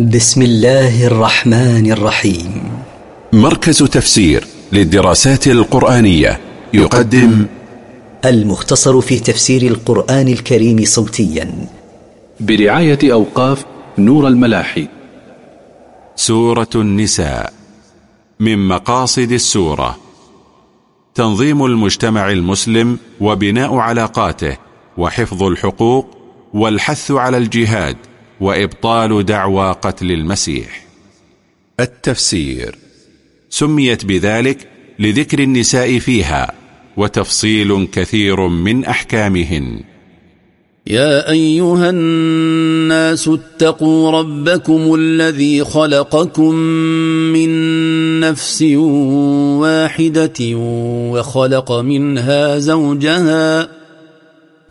بسم الله الرحمن الرحيم. مركز تفسير للدراسات القرآنية يقدم المختصر في تفسير القرآن الكريم صوتيا. برعاية أوقاف نور الملاحي. سورة النساء من مقاصد السورة. تنظيم المجتمع المسلم وبناء علاقاته وحفظ الحقوق والحث على الجهاد وإبطال دعوى قتل المسيح. التفسير. سميت بذلك لذكر النساء فيها وتفصيل كثير من أحكامهن. يا أيها الناس اتقوا ربكم الذي خلقكم من نفس واحدة وخلق منها زوجها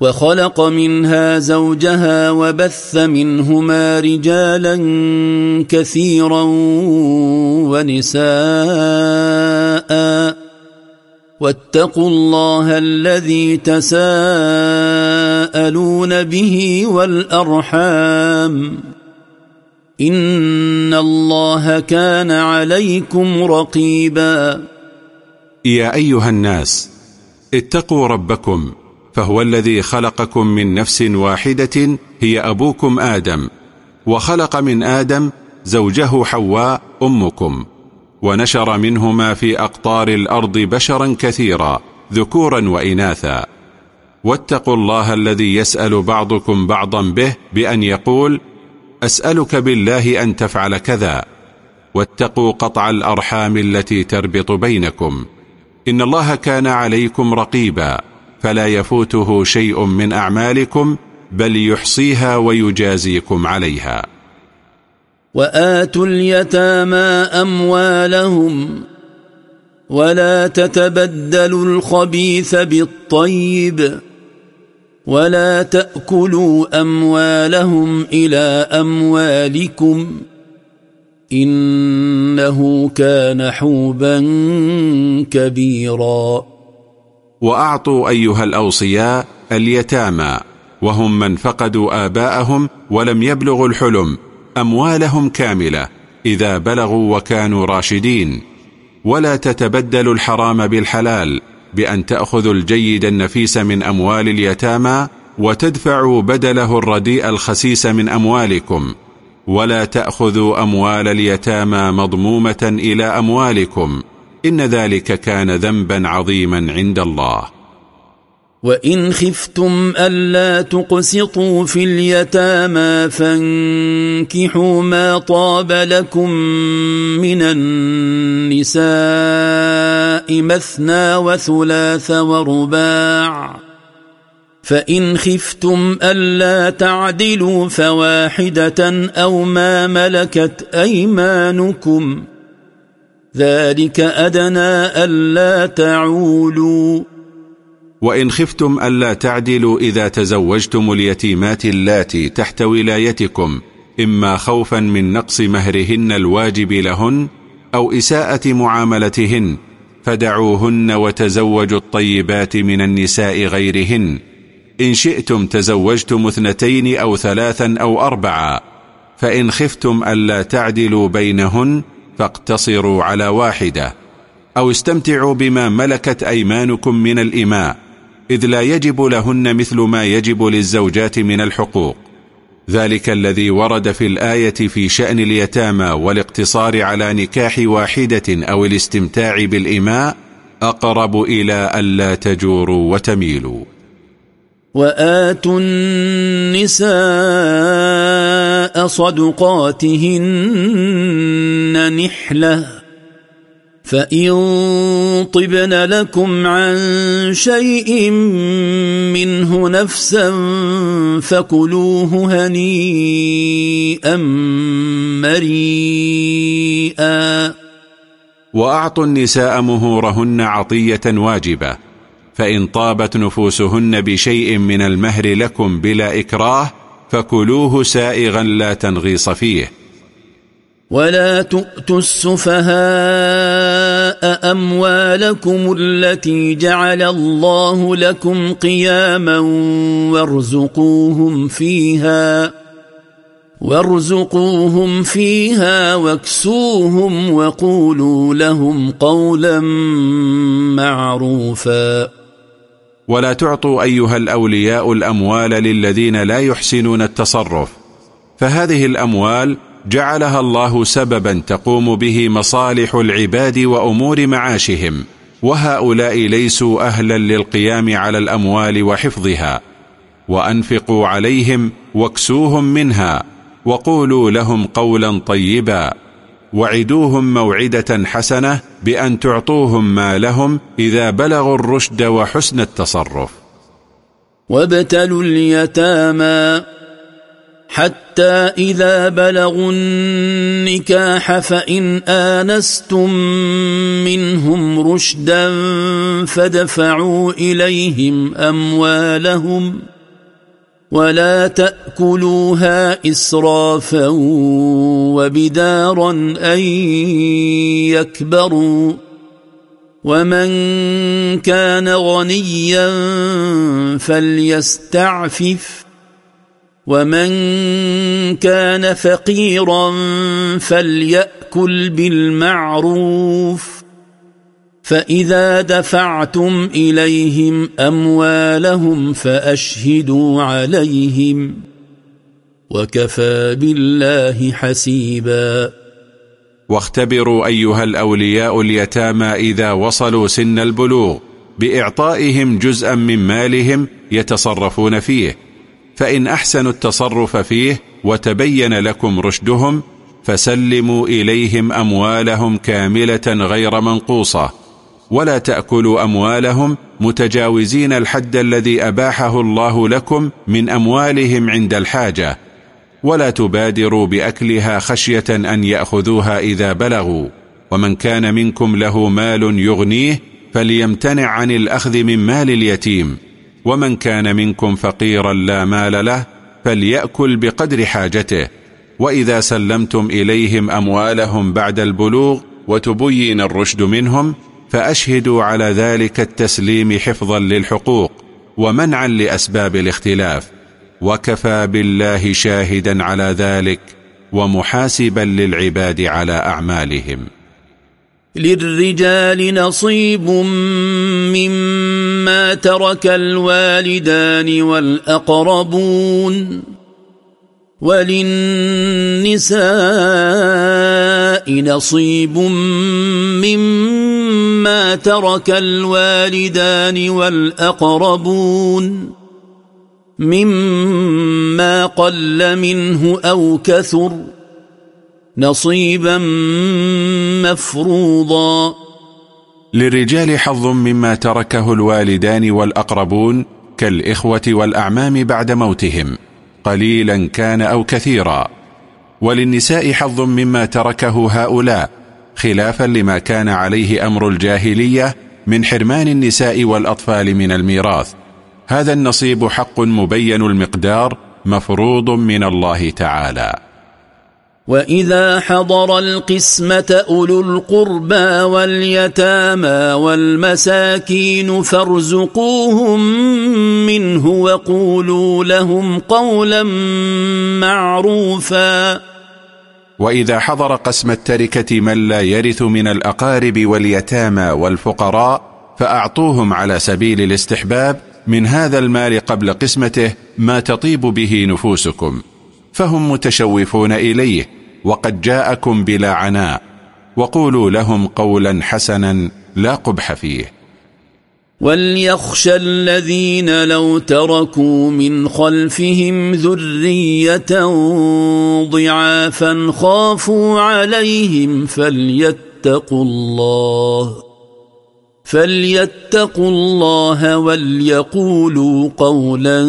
وخلق منها زوجها وبث منهما رجالا كثيرا ونساء. واتقوا الله الذي تساءلون به والأرحام. إن الله كان عليكم رقيبا. يا أيها الناس اتقوا ربكم. فهو الذي خلقكم من نفس واحدة هي أبوكم آدم. وخلق من آدم زوجه حواء أمكم. ونشر منهما في أقطار الأرض بشرا كثيرا ذكورا وإناثا. واتقوا الله الذي يسأل بعضكم بعضا به بأن يقول أسألك بالله أن تفعل كذا. واتقوا قطع الأرحام التي تربط بينكم. إن الله كان عليكم رقيبا. فلا يفوته شيء من أعمالكم بل يحصيها ويجازيكم عليها. وآتوا اليتامى أموالهم ولا تتبدلوا الخبيث بالطيب ولا تأكلوا أموالهم إلى أموالكم إنه كان حوبا كبيراً. وأعطوا أيها الأوصياء اليتامى وهم من فقدوا آباءهم ولم يبلغوا الحلم أموالهم كاملة إذا بلغوا وكانوا راشدين. ولا تتبدلوا الحرام بالحلال بأن تأخذوا الجيد النفيس من أموال اليتامى وتدفعوا بدله الرديء الخسيس من أموالكم. ولا تأخذوا أموال اليتامى مضمومة إلى أموالكم. إن ذلك كان ذنبا عظيما عند الله. وإن خفتم ألا تقسطوا في اليتامى فانكحوا ما طاب لكم من النساء مثنى وثلاث ورباع. فإن خفتم ألا تعدلوا فواحدة أو ما ملكت أيمانكم. ذلك أدنى ألا تعولوا. وإن خفتم ألا تعدلوا إذا تزوجتم اليتيمات اللاتي تحت ولايتكم إما خوفا من نقص مهرهن الواجب لهن أو إساءة معاملتهن فدعوهن وتزوجوا الطيبات من النساء غيرهن. إن شئتم تزوجتم اثنتين أو ثلاثا أو أربعا فإن خفتم ألا تعدلوا بينهن فاقتصروا على واحدة أو استمتعوا بما ملكت أيمانكم من الإماء إذ لا يجب لهن مثل ما يجب للزوجات من الحقوق. ذلك الذي ورد في الآية في شأن اليتامى والاقتصار على نكاح واحدة أو الاستمتاع بالإماء أقرب إلى ألا تجوروا وتميلوا. وآتوا النساء صدقاتهن نحلة فإن طبن لكم عن شيء منه نفسا فكلوه هنيئا مريئا. وأعطوا النساء مهورهن عطية واجبة فإن طابت نفوسهن بشيء من المهر لكم بلا إكراه فكلوه سائغا لا تنغيص فيه. ولا تؤتوا السفهاء أموالكم التي جعل الله لكم قياما وارزقوهم فيها وارزقوهم فيها واكسوهم وقولوا لهم قولا معروفا. ولا تعطوا أيها الأولياء الأموال للذين لا يحسنون التصرف. فهذه الأموال جعلها الله سببا تقوم به مصالح العباد وأمور معاشهم وهؤلاء ليسوا أهلا للقيام على الأموال وحفظها. وأنفقوا عليهم واكسوهم منها وقولوا لهم قولا طيبا. وعدوهم موعدة حسنة بأن تعطوهم ما لهم إذا بلغوا الرشد وحسن التصرف. وابتلوا اليتامى حتى إذا بلغوا النكاح فإن آنستم منهم رشدا فدفعوا إليهم أموالهم ولا تأكلوها إسرافا وبدارا أن يكبروا ومن كان غنيا فليستعفف ومن كان فقيرا فليأكل بالمعروف فإذا دفعتم إليهم أموالهم فأشهدوا عليهم وكفى بالله حسيبا واختبروا أيها الأولياء اليتامى إذا وصلوا سن البلوغ بإعطائهم جزءا من مالهم يتصرفون فيه فإن أحسنوا التصرف فيه وتبين لكم رشدهم فسلموا إليهم أموالهم كاملة غير منقوصة. ولا تأكلوا أموالهم متجاوزين الحد الذي أباحه الله لكم من أموالهم عند الحاجة. ولا تبادروا بأكلها خشية أن يأخذوها إذا بلغوا. ومن كان منكم له مال يغنيه فليمتنع عن الأخذ من مال اليتيم. ومن كان منكم فقيرا لا مال له فليأكل بقدر حاجته. وإذا سلمتم إليهم أموالهم بعد البلوغ وتبين الرشد منهم فأشهدوا على ذلك التسليم حفظا للحقوق ومنعا لأسباب الاختلاف وكفى بالله شاهدا على ذلك ومحاسبا للعباد على أعمالهم. للرجال نصيب مما ترك الوالدان والأقربون. وللنساء نصيب مما ترك الوالدان والأقربون مما قل منه أو كثر نصيبا مفروضا. للرجال حظ مما تركه الوالدان والأقربون كالإخوة والأعمام بعد موتهم. قليلا كان أو كثيرا. وللنساء حظ مما تركه هؤلاء خلافا لما كان عليه أمر الجاهلية من حرمان النساء والأطفال من الميراث. هذا النصيب حق مبين المقدار مفروض من الله تعالى. وإذا حضر القسمة أولو القربى واليتامى والمساكين فارزقوهم منه وقولوا لهم قولا معروفا. وإذا حضر قسم التركة من لا يرث من الأقارب واليتامى والفقراء فأعطوهم على سبيل الاستحباب. من هذا المال قبل قسمته ما تطيب به نفوسكم. فهم متشوفون إليه وقد جاءكم بلا عناء وقولوا لهم قولا حسنا لا قبح فيه. وليخشى الذين لو تركوا من خلفهم ذرية ضعافا خافوا عليهم فليتقوا الله فليتقوا الله وليقولوا قولا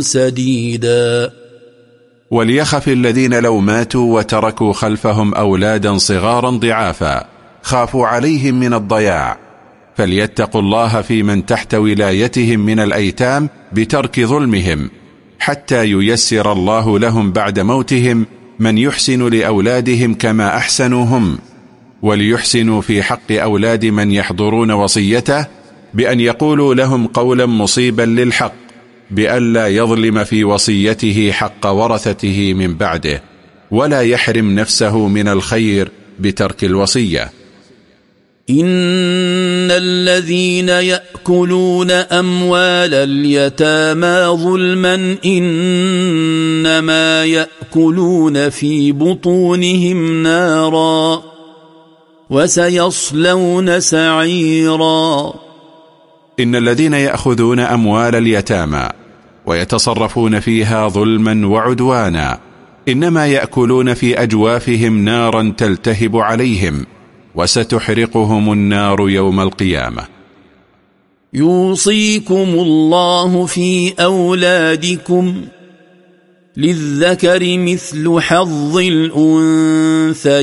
سديدا. وليخف الذين لو ماتوا وتركوا خلفهم أولادا صغارا ضعافا خافوا عليهم من الضياع. فليتقوا الله في من تحت ولايتهم من الأيتام بترك ظلمهم حتى ييسر الله لهم بعد موتهم من يحسن لأولادهم كما أحسنوا هم وليحسنوا في حق أولاد من يحضرون وصيته بأن يقولوا لهم قولا مصيبا للحق. بألا يظلم في وصيته حق ورثته من بعده ولا يحرم نفسه من الخير بترك الوصية. إن الذين يأكلون أموال اليتامى ظلما إنما يأكلون في بطونهم نارا وسيصلون سعيرا. إن الذين يأخذون أموال اليتامى ويتصرفون فيها ظلما وعدوانا إنما يأكلون في أجوافهم نارا تلتهب عليهم وستحرقهم النار يوم القيامة. يوصيكم الله في أولادكم للذكر مثل حظ الأنثيين.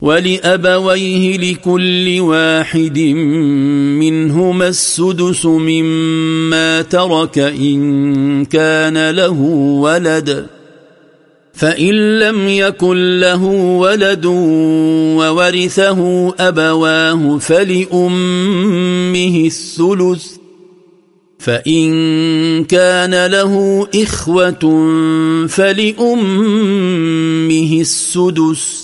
ولأبويه لكل واحد منهما السدس مما ترك إن كان له ولد. فإن لم يكن له ولد وورثه أبواه فلأمه الثلث. فإن كان له إخوة فلأمه السدس.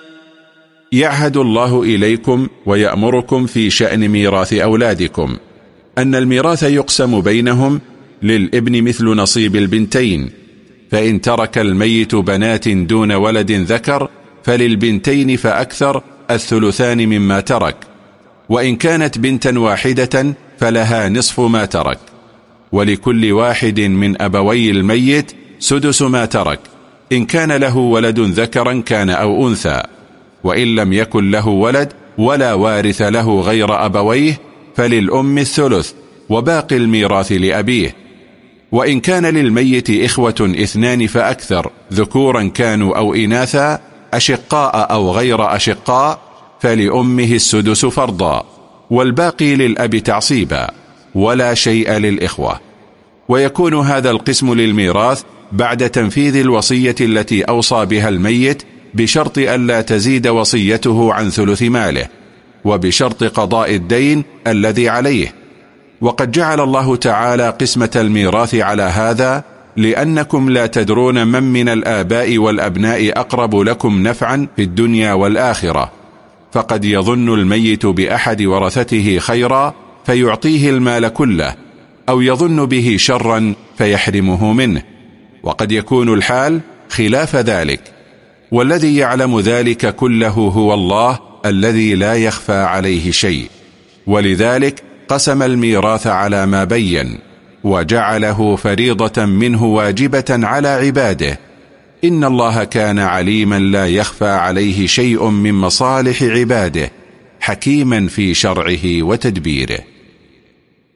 يعهد الله إليكم ويأمركم في شأن ميراث أولادكم. أن الميراث يقسم بينهم للابن مثل نصيب البنتين. فإن ترك الميت بنات دون ولد ذكر فللبنتين فأكثر الثلثان مما ترك. وإن كانت بنتا واحدة فلها نصف ما ترك. ولكل واحد من أبوي الميت سدس ما ترك. إن كان له ولد ذكرا كان أو أنثى. وإن لم يكن له ولد ولا وارث له غير أبويه فللأم الثلث وباقي الميراث لأبيه. وإن كان للميت إخوة اثنان فأكثر ذكورا كانوا أو إناثا أشقاء أو غير أشقاء فلأمه السدس فرضا والباقي للأب تعصيبا ولا شيء للإخوة. ويكون هذا القسم للميراث بعد تنفيذ الوصية التي أوصى بها الميت بشرط ألا تزيد وصيته عن ثلث ماله وبشرط قضاء الدين الذي عليه. وقد جعل الله تعالى قسمة الميراث على هذا لأنكم لا تدرون من من الآباء والأبناء أقرب لكم نفعا في الدنيا والآخرة. فقد يظن الميت بأحد ورثته خيرا فيعطيه المال كله أو يظن به شرا فيحرمه منه. وقد يكون الحال خلاف ذلك. والذي يعلم ذلك كله هو الله الذي لا يخفى عليه شيء. ولذلك قسم الميراث على ما بين وجعله فريضة منه واجبة على عباده. إن الله كان عليما لا يخفى عليه شيء من مصالح عباده حكيما في شرعه وتدبيره.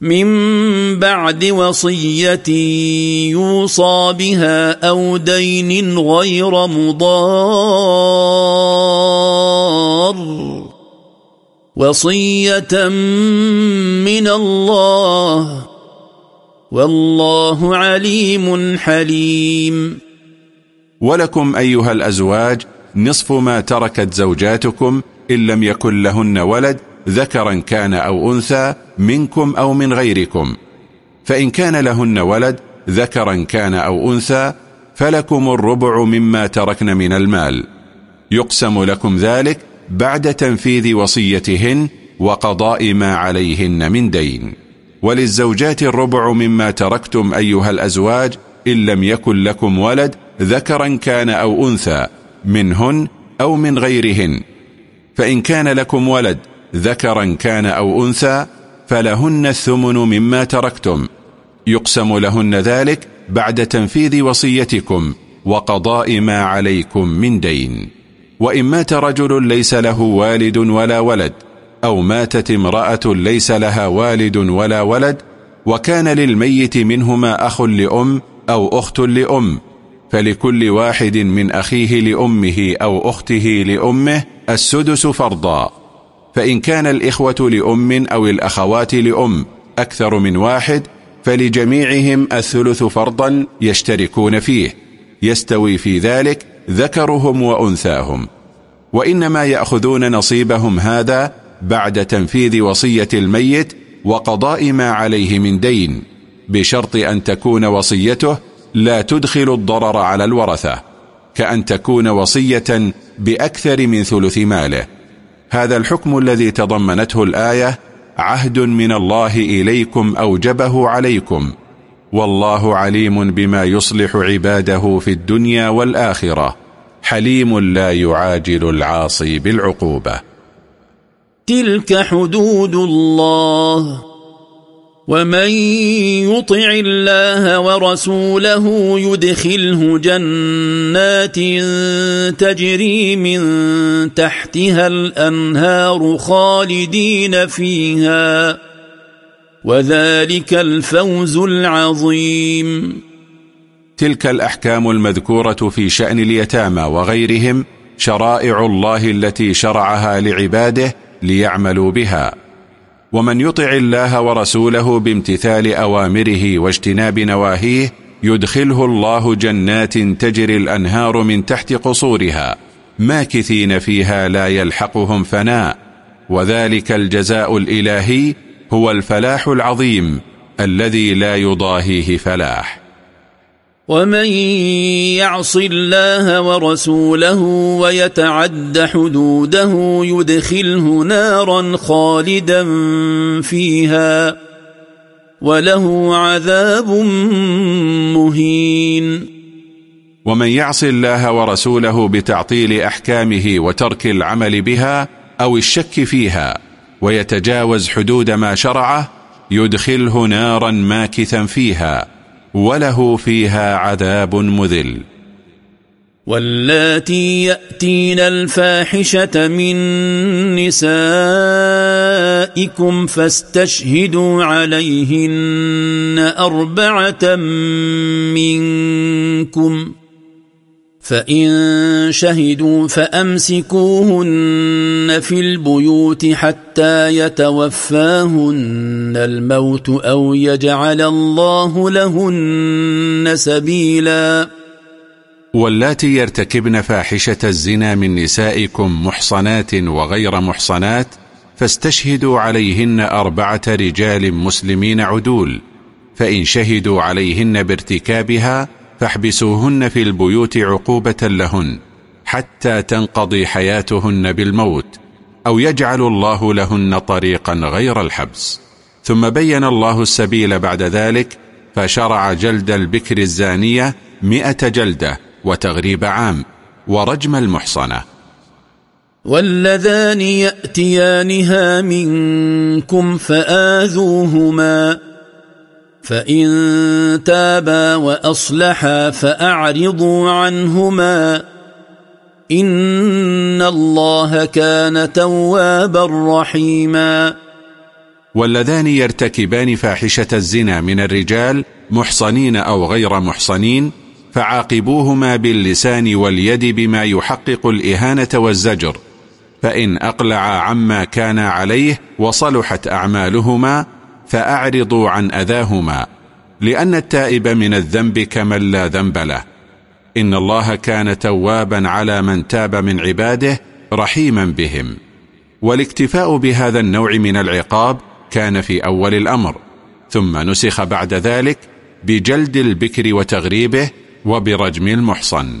من بعد وصية يوصى بها أو دين غير مضار. وصية من الله. والله عليم حليم. ولكم أيها الأزواج نصف ما تركت زوجاتكم إن لم يكن لهن ولد ذكرا كان أو أنثى منكم أو من غيركم. فإن كان لهن ولد ذكرا كان أو أنثى فلكم الربع مما تركن من المال. يقسم لكم ذلك بعد تنفيذ وصيتهن وقضاء ما عليهن من دين. وللزوجات الربع مما تركتم أيها الأزواج إن لم يكن لكم ولد ذكرا كان أو أنثى منهن أو من غيرهن. فإن كان لكم ولد ذكرا كان أو أنثى فلهن الثمن مما تركتم. يقسم لهن ذلك بعد تنفيذ وصيتكم وقضاء ما عليكم من دين. وإن مات رجل ليس له والد ولا ولد أو ماتت امرأة ليس لها والد ولا ولد وكان للميت منهما أخ لأم أو أخت لأم فلكل واحد من أخيه لأمه أو أخته لأمه السدس فرضا. فإن كان الإخوة لأم أو الأخوات لأم أكثر من واحد فلجميعهم الثلث فرضا يشتركون فيه. يستوي في ذلك ذكرهم وأنثاهم. وإنما يأخذون نصيبهم هذا بعد تنفيذ وصية الميت وقضاء ما عليه من دين بشرط أن تكون وصيته لا تدخل الضرر على الورثة كأن تكون وصية بأكثر من ثلث ماله. هذا الحكم الذي تضمنته الآية عهد من الله إليكم أوجبه عليكم والله عليم بما يصلح عباده في الدنيا والآخرة حليم لا يعاجل العاصي بالعقوبة. تلك حدود الله. ومن يطع الله ورسوله يدخله جنات تجري من تحتها الأنهار خالدين فيها وذلك الفوز العظيم. تلك الأحكام المذكورة في شأن اليتامى وغيرهم شرائع الله التي شرعها لعباده ليعملوا بها. ومن يطع الله ورسوله بامتثال أوامره واجتناب نواهيه يدخله الله جنات تجري الأنهار من تحت قصورها. ماكثين فيها لا يلحقهم فناء. وذلك الجزاء الإلهي هو الفلاح العظيم الذي لا يضاهيه فلاح. ومن يعص الله ورسوله ويتعد حدوده يدخله نارا خالدا فيها وله عذاب مهين. ومن يعص الله ورسوله بتعطيل أحكامه وترك العمل بها أو الشك فيها ويتجاوز حدود ما شرعه يدخله نارا ماكثا فيها. وله فيها عذاب مذل. واللاتي يأتين الفاحشة من نسائكم فاستشهدوا عليهن أربعة منكم. فإن شهدوا فأمسكوهن في البيوت حتى يتوفاهن الموت أو يجعل الله لهن سبيلا. واللاتي يرتكبن فاحشة الزنا من نسائكم محصنات وغير محصنات فاستشهدوا عليهن أربعة رجال مسلمين عدول فإن شهدوا عليهن بارتكابها فاحبسوهن في البيوت عقوبة لهن حتى تنقضي حياتهن بالموت أو يجعل الله لهن طريقا غير الحبس. ثم بين الله السبيل بعد ذلك فشرع جلد البكر الزانية مئة جلدة وتغريب عام ورجم المحصنة. واللذان يأتيانها منكم فآذوهما فإن تابا وأصلحا فأعرضوا عنهما إن الله كان توابا رحيما. واللذان يرتكبان فاحشة الزنا من الرجال محصنين أو غير محصنين فعاقبوهما باللسان واليد بما يحقق الإهانة والزجر فإن أقلع عما كان عليه وصلحت أعمالهما فأعرضوا عن أذاهما لأن التائب من الذنب كمن لا ذنب له. إن الله كان توابا على من تاب من عباده رحيما بهم. والاكتفاء بهذا النوع من العقاب كان في أول الأمر ثم نسخ بعد ذلك بجلد البكر وتغريبه وبرجم المحصن.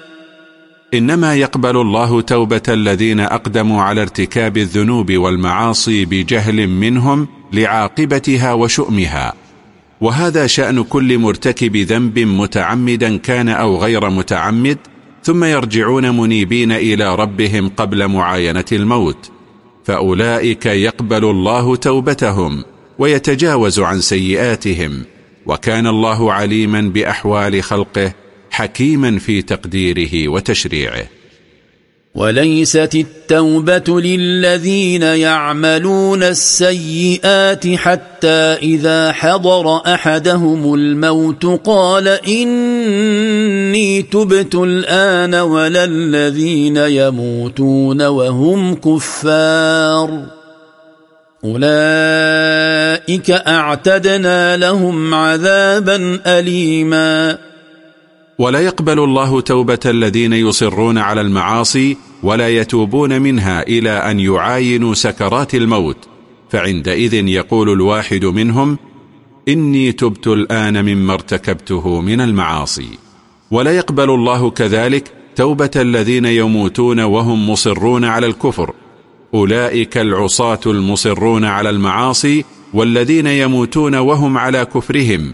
إنما يقبل الله توبة الذين أقدموا على ارتكاب الذنوب والمعاصي بجهل منهم لعاقبتها وشؤمها. وهذا شأن كل مرتكب ذنب متعمدا كان أو غير متعمد ثم يرجعون منيبين إلى ربهم قبل معاينة الموت. فأولئك يقبل الله توبتهم ويتجاوز عن سيئاتهم. وكان الله عليما بأحوال خلقه حكيما في تقديره وتشريعه. وليست التوبة للذين يعملون السيئات حتى إذا حضر أحدهم الموت قال إني تبت الآن ولا الذين يموتون وهم كفار. أولئك أعتدنا لهم عذابا أليماً. ولا يقبل الله توبة الذين يصرون على المعاصي ولا يتوبون منها إلى أن يعاينوا سكرات الموت. فعندئذ يقول الواحد منهم إني تبت الآن مما ارتكبته من المعاصي. ولا يقبل الله كذلك توبة الذين يموتون وهم مصرون على الكفر. أولئك العصاة المصرون على المعاصي والذين يموتون وهم على كفرهم.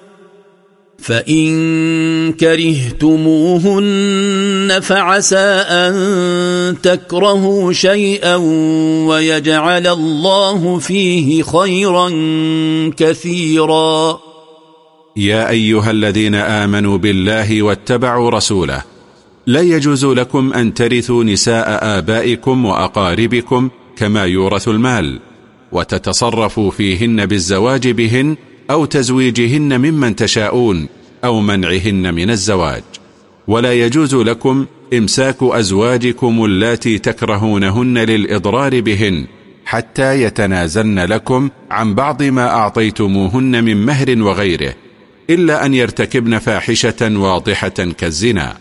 فإن كرهتموهن فعسى أن تكرهوا شيئا ويجعل الله فيه خيرا كثيرا. يا أيها الذين آمنوا بالله واتبعوا رسوله لا يجوز لكم أن ترثوا نساء آبائكم وأقاربكم كما يورث المال وتتصرفوا فيهن بالزواج بهن أو تزويجهن ممن تشاءون أو منعهن من الزواج. ولا يجوز لكم إمساك أزواجكم اللاتي تكرهونهن للإضرار بهن حتى يتنازلن لكم عن بعض ما أعطيتموهن من مهر وغيره إلا أن يرتكبن فاحشة واضحة كالزنا.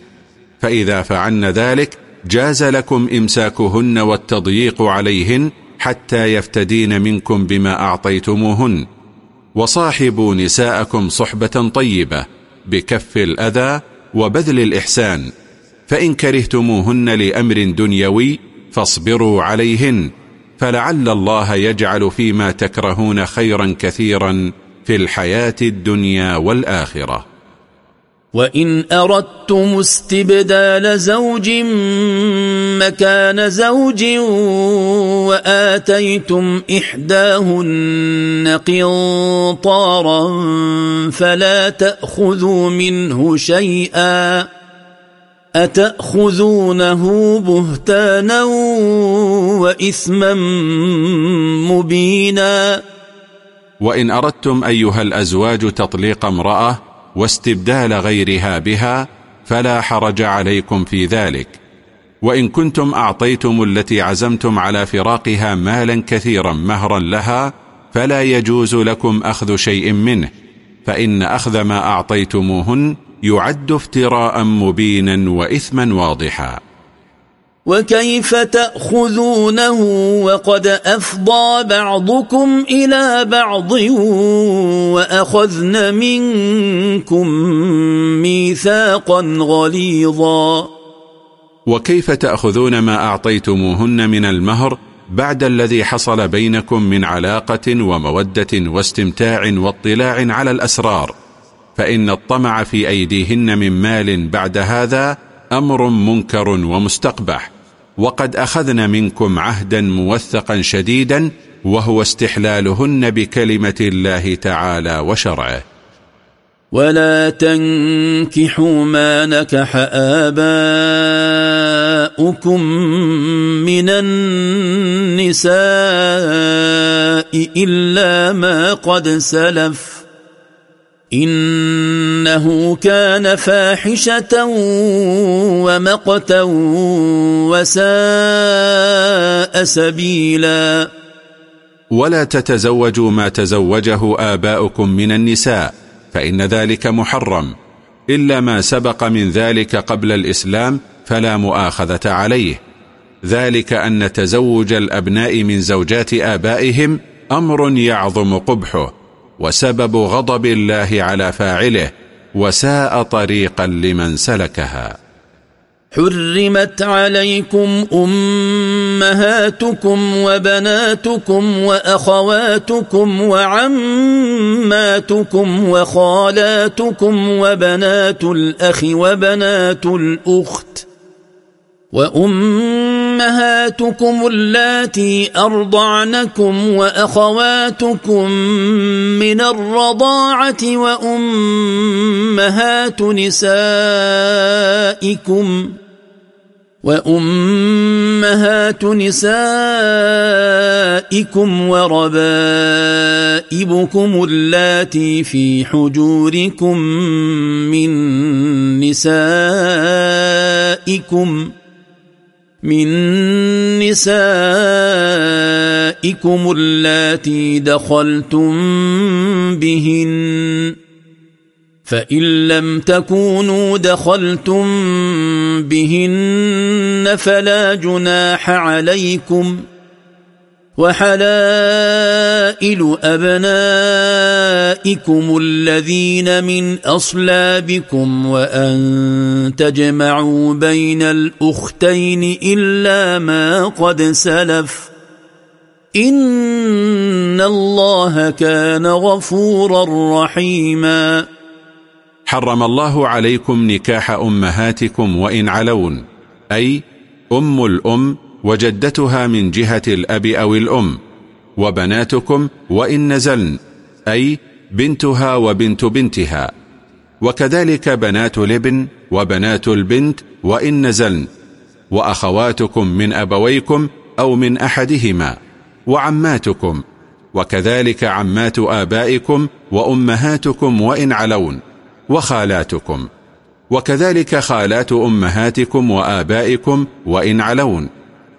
فإذا فعلن ذلك جاز لكم إمساكهن والتضييق عليهن حتى يفتدين منكم بما أعطيتموهن. وصاحبوا نساءكم صحبة طيبة بكف الأذى وبذل الإحسان فإن كرهتموهن لأمر دنيوي فاصبروا عليهن فلعل الله يجعل فيما تكرهون خيرا كثيرا في الحياة الدنيا والآخرة. وإن أردتم استبدال زوج مكان زوج وآتيتم إحداهن قنطارا فلا تأخذوا منه شيئا أتأخذونه بهتانا وإثما مبينا وإن أردتم أيها الأزواج تطليق امرأة واستبدال غيرها بها فلا حرج عليكم في ذلك. وإن كنتم أعطيتم التي عزمتم على فراقها مالا كثيرا مهرا لها فلا يجوز لكم أخذ شيء منه. فإن أخذ ما أعطيتموهن يعد افتراء مبينا وإثما واضحا. وكيف تأخذونه وقد أفضى بعضكم إلى بعض وأخذن منكم ميثاقا غليظا. وكيف تأخذون ما أعطيتموهن من المهر بعد الذي حصل بينكم من علاقة ومودة واستمتاع واطلاع على الأسرار؟ فإن الطمع في أيديهن من مال بعد هذا أمر منكر ومستقبح. وقد أخذن منكم عهدا موثقا شديدا وهو استحلالهن بكلمة الله تعالى وشرعه. ولا تنكحوا ما نكح آباؤكم من النساء إلا ما قد سلف. إنه كان فاحشة ومقتا وساء سبيلا. ولا تتزوجوا ما تزوجه آباؤكم من النساء فإن ذلك محرم. إلا ما سبق من ذلك قبل الإسلام فلا مؤاخذة عليه. ذلك أن تزوج الأبناء من زوجات آبائهم أمر يعظم قبحه. وسبب غضب الله على فاعله وساء طريقا لمن سلكها. حرمت عليكم امهاتكم وبناتكم واخواتكم وعماتكم وخالاتكم وبنات الاخ وبنات الاخت وامهاتكم اللاتي أرضعنكم وأخواتكم من الرضاعة وأمهات نسائكم وأمهات نسائكم وربائبكم اللاتي في حجوركم من نسائكم من نسائكم اللاتي دخلتم بهن فإن لم تكونوا دخلتم بهن فلا جناح عليكم وحلائل أبنائكم الذين من أصلابكم وأن تجمعوا بين الأختين إلا ما قد سلف إن الله كان غفورا رحيما. حرم الله عليكم نكاح أمهاتكم وإن علون أي أم الأم وجدتها من جهة الأب أو الأم وبناتكم وإن نزلن أي بنتها وبنت بنتها. وكذلك بنات الابن وبنات البنت وإن نزلن وأخواتكم من أبويكم أو من أحدهما وعماتكم وكذلك عمات آبائكم وأمهاتكم وإن علون وخالاتكم وكذلك خالات أمهاتكم وآبائكم وإن علون.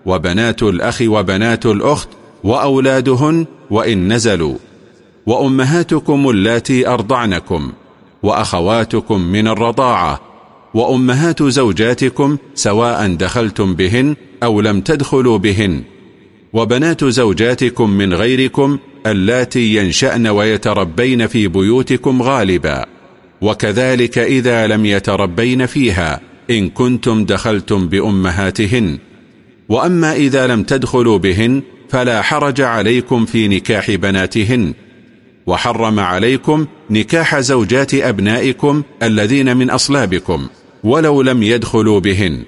وبنات الأخ وبنات الأخت وأولادهن وإن نزلوا. وأمهاتكم اللاتي أرضعنكم وأخواتكم من الرضاعة وأمهات زوجاتكم سواء دخلتم بهن أو لم تدخلوا بهن. وبنات زوجاتكم من غيركم اللاتي ينشأن ويتربين في بيوتكم غالبا. وكذلك إذا لم يتربين فيها إن كنتم دخلتم بأمهاتهن. وأما إذا لم تدخلوا بهن فلا حرج عليكم في نكاح بناتهن وحرم عليكم نكاح زوجات أبنائكم الذين من أصلابكم ولو لم يدخلوا بهن.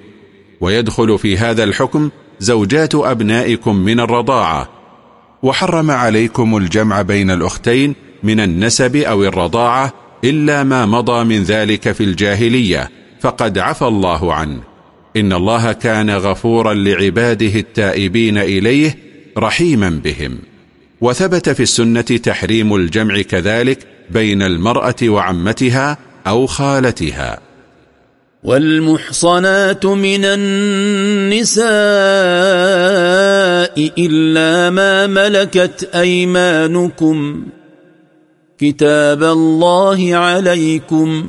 ويدخل في هذا الحكم زوجات أبنائكم من الرضاعة. وحرم عليكم الجمع بين الأختين من النسب أو الرضاعة إلا ما مضى من ذلك في الجاهلية فقد عفى الله عنه. إن الله كان غفورا لعباده التائبين إليه رحيما بهم. وثبت في السنة تحريم الجمع كذلك بين المرأة وعمتها أو خالتها. والمحصنات من النساء إلا ما ملكت أيمانكم. كتاب الله عليكم.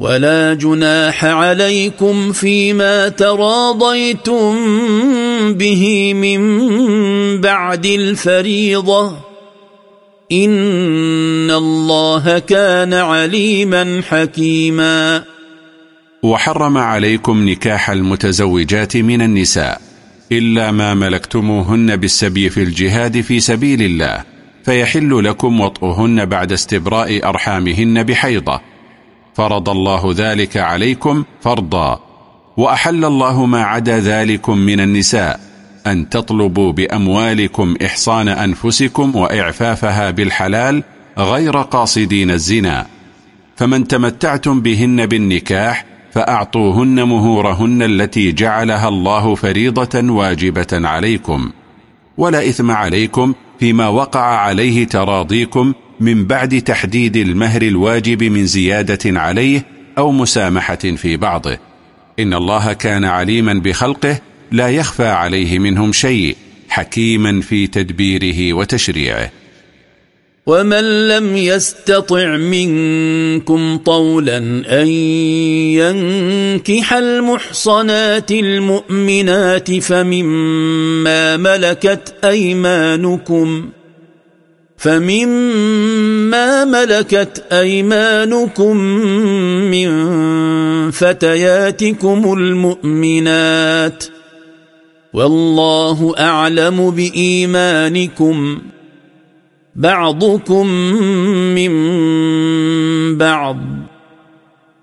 ولا جناح عليكم فيما تراضيتم به من بعد الفريضة. إن الله كان عليما حكيماً. وحرم عليكم نكاح المتزوجات من النساء إلا ما ملكتموهن بالسبي في الجهاد في سبيل الله فيحل لكم وطئهن بعد استبراء أرحامهن بحيضة. فرض الله ذلك عليكم فرضا. وأحل الله ما عدا ذلكم من النساء أن تطلبوا بأموالكم إحصان أنفسكم وإعفافها بالحلال غير قاصدين الزنا. فمن تمتعتم بهن بالنكاح فأعطوهن مهورهن التي جعلها الله فريضة واجبة عليكم. ولا إثم عليكم فيما وقع عليه تراضيكم من بعد تحديد المهر الواجب من زيادة عليه أو مسامحة في بعضه. إن الله كان عليما بخلقه لا يخفى عليه منهم شيء حكيما في تدبيره وتشريعه. ومن لم يستطع منكم طولا أن ينكح المحصنات المؤمنات فمما ملكت أيمانكم فمما ملكت أيمانكم من فتياتكم المؤمنات والله أعلم بإيمانكم بعضكم من بعض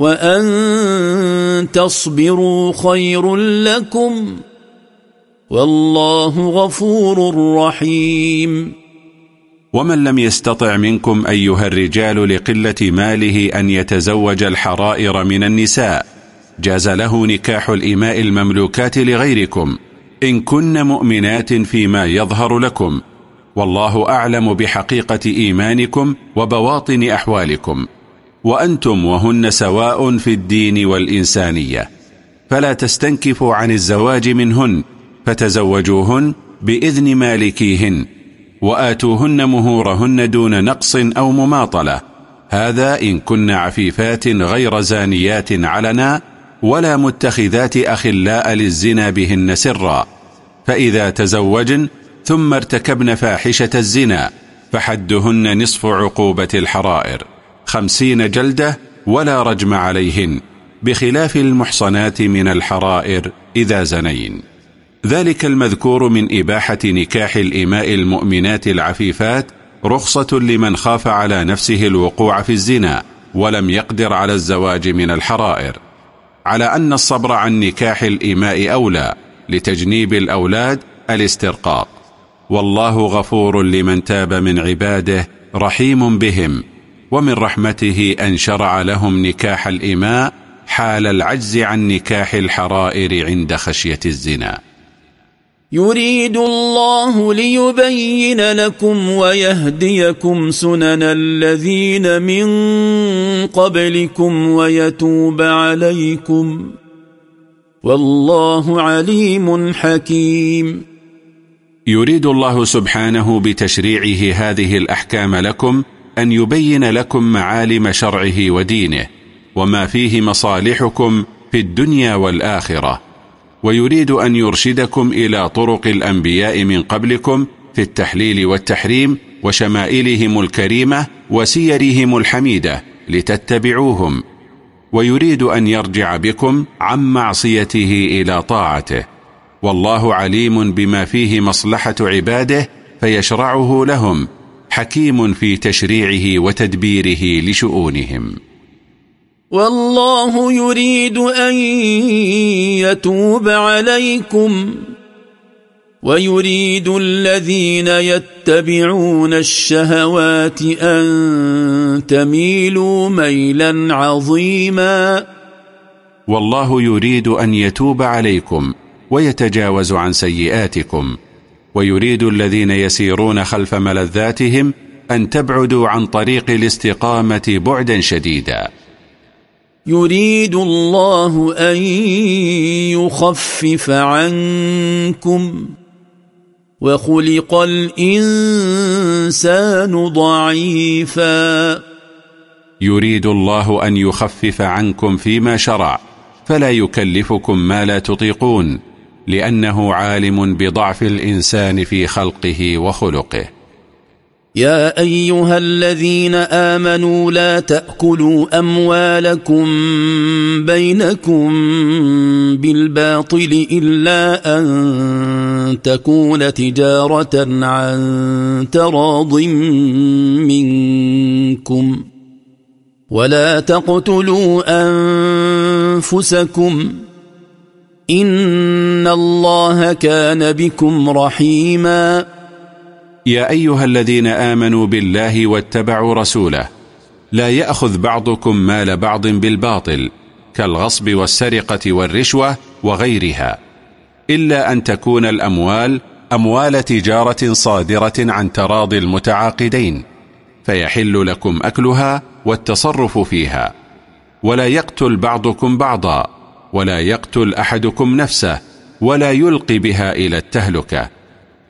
وأن تصبروا خير لكم والله غفور رحيم. ومن لم يستطع منكم أيها الرجال لقلة ماله أن يتزوج الحرائر من النساء جاز له نكاح الإماء المملوكات لغيركم إن كن مؤمنات فيما يظهر لكم والله أعلم بحقيقة إيمانكم وبواطن أحوالكم. وأنتم وهن سواء في الدين والإنسانية. فلا تستنكفوا عن الزواج منهن فتزوجوهن بإذن مالكيهن وآتوهن مهورهن دون نقص أو مماطلة. هذا إن كن عفيفات غير زانيات علنا ولا متخذات أخلاء للزنا بهن سرا. فإذا تزوجن ثم ارتكبن فاحشة الزنا فحدهن نصف عقوبة الحرائر. خمسين جلدة ولا رجم عليهن بخلاف المحصنات من الحرائر إذا زنين. ذلك المذكور من إباحة نكاح الإماء المؤمنات العفيفات رخصة لمن خاف على نفسه الوقوع في الزنا ولم يقدر على الزواج من الحرائر. على أن الصبر عن نكاح الإماء أولى لتجنيب الأولاد الاسترقاق. والله غفور لمن تاب من عباده رحيم بهم ومن رحمته أن شرع لهم نكاح الإماء حال العجز عن نكاح الحرائر عند خشية الزنا. يريد الله ليبين لكم ويهديكم سنن الذين من قبلكم ويتوب عليكم. والله عليم حكيم. يريد الله سبحانه بتشريعه هذه الأحكام لكم أن يبين لكم معالم شرعه ودينه وما فيه مصالحكم في الدنيا والآخرة. ويريد أن يرشدكم إلى طرق الأنبياء من قبلكم في التحليل والتحريم وشمائلهم الكريمة وسيرهم الحميدة لتتبعوهم. ويريد أن يرجع بكم عن معصيته إلى طاعته. والله عليم بما فيه مصلحة عباده فيشرعه لهم. حكيم في تشريعه وتدبيره لشؤونهم. والله يريد أن يتوب عليكم ويريد الذين يتبعون الشهوات أن تميلوا ميلا عظيما. والله يريد أن يتوب عليكم ويتجاوز عن سيئاتكم. ويريد الذين يسيرون خلف ملذاتهم أن تبعدوا عن طريق الاستقامة بعدا شديدا. يريد الله أن يخفف عنكم وخلق الإنسان ضعيفا. يريد الله أن يخفف عنكم فيما شرع فلا يكلفكم ما لا تطيقون. لأنه عالم بضعف الإنسان في خلقه وخلقه. يا أيها الذين آمنوا لا تأكلوا أموالكم بينكم بالباطل إلا أن تكون تجارة عن تراض منكم. ولا تقتلوا أنفسكم إن الله كان بكم رحيما. يا أيها الذين آمنوا بالله واتبعوا رسوله. لا يأخذ بعضكم مال بعض بالباطل كالغصب والسرقة والرشوة وغيرها. إلا أن تكون الأموال أموال تجارة صادرة عن تراضي المتعاقدين فيحل لكم أكلها والتصرف فيها. ولا يقتل بعضكم بعضا. ولا يقتل أحدكم نفسه ولا يلقي بها إلى التهلكة.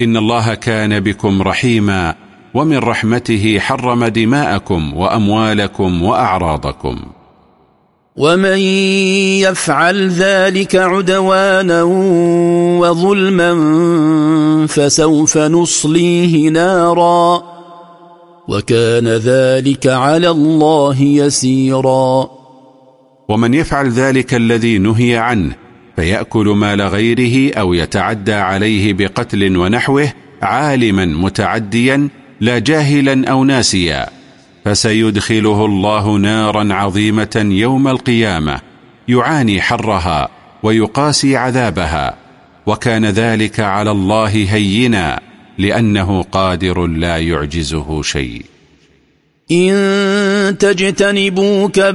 إن الله كان بكم رحيما ومن رحمته حرم دماءكم وأموالكم وأعراضكم. ومن يفعل ذلك عدوانا وظلما فسوف نصليه نارا. وكان ذلك على الله يسيرا. ومن يفعل ذلك الذي نهي عنه فيأكل مال غيره أو يتعدى عليه بقتل ونحوه عالما متعديا لا جاهلا أو ناسيا فسيدخله الله نارا عظيمة يوم القيامة يعاني حرها ويقاسي عذابها وكان ذلك على الله هينا لأنه قادر لا يعجزه شيء إن تجتنبوا كبائر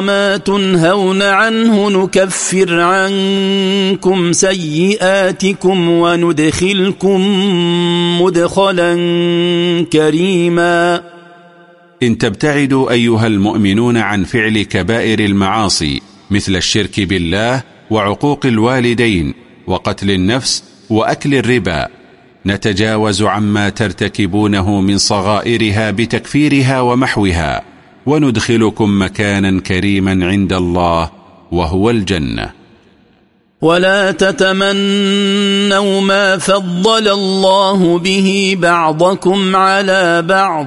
ما تنهون عنه نكفر عنكم سيئاتكم وندخلكم مدخلا كريما. إن تبتعدوا أيها المؤمنون عن فعل كبائر المعاصي مثل الشرك بالله وعقوق الوالدين وقتل النفس وأكل الربا نتجاوز عما ترتكبونه من صغائرها بتكفيرها ومحوها وندخلكم مكانا كريما عند الله وهو الجنة. ولا تتمنوا ما فضل الله به بعضكم على بعض.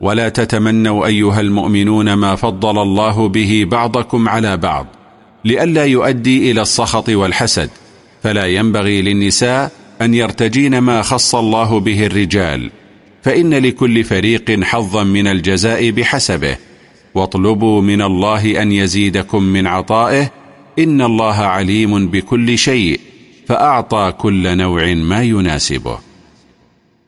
ولا تتمنوا أيها المؤمنون ما فضل الله به بعضكم على بعض لئلا يؤدي إلى السخط والحسد. فلا ينبغي للنساء أن يرتجين ما خص الله به الرجال فإن لكل فريق حظا من الجزاء بحسبه. واطلبوا من الله أن يزيدكم من عطائه إن الله عليم بكل شيء فأعطى كل نوع ما يناسبه.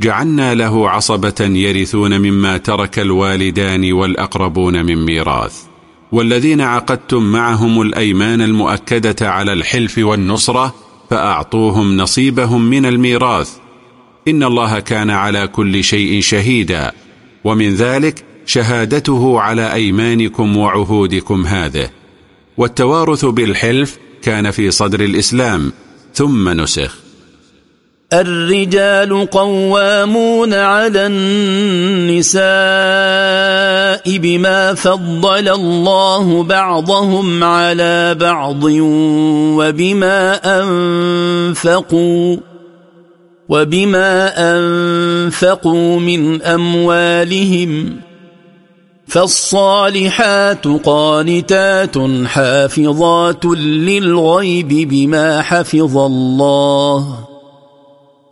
جعلنا له عصبة يرثون مما ترك الوالدان والأقربون من ميراث. والذين عقدتم معهم الأيمان المؤكدة على الحلف والنصرة فأعطوهم نصيبهم من الميراث. إن الله كان على كل شيء شهيدا. ومن ذلك شهادته على أيمانكم وعهودكم هذه. والتوارث بالحلف كان في صدر الإسلام. ثم نسخ. الرجال قوامون على النساء بما فضل الله بعضهم على بعض وبما أنفقوا وبما أنفقوا من أموالهم فالصالحات قانتات حافظات للغيب بما حفظ الله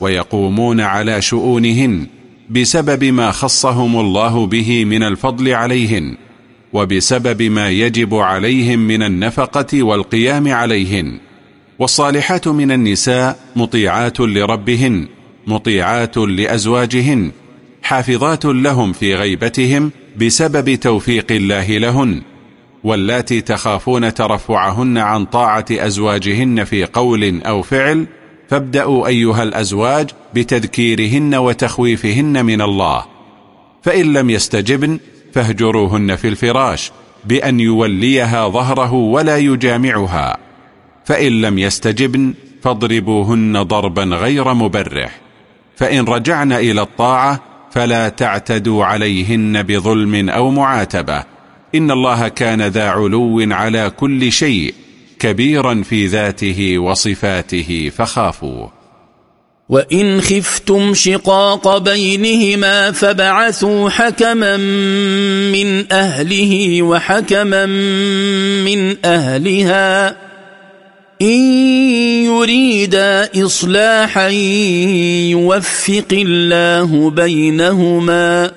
ويقومون على شؤونهن بسبب ما خصهم الله به من الفضل عليهن وبسبب ما يجب عليهم من النفقة والقيام عليهن. والصالحات من النساء مطيعات لربهن مطيعات لأزواجهن حافظات لهم في غيبتهم بسبب توفيق الله لهن واللاتي تخافون ترفعهن عن طاعة أزواجهن في قول أو فعل فابدأوا أيها الأزواج بتذكيرهن وتخويفهن من الله. فإن لم يستجبن فاهجروهن في الفراش بأن يوليها ظهره ولا يجامعها. فإن لم يستجبن فاضربوهن ضربا غير مبرح. فإن رجعن إلى الطاعة فلا تعتدوا عليهن بظلم أو معاتبة. إن الله كان ذا علو على كل شيء كبيرا في ذاته وصفاته فخافوه وإن خفتم شقاق بينهما فبعثوا حكما من أهله وحكما من أهلها. إن يريدا إصلاحا يوفق الله بينهما.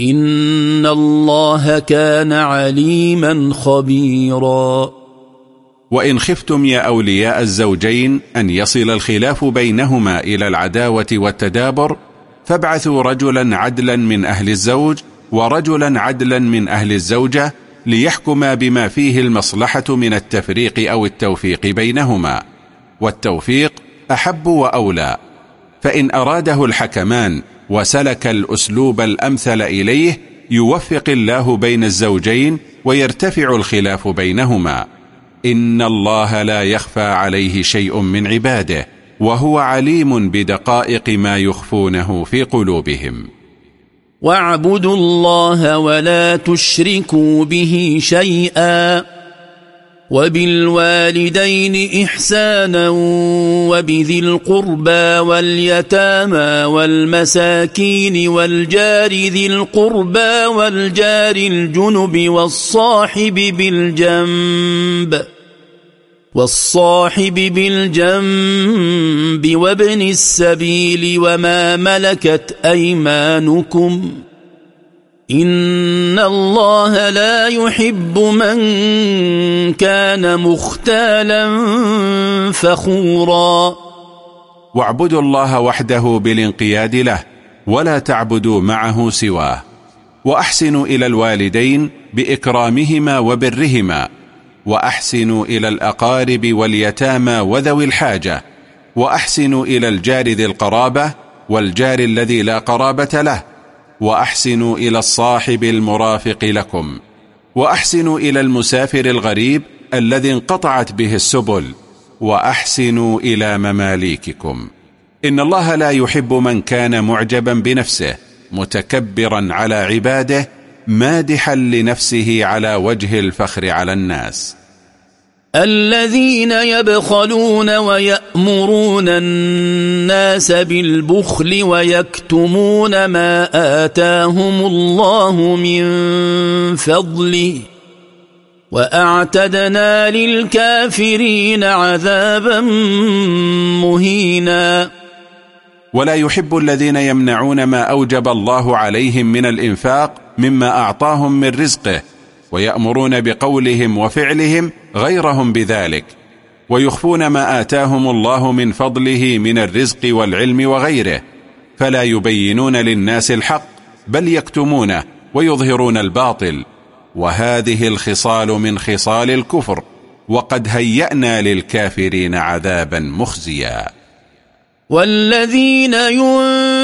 إن الله كان عليما خبيراً. وإن خفتم يا أولياء الزوجين أن يصل الخلاف بينهما إلى العداوة والتدابر فابعثوا رجلا عدلا من أهل الزوج ورجلا عدلا من أهل الزوجة ليحكما بما فيه المصلحة من التفريق أو التوفيق بينهما. والتوفيق أحب وأولى. فإن أراده الحكمان وسلك الأسلوب الأمثل إليه يوفق الله بين الزوجين ويرتفع الخلاف بينهما. إن الله لا يخفى عليه شيء من عباده وهو عليم بدقائق ما يخفونه في قلوبهم. واعبدوا الله ولا تشركوا به شيئا وبالوالدين إحسانا وبذي القربى واليتامى والمساكين والجار ذي القربى والجار الجنب والصاحب بالجنب. والصاحب بالجنب وابن السبيل وما ملكت أيمانكم إن الله لا يحب من كان مختالا فخورا. واعبدوا الله وحده بالانقياد له ولا تعبدوا معه سواه. وأحسنوا إلى الوالدين بإكرامهما وبرهما. واحسنوا إلى الأقارب واليتامى وذوي الحاجة واحسنوا إلى الجار ذي القرابة والجار الذي لا قرابة له وأحسنوا إلى الصاحب المرافق لكم وأحسنوا إلى المسافر الغريب الذي انقطعت به السبل وأحسنوا إلى مماليككم. إن الله لا يحب من كان معجبا بنفسه متكبرا على عباده مادحا لنفسه على وجه الفخر على الناس. الذين يبخلون ويأمرون الناس بالبخل ويكتمون ما آتاهم الله من فضله وأعتدنا للكافرين عذابا مهينا. ولا يحب الذين يمنعون ما أوجب الله عليهم من الإنفاق مما أعطاهم من رزقه ويأمرون بقولهم وفعلهم غيرهم بذلك ويخفون ما آتاهم الله من فضله من الرزق والعلم وغيره فلا يبينون للناس الحق بل يكتمونه ويظهرون الباطل وهذه الخصال من خصال الكفر وقد هيأنا للكافرين عذابا مخزيا. والذين ينفقون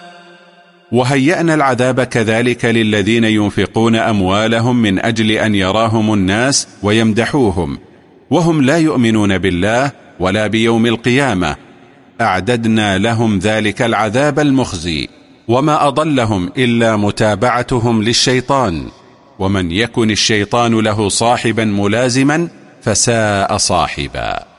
وهيأنا العذاب كذلك للذين ينفقون أموالهم من أجل أن يراهم الناس ويمدحوهم وهم لا يؤمنون بالله ولا بيوم القيامة. أعددنا لهم ذلك العذاب المخزي وما أضلهم إلا متابعتهم للشيطان. ومن يكن الشيطان له صاحبا ملازما فساء صاحبا.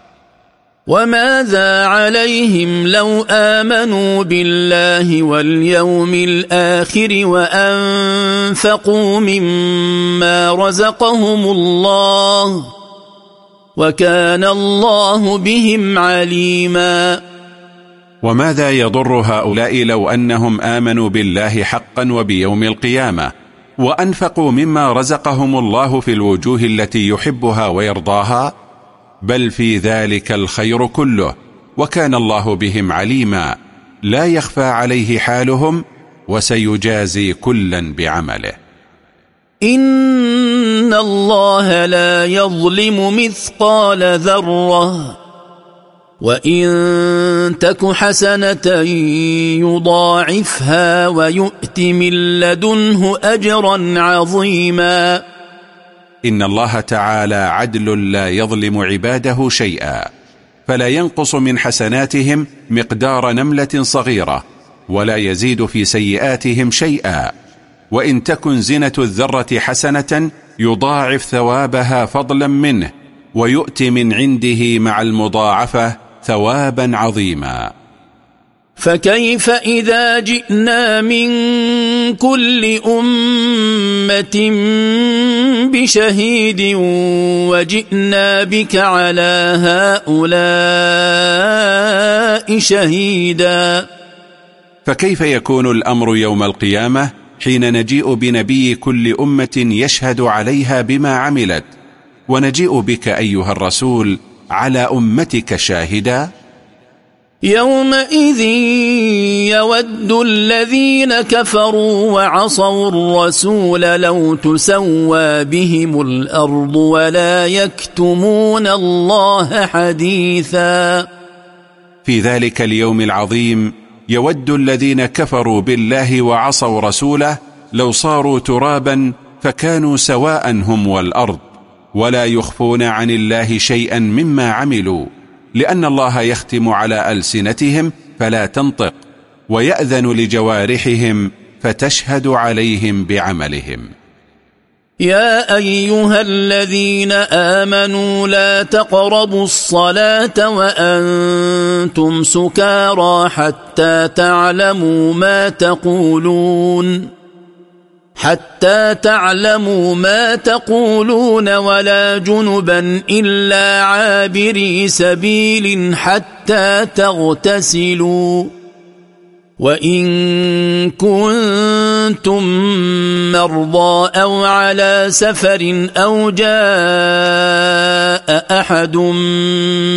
وماذا عليهم لو امنوا بالله واليوم الآخر وانفقوا مما رزقهم الله وكان الله بهم عليما وماذا يضر هؤلاء لو انهم امنوا بالله حقا وبيوم القيامه وانفقوا مما رزقهم الله في الوجوه التي يحبها ويرضاها بل في ذلك الخير كله وكان الله بهم عليما لا يخفى عليه حالهم وسيجازي كلا بعمله. إن الله لا يظلم مثقال ذرة وإن تك حسنة يضاعفها ويؤت من لدنه أجرا عظيماً. إن الله تعالى عدل لا يظلم عباده شيئا فلا ينقص من حسناتهم مقدار نملة صغيرة ولا يزيد في سيئاتهم شيئا. وإن تكن زنة الذرة حسنة يضاعف ثوابها فضلا منه ويؤتي من عنده مع المضاعفة ثوابا عظيما. فكيف إذا جئنا من كل أمة بشهيد وجئنا بك على هؤلاء شهيدا؟ فكيف يكون الأمر يوم القيامة حين نجيء بنبي كل أمة يشهد عليها بما عملت؟ ونجيء بك أيها الرسول على أمتك شاهدا؟ يومئذ يود الذين كفروا وعصوا الرسول لو تسوى بهم الأرض ولا يكتمون الله حديثا. في ذلك اليوم العظيم يود الذين كفروا بالله وعصوا رسوله لو صاروا ترابا فكانوا سواء هم والأرض ولا يخفون عن الله شيئا مما عملوا. لأن الله يختم على ألسنتهم فلا تنطق ويأذن لجوارحهم فتشهد عليهم بعملهم. يا أيها الذين آمنوا لا تقربوا الصلاة وأنتم سكارى حتى تعلموا ما تقولون. حتى تعلموا ما تقولون ولا جنبا إلا عابري سبيل حتى تغتسلوا. وإن كنتم مرضى أو على سفر أو جاء أحد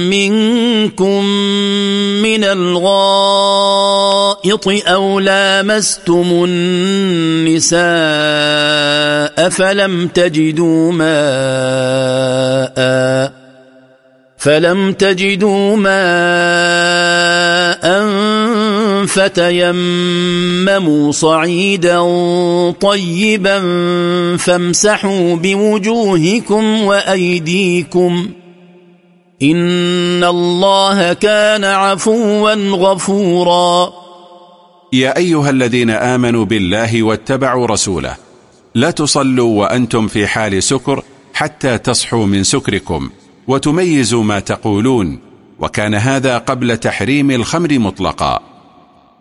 منكم من الغائط أو لامستم النساء فلم تجدوا ماءً فلم تجدوا ماء فتيمموا صعيدا طيبا فامسحوا بوجوهكم وأيديكم إن الله كان عفوا غفورا. يا أيها الذين آمنوا بالله واتبعوا رسوله لا تصلوا وأنتم في حال سكر حتى تصحوا من سكركم وتميزوا ما تقولون وكان هذا قبل تحريم الخمر مطلقا.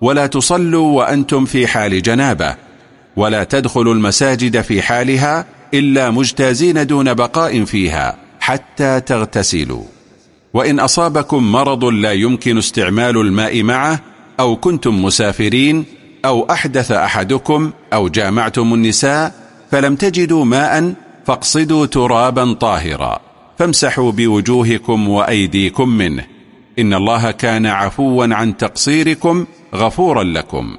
ولا تصلوا وأنتم في حال جنابة ولا تدخلوا المساجد في حالها إلا مجتازين دون بقاء فيها حتى تغتسلوا. وإن أصابكم مرض لا يمكن استعمال الماء معه أو كنتم مسافرين أو أحدث أحدكم أو جامعتم النساء فلم تجدوا ماء فاقصدوا ترابا طاهرا. فامسحوا بوجوهكم وأيديكم منه. إن الله كان عفوا عن تقصيركم غفورا لكم.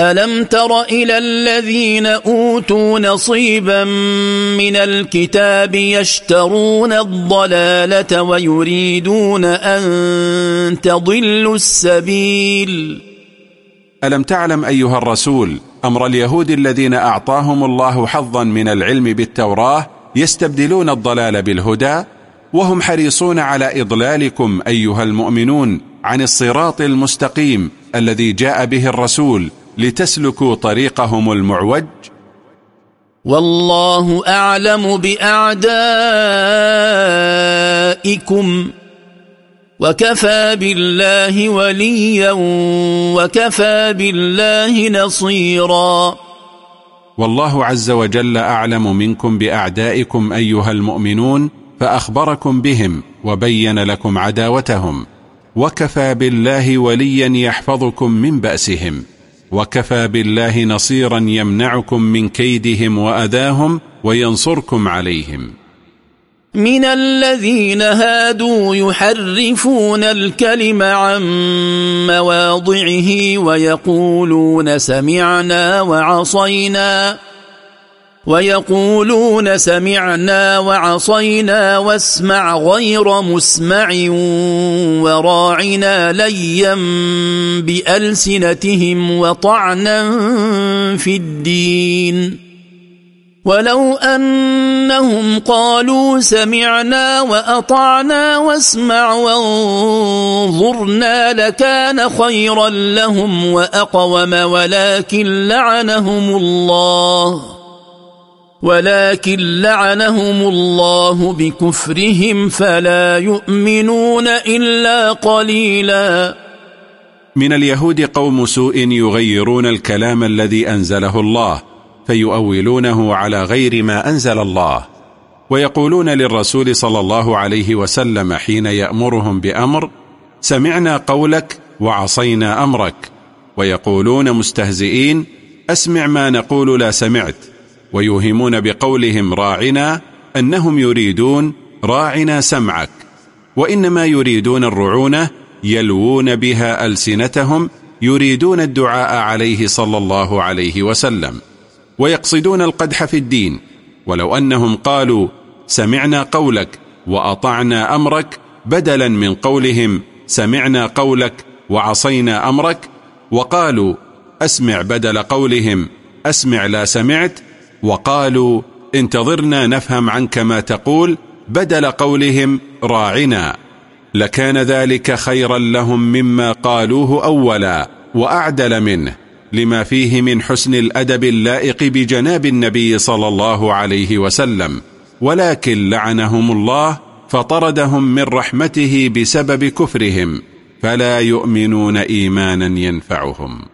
ألم تر إلى الذين أوتوا نصيبا من الكتاب يشترون الضلالة ويريدون أن تضلوا السبيل؟ ألم تعلم أيها الرسول أمر اليهود الذين أعطاهم الله حظا من العلم بالتوراة يستبدلون الضلال بالهدى وهم حريصون على إضلالكم أيها المؤمنون عن الصراط المستقيم الذي جاء به الرسول لتسلكوا طريقهم المعوج؟ والله أعلم بأعدائكم وكفى بالله وليا وكفى بالله نصيرا. والله عز وجل أعلم منكم بأعدائكم أيها المؤمنون فأخبركم بهم وبين لكم عداوتهم. وكفى بالله وليا يحفظكم من بأسهم وكفى بالله نصيرا يمنعكم من كيدهم وأذاهم وينصركم عليهم. من الذين هادوا يحرفون الكلم عن مواضعه ويقولون سمعنا وعصينا. ويقولون سمعنا وعصينا واسمع غير مسمع وراعنا ليا بألسنتهم وطعنا في الدين. ولو أنهم قالوا سمعنا وأطعنا واسمع وانظرنا لكان خيرا لهم وأقوم ولكن لعنهم الله. ولكن لعنهم الله بكفرهم فلا يؤمنون إلا قليلا. من اليهود قوم سوء يغيرون الكلام الذي أنزله الله فيؤولونه على غير ما أنزل الله. ويقولون للرسول صلى الله عليه وسلم حين يأمرهم بأمر سمعنا قولك وعصينا أمرك. ويقولون مستهزئين أسمع ما نقول لا سمعت. ويوهمون بقولهم راعنا أنهم يريدون راعنا سمعك وإنما يريدون الرعونة يلوون بها ألسنتهم يريدون الدعاء عليه صلى الله عليه وسلم ويقصدون القدح في الدين ولو أنهم قالوا سمعنا قولك وأطعنا أمرك بدلا من قولهم سمعنا قولك وعصينا أمرك وقالوا أسمع بدل قولهم أسمع لا سمعت وقالوا انتظرنا نفهم عنك ما تقول بدل قولهم راعنا. لكان ذلك خيرا لهم مما قالوه أولا وأعدل منه لما فيه من حسن الأدب اللائق بجناب النبي صلى الله عليه وسلم ولكن لعنهم الله فطردهم من رحمته بسبب كفرهم فلا يؤمنون إيمانا ينفعهم.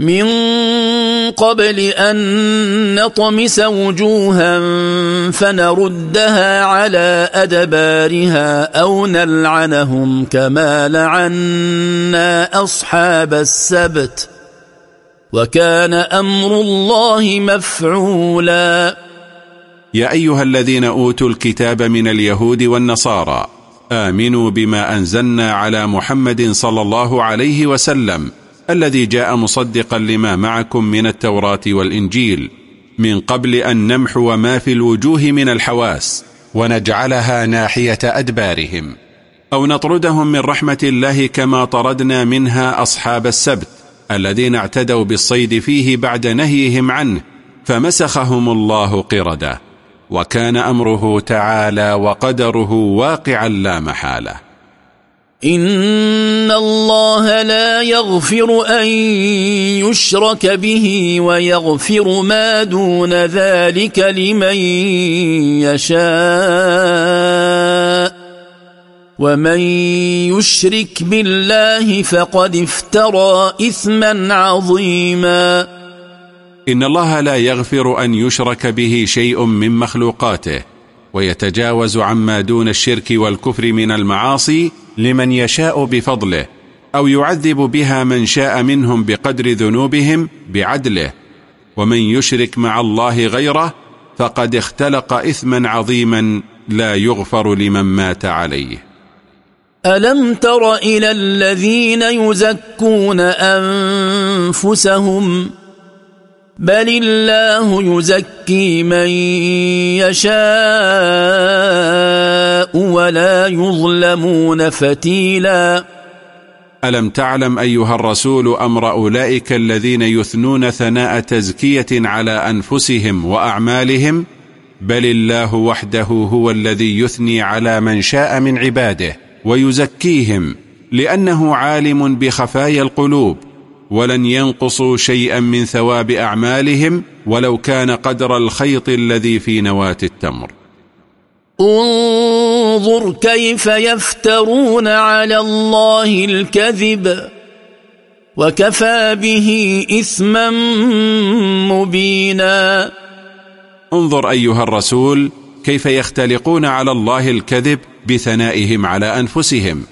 من قبل أن نطمس وجوها فنردها على أدبارها أو نلعنهم كما لعنا أصحاب السبت وكان أمر الله مفعولا. يا أيها الذين أوتوا الكتاب من اليهود والنصارى آمنوا بما أنزلنا على محمد صلى الله عليه وسلم. الذي جاء مصدقا لما معكم من التوراة والإنجيل من قبل أن نمحو ما في الوجوه من الحواس ونجعلها ناحية أدبارهم أو نطردهم من رحمة الله كما طردنا منها أصحاب السبت الذين اعتدوا بالصيد فيه بعد نهيهم عنه فمسخهم الله قردة وكان أمره تعالى وقدره واقعا لا محالة. إن الله لا يغفر أن يشرك به ويغفر ما دون ذلك لمن يشاء. ومن يشرك بالله فقد افترى إثما عظيما. إن الله لا يغفر أن يشرك به شيء من مخلوقاته ويتجاوز عما دون الشرك والكفر من المعاصي لمن يشاء بفضله أو يعذب بها من شاء منهم بقدر ذنوبهم بعدله. ومن يشرك مع الله غيره فقد اختلق إثما عظيما لا يغفر لمن مات عليه. ألم تر إلى الذين يزكون أنفسهم؟ بل الله يزكي من يشاء ولا يظلمون فتيلا. ألم تعلم أيها الرسول أمر أولئك الذين يثنون ثناء تزكية على أنفسهم وأعمالهم؟ بل الله وحده هو الذي يثني على من شاء من عباده ويزكيهم لأنه عالم بخفايا القلوب. ولن ينقصوا شيئا من ثواب أعمالهم ولو كان قدر الخيط الذي في نواة التمر. انظر كيف يفترون على الله الكذب وكفى به إثما مبينا. انظر أيها الرسول كيف يختلقون على الله الكذب بثنائهم على أنفسهم.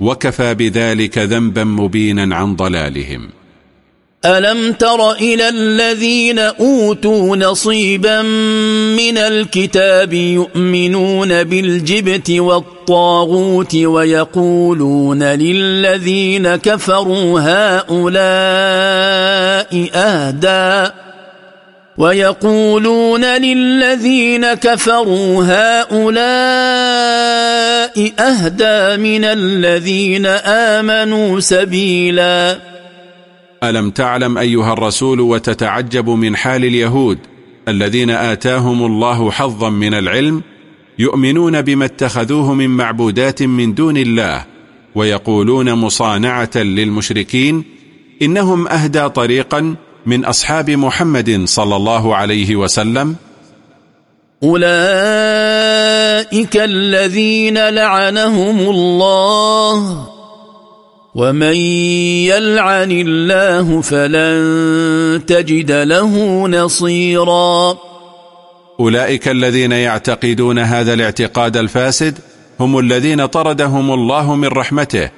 وكفى بذلك ذنبا مبينا عن ضلالهم. ألم تر إلى الذين أوتوا نصيبا من الكتاب يؤمنون بالجبت والطاغوت ويقولون للذين كفروا هؤلاء أهدى؟ ويقولون للذين كفروا هؤلاء أهدى من الذين آمنوا سبيلا. ألم تعلم أيها الرسول وتتعجب من حال اليهود الذين آتاهم الله حظا من العلم يؤمنون بما اتخذوه من معبودات من دون الله ويقولون مصانعة للمشركين إنهم أهدى طريقا من أصحاب محمد صلى الله عليه وسلم. أولئك الذين لعنهم الله ومن يلعن الله فلن تجد له نصيرا. أولئك الذين يعتقدون هذا الاعتقاد الفاسد هم الذين طردهم الله من رحمته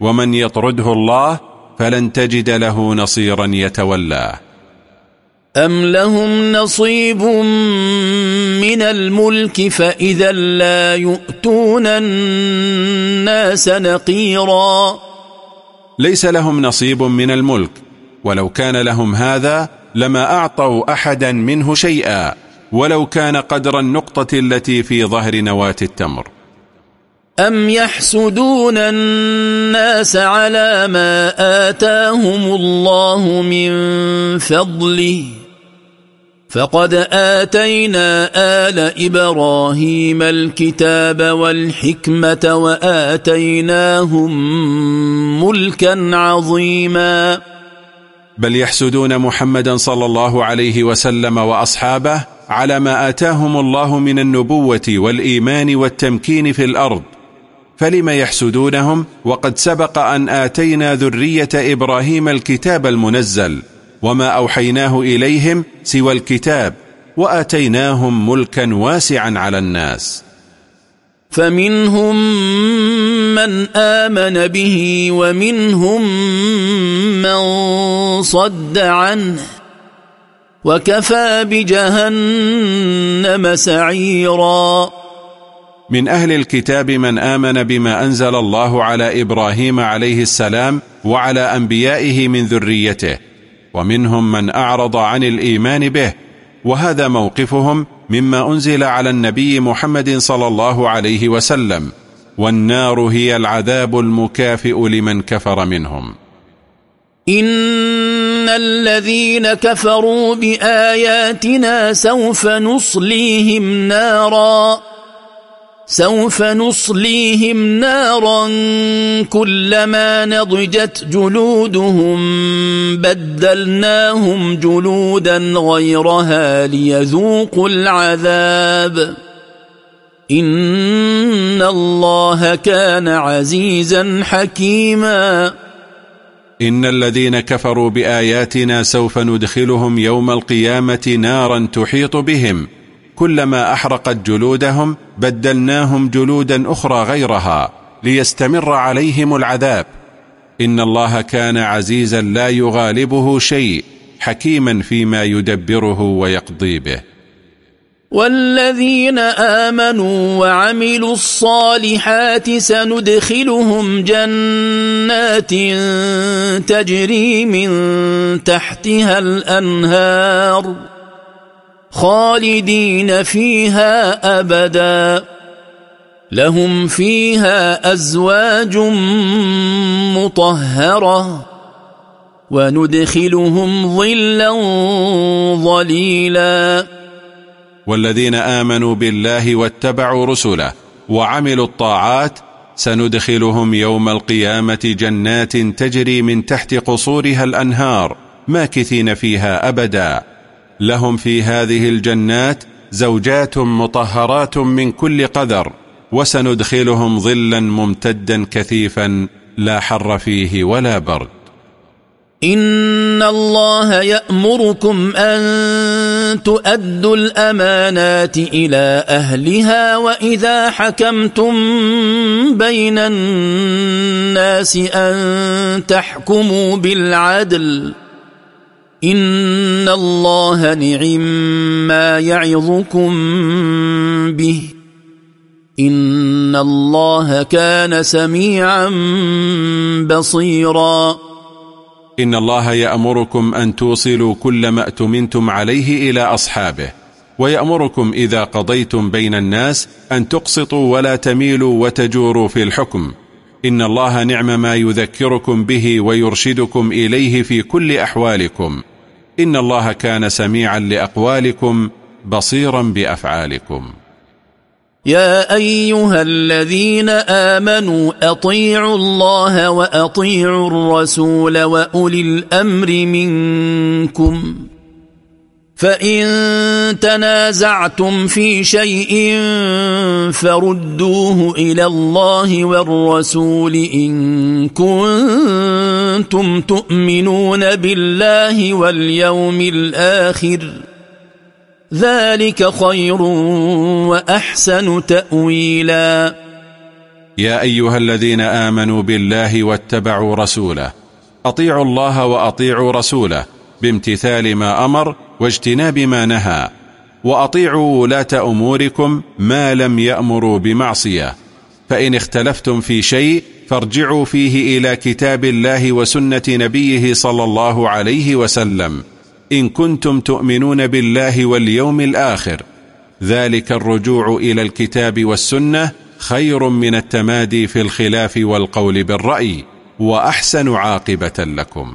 ومن يطرده الله فلن تجد له نصيرا يتولاه أم لهم نصيب من الملك فإذا لا يؤتون الناس نقيراً. ليس لهم نصيب من الملك. ولو كان لهم هذا لما أعطوا أحدا منه شيئا. ولو كان قدر النقطة التي في ظهر نواة التمر. أم يحسدون الناس على ما آتاهم الله من فضله فقد آتينا آل إبراهيم الكتاب والحكمة وآتيناهم ملكا عظيما بل يحسدون محمدا صلى الله عليه وسلم وأصحابه على ما آتاهم الله من النبوة والإيمان والتمكين في الأرض فلم يحسدونهم؟ وقد سبق أن آتينا ذرية إبراهيم الكتاب المنزل وما أوحيناه إليهم سوى الكتاب وآتيناهم ملكا واسعا على الناس. فمنهم من آمن به ومنهم من صد عنه وكفى بجهنم سعيرا. من أهل الكتاب من آمن بما أنزل الله على إبراهيم عليه السلام وعلى أنبيائه من ذريته ومنهم من أعرض عن الإيمان به وهذا موقفهم مما أنزل على النبي محمد صلى الله عليه وسلم والنار هي العذاب المكافئ لمن كفر منهم. إن الذين كفروا بآياتنا سوف نصليهم ناراً. سوف نصليهم نارا كلما نضجت جلودهم بدلناهم جلودا غيرها ليذوقوا العذاب. إن الله كان عزيزا حكيما. إن الذين كفروا بآياتنا سوف ندخلهم يوم القيامة نارا تحيط بهم. كلما أحرقت جلودهم بدلناهم جلودا أخرى غيرها ليستمر عليهم العذاب. إن الله كان عزيزا لا يغالبه شيء حكيما فيما يدبره ويقضي به. والذين آمنوا وعملوا الصالحات سندخلهم جنات تجري من تحتها الأنهار. خالدين فيها أبدا. لهم فيها أزواج مطهرة. وندخلهم ظلا ظليلا. والذين آمنوا بالله واتبعوا رسله وعملوا الطاعات سندخلهم يوم القيامة جنات تجري من تحت قصورها الأنهار ماكثين فيها أبدا. لهم في هذه الجنات زوجات مطهرات من كل قدر وسندخلهم ظلا ممتدا كثيفا لا حر فيه ولا برد. إن الله يأمركم أن تؤدوا الأمانات إلى أهلها وإذا حكمتم بين الناس أن تحكموا بالعدل. إن الله نعم ما يعظكم به إن الله كان سميعا بصيرا. إن الله يأمركم أن توصلوا كل ما أتمنتم عليه إلى أصحابه ويأمركم إذا قضيتم بين الناس أن تقسطوا ولا تميلوا وتجوروا في الحكم إن الله نعم ما يذكركم به ويرشدكم إليه في كل أحوالكم إن الله كان سميعا لأقوالكم بصيرا بأفعالكم. يا أيها الذين آمنوا أطيعوا الله وأطيعوا الرسول وأولي الأمر منكم. فإن تنازعتم في شيء فردوه إلى الله والرسول إن كنتم تؤمنون بالله واليوم الآخر ذلك خير وأحسن تأويلا. يا أيها الذين آمنوا بالله واتبعوا رسوله. أطيعوا الله وأطيعوا رسوله بامتثال ما أمر واجتناب ما نهى وأطيعوا ولاة أموركم ما لم يأمروا بمعصية فإن اختلفتم في شيء فارجعوا فيه إلى كتاب الله وسنة نبيه صلى الله عليه وسلم إن كنتم تؤمنون بالله واليوم الآخر. ذلك الرجوع إلى الكتاب والسنة خير من التمادي في الخلاف والقول بالرأي وأحسن عاقبة لكم.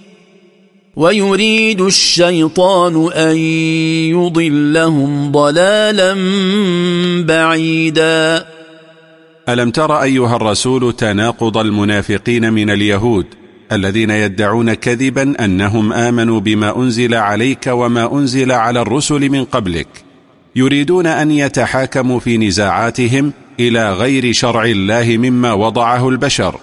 ويريد الشيطان أن يضلهم ضلالا بعيدا. ألم تر أيها الرسول تناقض المنافقين من اليهود الذين يدعون كذبا أنهم آمنوا بما أنزل عليك وما أنزل على الرسل من قبلك؟ يريدون أن يتحاكموا في نزاعاتهم إلى غير شرع الله مما وضعه البشر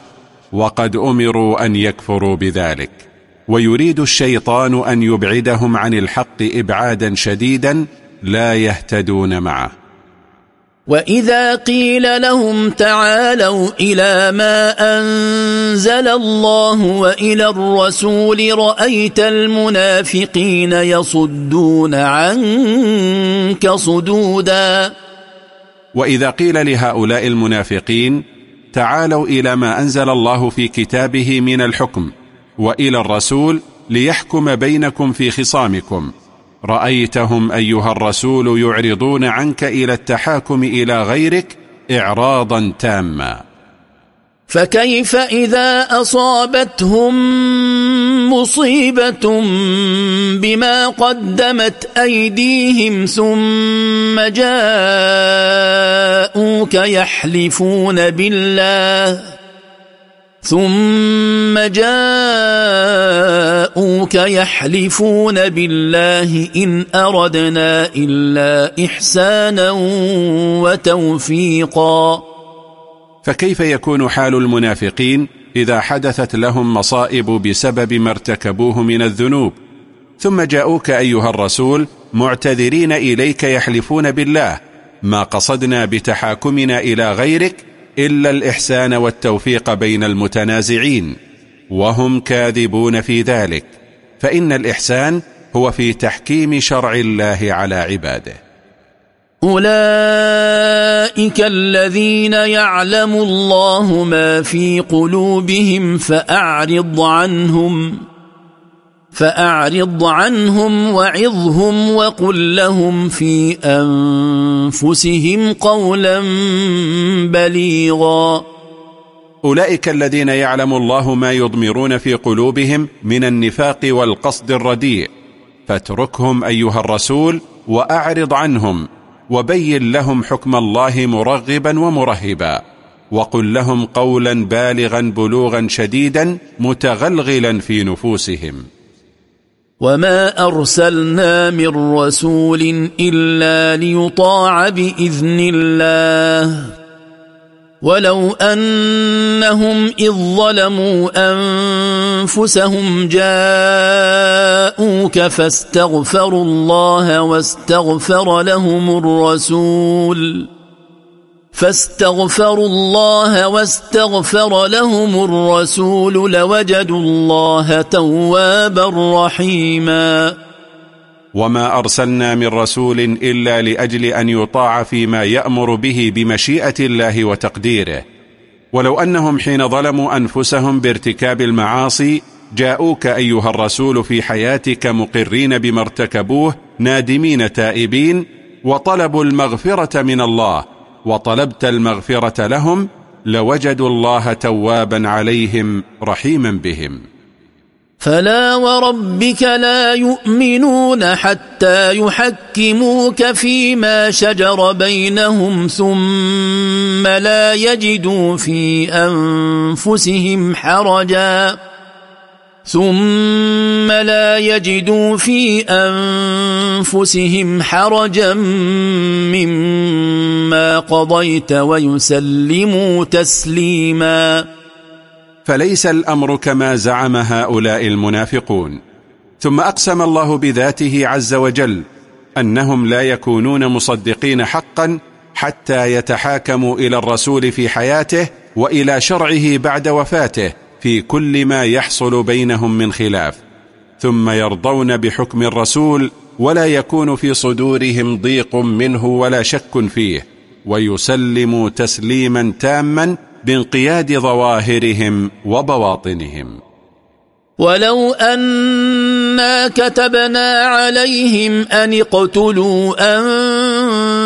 وقد أمروا أن يكفروا بذلك. ويريد الشيطان أن يبعدهم عن الحق إبعادا شديدا لا يهتدون معه. وإذا قيل لهم تعالوا إلى ما أنزل الله وإلى الرسول رأيت المنافقين يصدون عنك صدودا. وإذا قيل لهؤلاء المنافقين تعالوا إلى ما أنزل الله في كتابه من الحكم وإلى الرسول ليحكم بينكم في خصامكم. رأيتهم أيها الرسول يعرضون عنك إلى التحاكم إلى غيرك إعراضا تاما. فكيف إذا أصابتهم مصيبة بما قدمت أيديهم ثم جاءوك يحلفون بالله؟ ثم جاءوك يحلفون بالله إن أردنا إلا إحسانا وتوفيقا. فكيف يكون حال المنافقين إذا حدثت لهم مصائب بسبب ما ارتكبوه من الذنوب؟ ثم جاءوك أيها الرسول معتذرين إليك يحلفون بالله ما قصدنا بتحاكمنا إلى غيرك إلا الإحسان والتوفيق بين المتنازعين وهم كاذبون في ذلك فإن الإحسان هو في تحكيم شرع الله على عباده. أولئك الذين يعلم الله ما في قلوبهم فأعرض عنهم. فأعرض عنهم وعظهم وقل لهم في أنفسهم قولا بليغا. أولئك الذين يعلم الله ما يضمرون في قلوبهم من النفاق والقصد الرديء. فاتركهم أيها الرسول وأعرض عنهم وبين لهم حكم الله مرغبا ومرهبا. وقل لهم قولا بالغا بلوغا شديدا متغلغلا في نفوسهم. وما أرسلنا من رسول إلا ليطاع بإذن الله ولو أنهم إذ ظلموا أنفسهم جاءوك فاستغفروا الله واستغفر لهم الرسول فاستغفروا الله واستغفر لهم الرسول لوجدوا الله توابا رحيما. وما أرسلنا من رسول إلا لأجل أن يطاع فيما يأمر به بمشيئة الله وتقديره. ولو أنهم حين ظلموا أنفسهم بارتكاب المعاصي جاءوك أيها الرسول في حياتك مقرين بما ارتكبوه نادمين تائبين وطلبوا المغفرة من الله وطلبت المغفرة لهم لوجدوا الله توابا عليهم رحيما بهم. فلا وربك لا يؤمنون حتى يحكموك فيما شجر بينهم ثم لا يجدوا في أنفسهم حرجاً. ثم لا يجدوا في أنفسهم حرجا مما قضيت ويسلموا تسليما. فليس الأمر كما زعم هؤلاء المنافقون. ثم أقسم الله بذاته عز وجل أنهم لا يكونون مصدقين حقا حتى يتحاكموا إلى الرسول في حياته وإلى شرعه بعد وفاته في كل ما يحصل بينهم من خلاف ثم يرضون بحكم الرسول ولا يكون في صدورهم ضيق منه ولا شك فيه ويسلموا تسليما تاما بانقياد ظواهرهم وبواطنهم. ولو أنا كتبنا عليهم أن اقتلوا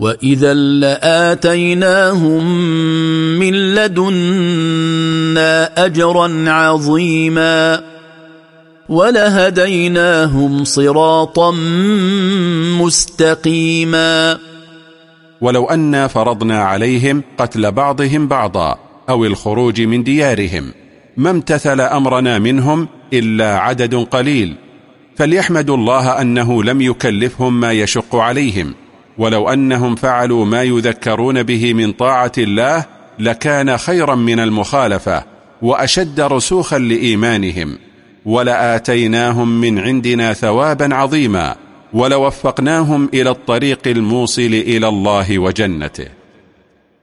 واذا لاتيناهم من لدنا اجرا عظيما ولهديناهم صراطا مستقيما ولو أنا فرضنا عليهم قتل بعضهم بعضا أو الخروج من ديارهم ما امتثل أمرنا منهم إلا عدد قليل فليحمدوا الله أنه لم يكلفهم ما يشق عليهم ولو أنهم فعلوا ما يذكرون به من طاعة الله لكان خيرا من المخالفة وأشد رسوخا لإيمانهم ولآتيناهم من عندنا ثوابا عظيما ولوفقناهم إلى الطريق الموصل إلى الله وجنته.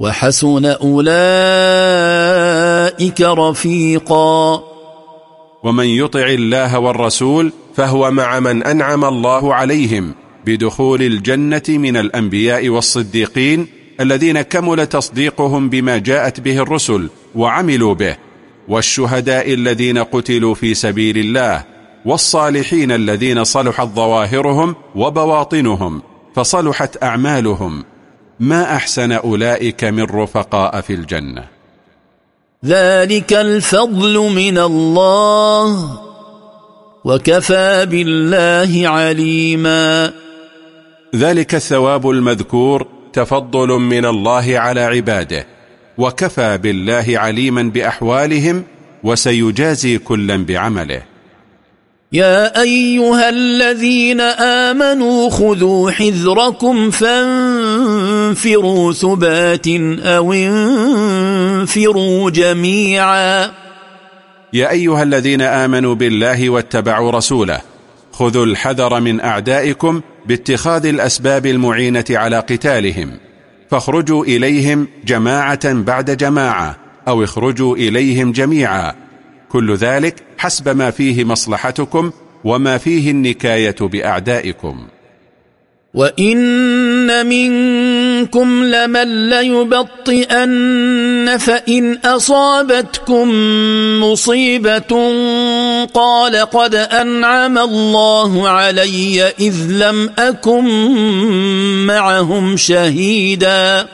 وحسن أولئك رفيقا. ومن يطع الله والرسول فهو مع من أنعم الله عليهم بدخول الجنة من الأنبياء والصديقين الذين كمل تصديقهم بما جاءت به الرسل وعملوا به والشهداء الذين قتلوا في سبيل الله والصالحين الذين صلحت ظواهرهم وبواطنهم فصلحت أعمالهم. ما أحسن أولئك من رفقاء في الجنة؟ ذلك الفضل من الله وكفى بالله عليما. ذلك الثواب المذكور تفضل من الله على عباده وكفى بالله عليما بأحوالهم وسيجازي كلا بعمله. يا أيها الذين آمنوا خذوا حذركم فانفروا ثبات أو انفروا جميعا. يا أيها الذين آمنوا بالله واتبعوا رسوله خذوا الحذر من أعدائكم باتخاذ الأسباب المعينة على قتالهم فاخرجوا إليهم جماعة بعد جماعة أو اخرجوا إليهم جميعا. كل ذلك حسب ما فيه مصلحتكم وما فيه النكاية بأعدائكم. وإن منكم لمن ليبطئن فإن أصابتكم مصيبة قال قد أنعم الله علي إذ لم أكن معهم شهيداً.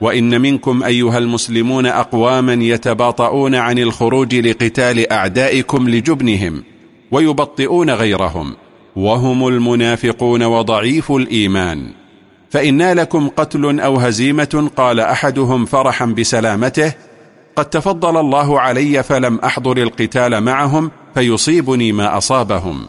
وإن منكم أيها المسلمون أقواما يتباطؤون عن الخروج لقتال أعدائكم لجبنهم ويبطئون غيرهم وهم المنافقون وضعيف الإيمان. فإن نالكم قتل أو هزيمة قال أحدهم فرحا بسلامته قد تفضل الله علي فلم أحضر القتال معهم فيصيبني ما أصابهم.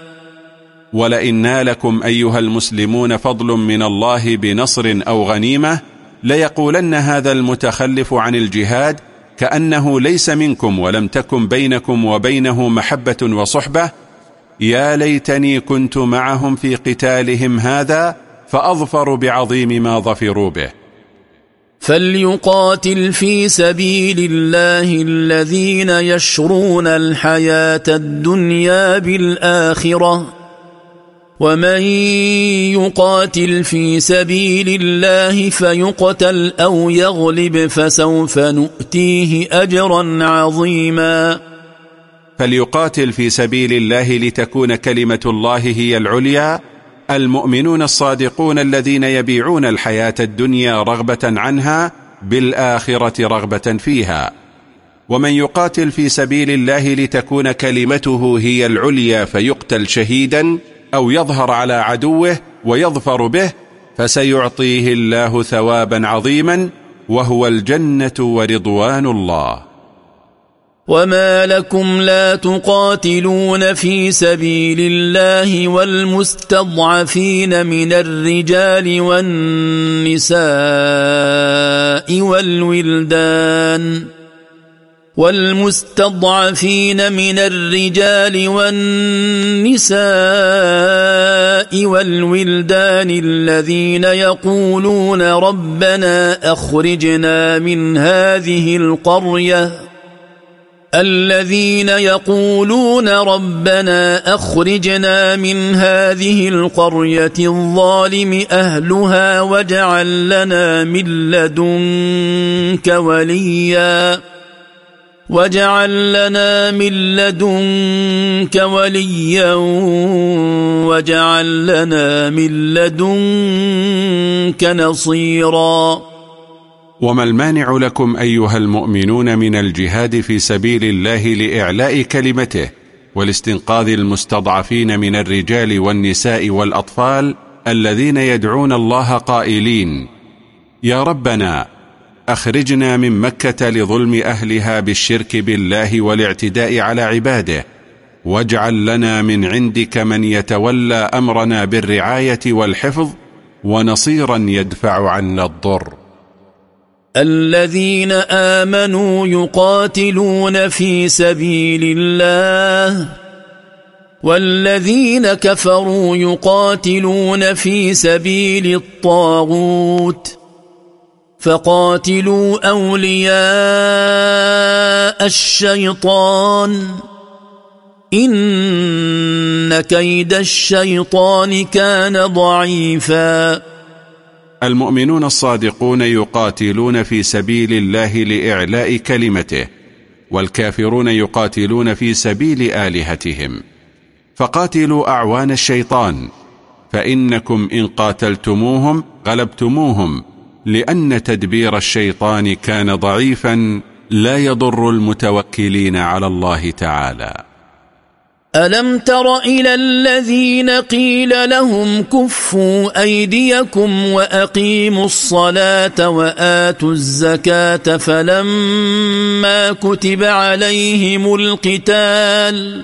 ولئن نالكم أيها المسلمون فضل من الله بنصر أو غنيمة ليقولن هذا المتخلف عن الجهاد كأنه ليس منكم ولم تكن بينكم وبينه محبة وصحبة. يا ليتني كنت معهم في قتالهم هذا فأظفر بعظيم ما ظفروا به. فليقاتل في سبيل الله الذين يشرون الحياة الدنيا بالآخرة. ومن يقاتل في سبيل الله فيقتل أو يغلب فسوف نؤتيه أجرا عظيما. فليقاتل في سبيل الله لتكون كلمة الله هي العليا المؤمنون الصادقون الذين يبيعون الحياة الدنيا رغبة عنها بالآخرة رغبة فيها. ومن يقاتل في سبيل الله لتكون كلمته هي العليا فيقتل شهيدا أو يظهر على عدوه ويظفر به فسيعطيه الله ثوابا عظيما وهو الجنة ورضوان الله. وما لكم لا تقاتلون في سبيل الله والمستضعفين من الرجال والنساء والولدان والمستضعفين من الرجال والنساء والولدان الذين يقولون ربنا أخرجنا من هذه القرية الذين يقولون ربنا أخرجنا من هذه القرية الظالم أهلها واجعل لنا من لدنك ولياً واجعل لنا من لدنك وليا واجعل لنا من لدنك نصيرا. وما المانع لكم أيها المؤمنون من الجهاد في سبيل الله لإعلاء كلمته والاستنقاذ المستضعفين من الرجال والنساء والأطفال الذين يدعون الله قائلين يا ربنا أخرجنا من مكة لظلم أهلها بالشرك بالله والاعتداء على عباده. واجعل لنا من عندك من يتولى أمرنا بالرعاية والحفظ ونصيرا يدفع عنا الضر. الذين آمنوا يقاتلون في سبيل الله والذين كفروا يقاتلون في سبيل الطاغوت. فقاتلوا أولياء الشيطان. إن كيد الشيطان كان ضعيفا. المؤمنون الصادقون يقاتلون في سبيل الله لإعلاء كلمته والكافرون يقاتلون في سبيل آلهتهم. فقاتلوا أعوان الشيطان فإنكم إن قاتلتموهم غلبتموهم. لأن تدبير الشيطان كان ضعيفا لا يضر المتوكلين على الله تعالى. ألم تر إلى الذين قيل لهم كفوا أيديكم وأقيموا الصلاة وآتوا الزكاة فلما كتب عليهم القتال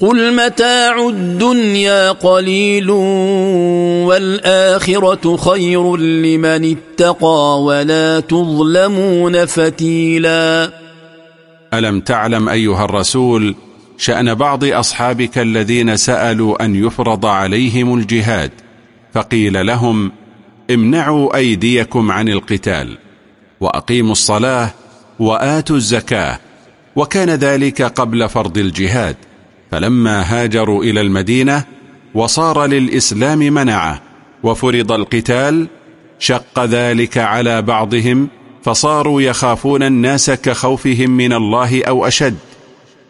قل متاع الدنيا قليل والآخرة خير لمن اتقى ولا تظلمون فتيلا. ألم تعلم أيها الرسول شأن بعض أصحابك الذين سألوا أن يفرض عليهم الجهاد فقيل لهم امنعوا أيديكم عن القتال وأقيموا الصلاة وآتوا الزكاة وكان ذلك قبل فرض الجهاد. فلما هاجروا إلى المدينة وصار للإسلام منعة وفرض القتال شق ذلك على بعضهم فصاروا يخافون الناس كخوفهم من الله أو أشد.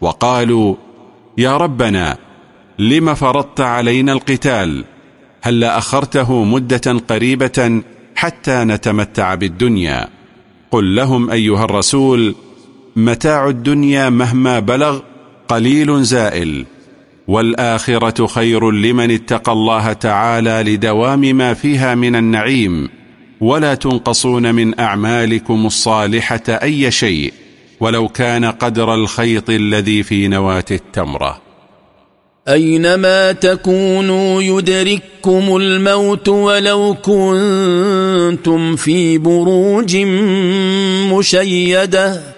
وقالوا يا ربنا لم فرضت علينا القتال؟ هل أخرته مدة قريبة حتى نتمتع بالدنيا؟ قل لهم أيها الرسول متاع الدنيا مهما بلغ قليل زائل. والآخرة خير لمن اتقى الله تعالى لدوام ما فيها من النعيم. ولا تنقصون من أعمالكم الصالحة أي شيء. ولو كان قدر الخيط الذي في نواة التمرة. أينما تكونوا يدرككم الموت ولو كنتم في بروج مشيدة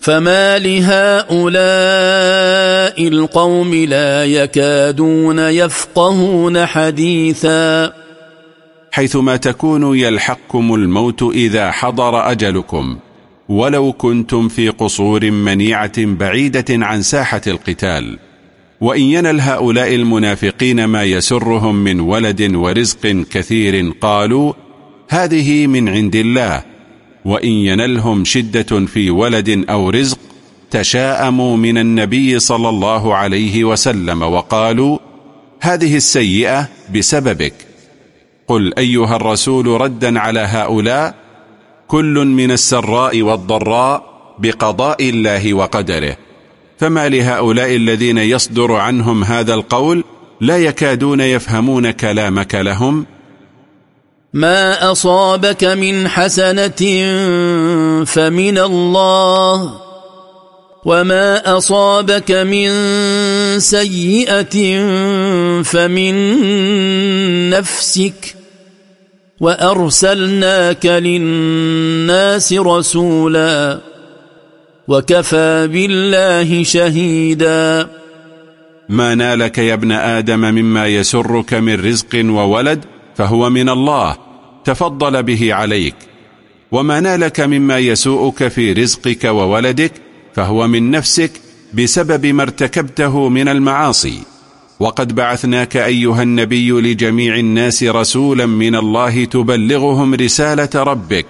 فما لهؤلاء القوم لا يكادون يفقهون حديثا. حيثما تكونوا يلحقكم الموت إذا حضر أجلكم. ولو كنتم في قصور منيعة بعيدة عن ساحة القتال. وإن ينل هؤلاء المنافقين ما يسرهم من ولد ورزق كثير قالوا هذه من عند الله. وإن ينلهم شدة في ولد أو رزق تشاءموا من النبي صلى الله عليه وسلم وقالوا هذه السيئة بسببك. قل أيها الرسول ردا على هؤلاء كل من السراء والضراء بقضاء الله وقدره. فما لهؤلاء الذين يصدر عنهم هذا القول لا يكادون يفهمون كلامك لهم ما أصابك من حسنة فمن الله وما أصابك من سيئة فمن نفسك وأرسلناك للناس رسولا وكفى بالله شهيدا ما نالك يا ابن آدم مما يسرك من رزق وولد فهو من الله تفضل به عليك. وما نالك مما يسوءك في رزقك وولدك فهو من نفسك بسبب ما ارتكبته من المعاصي. وقد بعثناك أيها النبي لجميع الناس رسولا من الله تبلغهم رسالة ربك.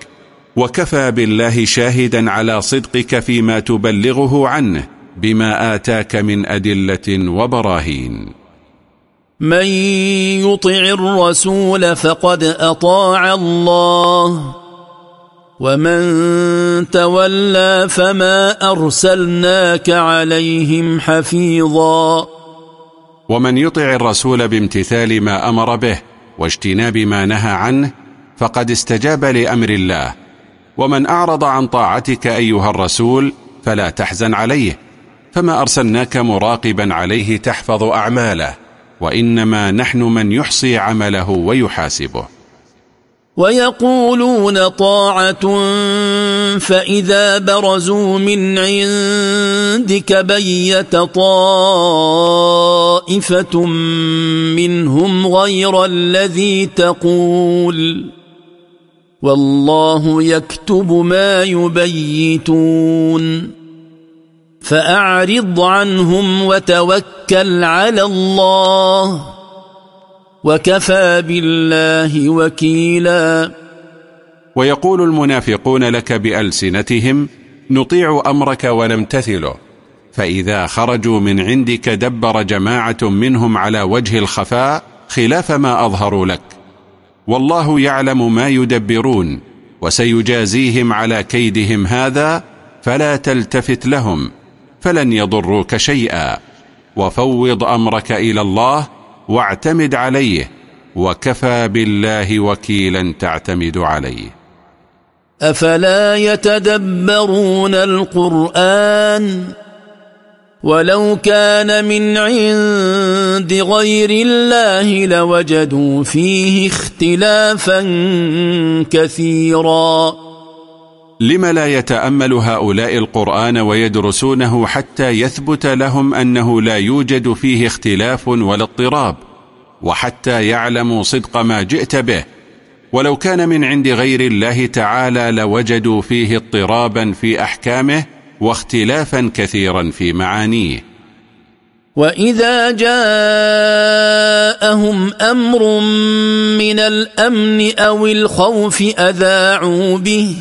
وكفى بالله شاهدا على صدقك فيما تبلغه عنه بما آتاك من أدلة وبراهين. من يطع الرسول فقد أطاع الله ومن تولى فما أرسلناك عليهم حفيظا. ومن يطع الرسول بامتثال ما أمر به واجتناب ما نهى عنه فقد استجاب لأمر الله. ومن أعرض عن طاعتك أيها الرسول فلا تحزن عليه فما أرسلناك مراقبا عليه تحفظ أعماله. وإنما نحن من يحصي عمله ويحاسبه. ويقولون طاعة فإذا برزوا من عندك بيت طائفة منهم غير الذي تقول. والله يكتب ما يبيتون. فأعرض عنهم وتوكل على الله وكفى بالله وكيلا. ويقول المنافقون لك بألسنتهم نطيع أمرك ونمتثله فإذا خرجوا من عندك دبر جماعة منهم على وجه الخفاء خلاف ما أظهروا لك. والله يعلم ما يدبرون وسيجازيهم على كيدهم هذا فلا تلتفت لهم. فلن يضروك شيئا. وفوض أمرك إلى الله واعتمد عليه وكفى بالله وكيلا تعتمد عليه. أفلا يتدبرون القرآن؟ ولو كان من عند غير الله لوجدوا فيه اختلافا كثيرا. لم لا يتأمل هؤلاء القرآن ويدرسونه حتى يثبت لهم أنه لا يوجد فيه اختلاف ولا اضطراب وحتى يعلموا صدق ما جئت به. ولو كان من عند غير الله تعالى لوجدوا فيه اضطرابا في أحكامه واختلافا كثيرا في معانيه. وإذا جاءهم أمر من الأمن أو الخوف أذاعوا به.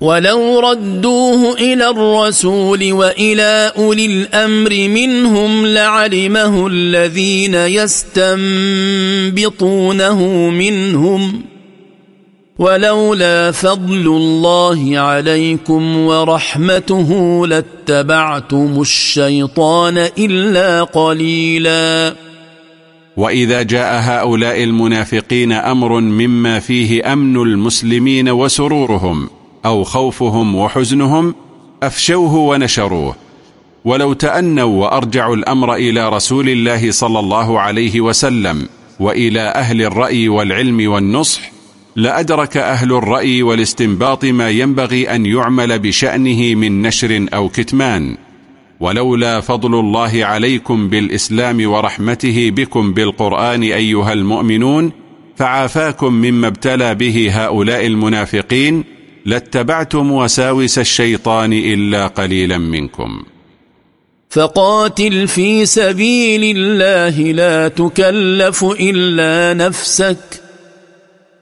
ولو ردوه إلى الرسول والى اولي الامر منهم لعلمه الذين يستنبطونه منهم ولولا فضل الله عليكم ورحمته لاتبعتم الشيطان الا قليلا واذا جاء هؤلاء المنافقين أمر مما فيه امن المسلمين وسرورهم أو خوفهم وحزنهم أفشوه ونشروه. ولو تأنوا وأرجعوا الأمر إلى رسول الله صلى الله عليه وسلم وإلى أهل الرأي والعلم والنصح لأدرك أهل الرأي والاستنباط ما ينبغي أن يعمل بشأنه من نشر أو كتمان. ولولا فضل الله عليكم بالإسلام ورحمته بكم بالقرآن أيها المؤمنون فعافاكم مما ابتلى به هؤلاء المنافقين لاتبعتم وساوس الشيطان إلا قليلا منكم. فقاتل في سبيل الله لا تكلف إلا نفسك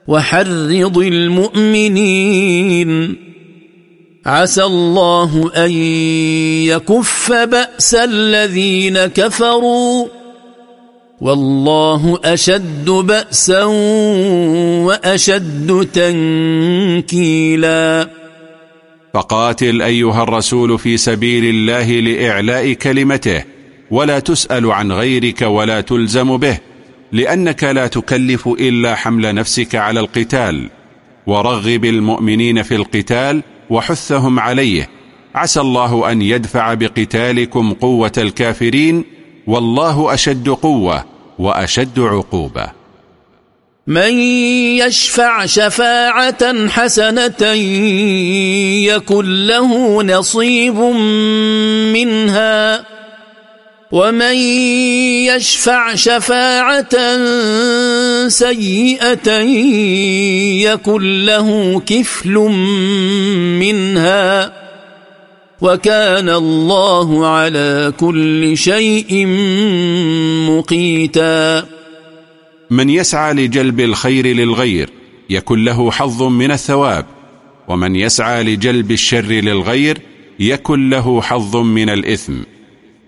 وحرض المؤمنين. عسى الله أن يكف بأس الذين كفروا. والله أشد بأسا وأشد تنكيلا. فقاتل أيها الرسول في سبيل الله لإعلاء كلمته ولا تسأل عن غيرك ولا تلزم به لأنك لا تكلف إلا حمل نفسك على القتال. ورغب المؤمنين في القتال وحثهم عليه. عسى الله أن يدفع بقتالكم قوة الكافرين والله أشد قوة وأشد عقوبة. من يشفع شفاعة حسنة يكن له نصيب منها. ومن يشفع شفاعة سيئة يكن له كفل منها. وكان الله على كل شيء مقيتا. من يسعى لجلب الخير للغير يكن له حظ من الثواب ومن يسعى لجلب الشر للغير يكن له حظ من الإثم.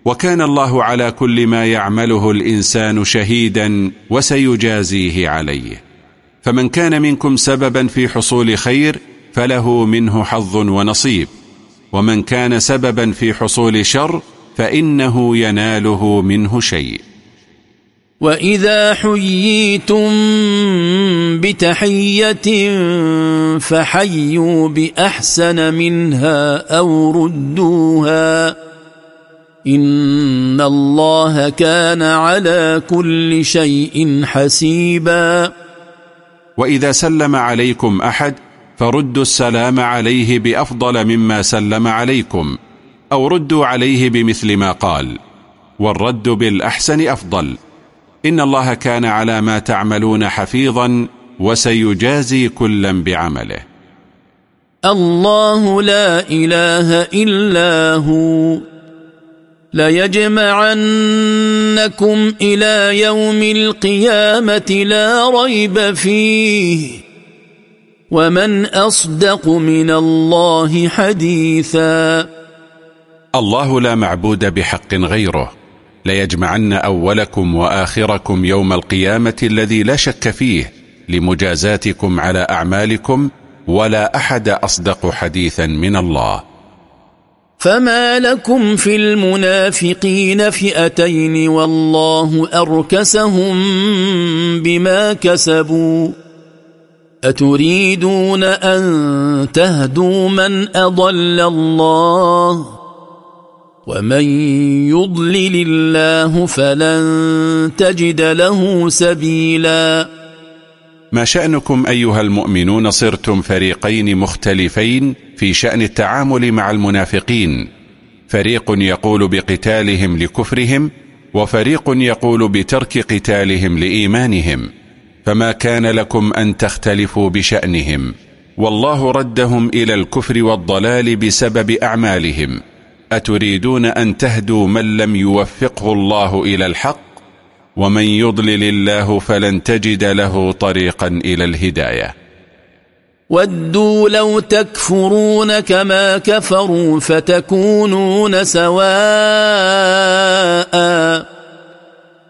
وكان الله على كل ما يعمله الإنسان شهيدا وسيجازيه عليه. فمن كان منكم سببا في حصول خير فله منه حظ ونصيب. ومن كان سببا في حصول شر فإنه يناله منه شيء. وإذا حييتم بتحية فحيوا بأحسن منها أو ردوها. إن الله كان على كل شيء حسيبا. وإذا سلم عليكم أحد فردوا السلام عليه بأفضل مما سلم عليكم أو ردوا عليه بمثل ما قال والرد بالأحسن أفضل. إن الله كان على ما تعملون حفيظا وسيجازي كلا بعمله. الله لا إله إلا هو. ليجمعنكم إلى يوم القيامة لا ريب فيه. ومن اصدق من الله حديثا الله لا معبود بحق غيره. ليجمعن أولكم وآخركم يوم القيامة الذي لا شك فيه لمجازاتكم على أعمالكم ولا أحد أصدق حديثا من الله. فما لكم في المنافقين فئتين والله أركسهم بما كسبوا أتريدون أن تهدوا من أضل الله ومن يضلل الله فلن تجد له سبيلاً. ما شأنكم أيها المؤمنون صرتم فريقين مختلفين في شأن التعامل مع المنافقين. فريق يقول بقتالهم لكفرهم وفريق يقول بترك قتالهم لإيمانهم. فما كان لكم أن تختلفوا بشأنهم. والله ردهم إلى الكفر والضلال بسبب أعمالهم. أتريدون أن تهدوا من لم يوفقه الله إلى الحق؟ ومن يضلل الله فلن تجد له طريقا إلى الهداية. ودوا لو تكفرون كما كفروا فتكونون سواء.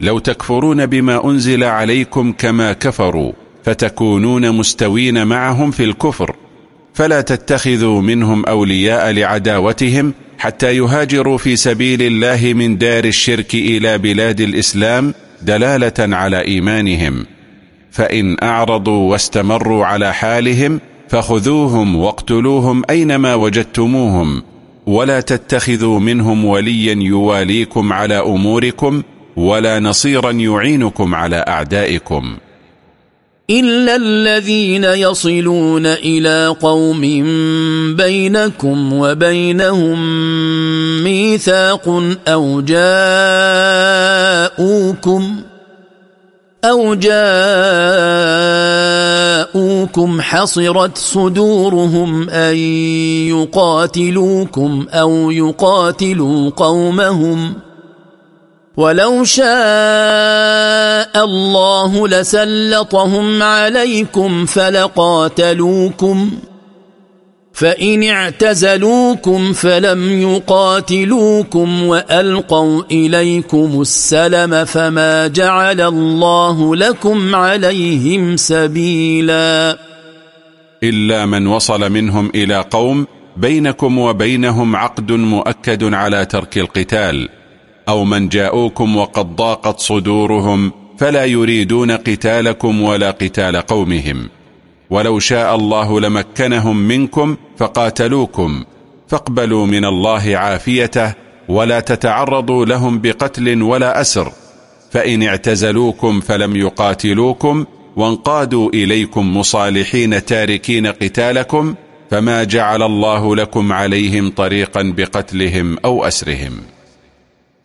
لو تكفرون بما أنزل عليكم كما كفروا فتكونون مستوين معهم في الكفر. فلا تتخذوا منهم أولياء لعداوتهم حتى يهاجروا في سبيل الله من دار الشرك إلى بلاد الإسلام دلالة على إيمانهم. فإن أعرضوا واستمروا على حالهم فخذوهم واقتلوهم أينما وجدتموهم. ولا تتخذوا منهم وليا يواليكم على أموركم ولا نصيرا يعينكم على أعدائكم. إلا الذين يصلون إلى قوم بينكم وبينهم ميثاق أو جاءوكم أو جاءوكم حصرت صدورهم أن يقاتلوكم أو يقاتلوا قومهم ۖ ولو شاء الله لسلطهم عليكم فلقاتلوكم فإن اعتزلوكم فلم يقاتلوكم وألقوا إليكم السلم فما جعل الله لكم عليهم سبيلا. إلا من وصل منهم إلى قوم بينكم وبينهم عقد مؤكد على ترك القتال. أو من جاءوكم وقد ضاقت صدورهم فلا يريدون قتالكم ولا قتال قومهم. ولو شاء الله لمكنهم منكم فقاتلوكم. فاقبلوا من الله عافيته ولا تتعرضوا لهم بقتل ولا أسر. فإن اعتزلوكم فلم يقاتلوكم وانقادوا إليكم مصالحين تاركين قتالكم فما جعل الله لكم عليهم طريقا بقتلهم أو أسرهم.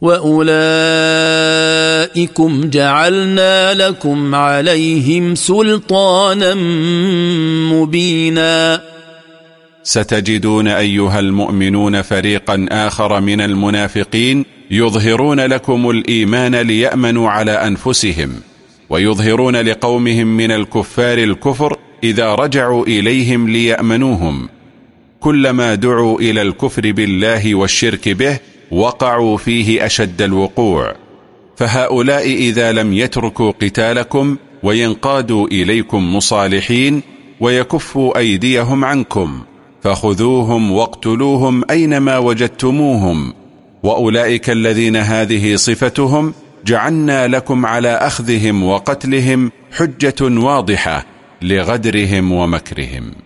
واولئكم جعلنا لكم عليهم سلطانا مبينا. ستجدون أيها المؤمنون فريقا آخر من المنافقين يظهرون لكم الإيمان ليأمنوا على أنفسهم ويظهرون لقومهم من الكفار الكفر إذا رجعوا إليهم ليأمنوهم. كلما دعوا إلى الكفر بالله والشرك به وقعوا فيه أشد الوقوع. فهؤلاء إذا لم يتركوا قتالكم وينقادوا إليكم مصالحين ويكفوا أيديهم عنكم فخذوهم واقتلوهم أينما وجدتموهم. وأولئك الذين هذه صفتهم جعلنا لكم على أخذهم وقتلهم حجة واضحة لغدرهم ومكرهم.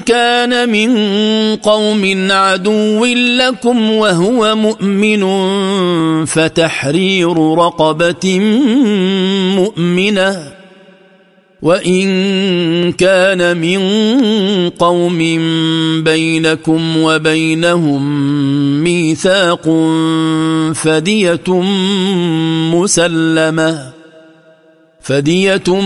كان من قوم عدو لكم وهو مؤمن فتحرير رقبة مؤمنة. وإن كان من قوم بينكم وبينهم ميثاق فدية مسلمة. فدية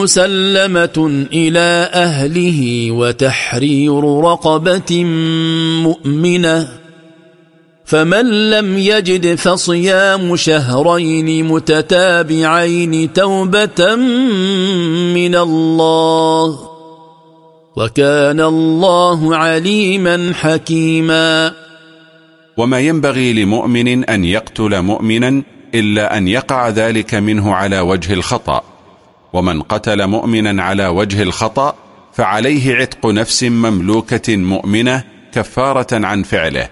مسلمة إلى أهله وتحرير رقبة مؤمنة. فمن لم يجد فصيام شهرين متتابعين توبة من الله. وكان الله عليما حكيما. وما ينبغي لمؤمن أن يقتل مؤمنا إلا أن يقع ذلك منه على وجه الخطأ. ومن قتل مؤمنا على وجه الخطأ فعليه عتق نفس مملوكة مؤمنة كفارة عن فعله.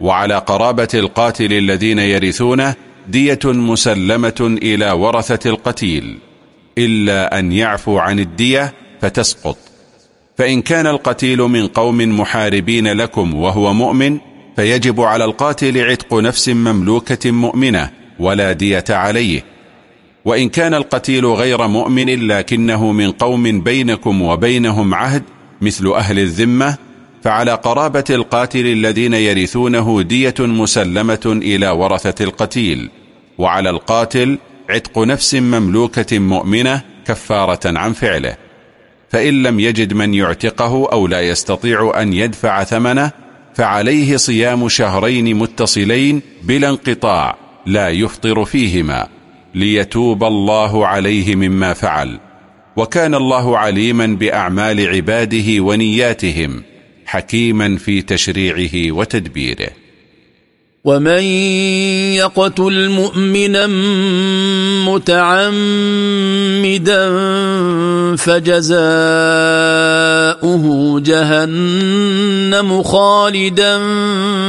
وعلى قرابة القاتل الذين يرثونه دية مسلمة إلى ورثة القتيل. إلا أن يعفو عن الدية فتسقط. فإن كان القتيل من قوم محاربين لكم وهو مؤمن فيجب على القاتل عتق نفس مملوكة مؤمنة ولا دية عليه. وإن كان القتيل غير مؤمن لكنه من قوم بينكم وبينهم عهد مثل أهل الذمة فعلى قرابة القاتل الذين يرثونه دية مسلمة إلى ورثة القتيل. وعلى القاتل عتق نفس مملوكة مؤمنة كفارة عن فعله. فإن لم يجد من يعتقه أو لا يستطيع أن يدفع ثمنه فعليه صيام شهرين متصلين بلا انقطاع. لا يفطر فيهما ليتوب الله عليه مما فعل. وكان الله عليما بأعمال عباده ونياتهم حكيما في تشريعه وتدبيره. ومن يقتل مؤمنا متعمدا فجزاؤه جهنم خالدا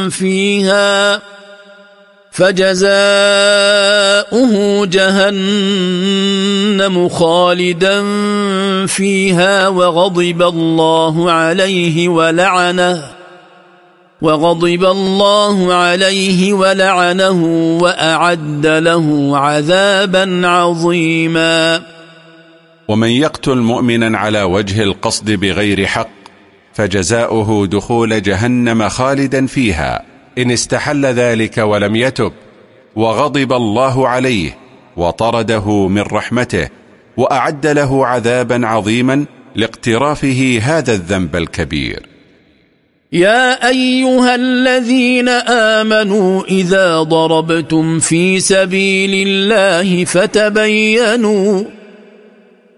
فيها. فجزاؤه جهنم خالدا فيها وغضب الله عليه ولعنه وغضب الله عليه ولعنه وأعد له عذابا عظيما. ومن يقتل مؤمنا على وجه القصد بغير حق فجزاؤه دخول جهنم خالدا فيها. إن استحل ذلك ولم يتب وغضب الله عليه وطرده من رحمته وأعد له عذابا عظيما لاقترافه هذا الذنب الكبير. يا أيها الذين آمنوا إذا ضربتم في سبيل الله فتبينوا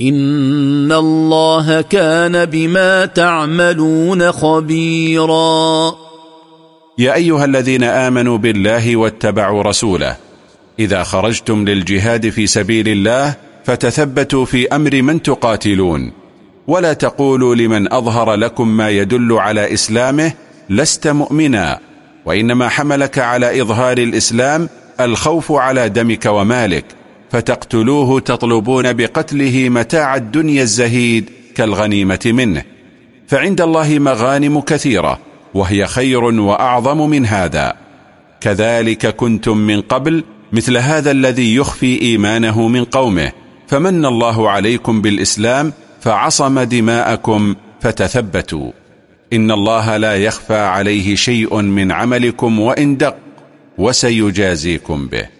إن الله كان بما تعملون خبيرا. يا أيها الذين آمنوا بالله واتبعوا رسوله. إذا خرجتم للجهاد في سبيل الله فتثبتوا في أمر من تقاتلون. ولا تقولوا لمن أظهر لكم ما يدل على إسلامه لست مؤمنا. وإنما حملك على إظهار الإسلام الخوف على دمك ومالك. فتقتلوه تطلبون بقتله متاع الدنيا الزهيد كالغنيمة منه. فعند الله مغانم كثيرة وهي خير وأعظم من هذا. كذلك كنتم من قبل مثل هذا الذي يخفي إيمانه من قومه. فمن الله عليكم بالإسلام فعصم دماءكم فتثبتوا. إن الله لا يخفى عليه شيء من عملكم وإن دق وسيجازيكم به.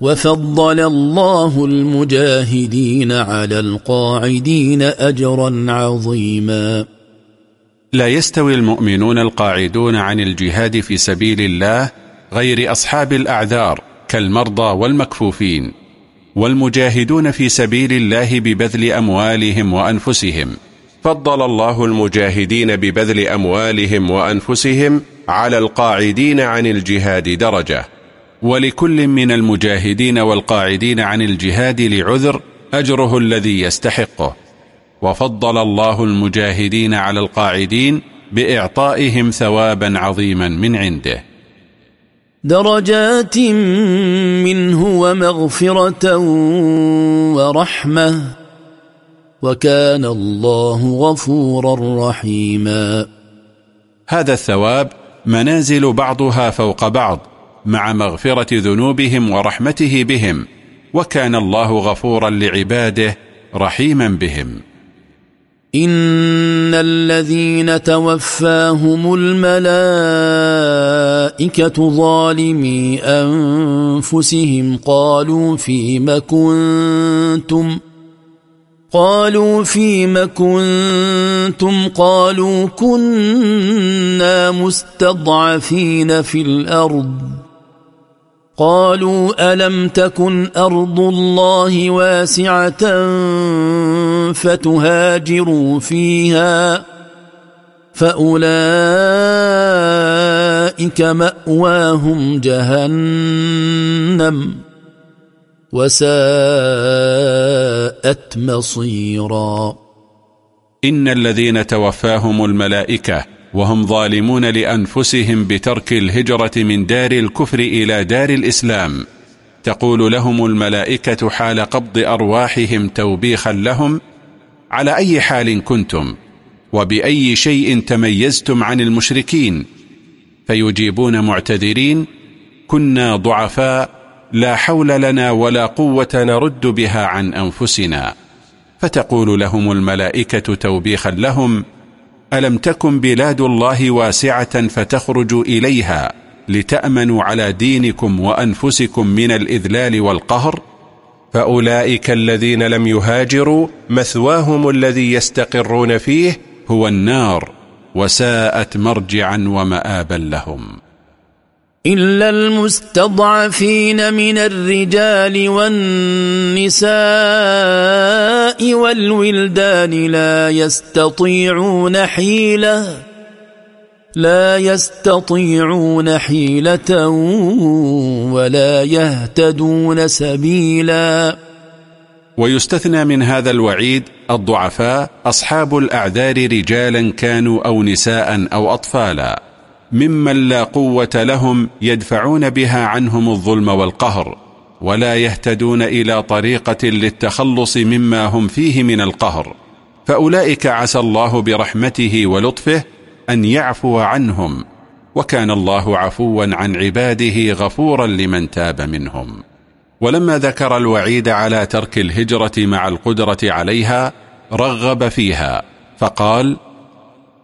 وفضل الله المجاهدين على القاعدين أجرا عظيما. لا يستوي المؤمنون القاعدون عن الجهاد في سبيل الله غير أصحاب الأعذار كالمرضى والمكفوفين والمجاهدون في سبيل الله ببذل أموالهم وأنفسهم. فضل الله المجاهدين ببذل أموالهم وأنفسهم على القاعدين عن الجهاد درجة. ولكل من المجاهدين والقاعدين عن الجهاد لعذر أجره الذي يستحقه. وفضل الله المجاهدين على القاعدين بإعطائهم ثوابا عظيما من عنده. درجات منه ومغفرة ورحمة. وكان الله غفورا رحيما. هذا الثواب منازل بعضها فوق بعض مع مغفرة ذنوبهم ورحمته بهم وكان الله غفورا لعباده رحيما بهم. إن الذين توفاهم الملائكة ظالمي أنفسهم قالوا فيم كنتم؟ قالوا فيم كنتم؟ قالوا كنا مستضعفين في الأرض. قالوا ألم تكن أرض الله واسعة فتهاجروا فيها فأولئك مأواهم جهنم وساءت مصيرا. إن الذين توفاهم الملائكة وهم ظالمون لأنفسهم بترك الهجرة من دار الكفر إلى دار الإسلام. تقول لهم الملائكة حال قبض أرواحهم توبيخا لهم على أي حال كنتم؟ وبأي شيء تميزتم عن المشركين؟ فيجيبون معتذرين كنا ضعفاء لا حول لنا ولا قوة نرد بها عن أنفسنا. فتقول لهم الملائكة توبيخا لهم ألم تكن بلاد الله واسعة فتخرجوا إليها لتأمنوا على دينكم وأنفسكم من الإذلال والقهر؟ فأولئك الذين لم يهاجروا مثواهم الذي يستقرون فيه هو النار وساءت مرجعا ومآبا لهم. إلا المستضعفين من الرجال والنساء. والولدان لا يستطيعون حيلة لا يستطيعون حيلة ولا يهتدون سبيلا. ويستثنى من هذا الوعيد الضعفاء أصحاب الأعذار رجالا كانوا أو نساء أو أطفالا ممن لا قوة لهم يدفعون بها عنهم الظلم والقهر. ولا يهتدون إلى طريقة للتخلص مما هم فيه من القهر. فأولئك عسى الله برحمته ولطفه أن يعفو عنهم وكان الله عفوا عن عباده غفورا لمن تاب منهم. ولما ذكر الوعيد على ترك الهجرة مع القدرة عليها رغب فيها فقال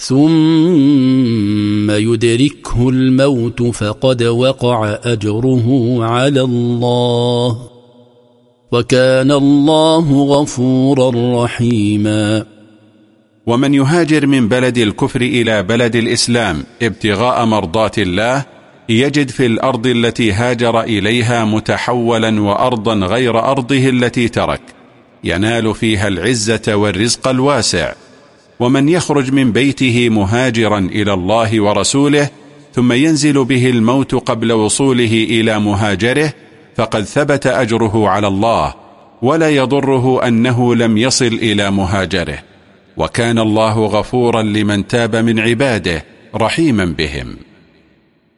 ثم يدركه الموت فقد وقع أجره على الله وكان الله غفورا رحيما. ومن يهاجر من بلد الكفر إلى بلد الإسلام ابتغاء مرضات الله يجد في الأرض التي هاجر إليها متحولا وأرضا غير أرضه التي ترك ينال فيها العزة والرزق الواسع. ومن يخرج من بيته مهاجرا إلى الله ورسوله ثم ينزل به الموت قبل وصوله إلى مهاجره فقد ثبت أجره على الله ولا يضره أنه لم يصل إلى مهاجره وكان الله غفورا لمن تاب من عباده رحيما بهم.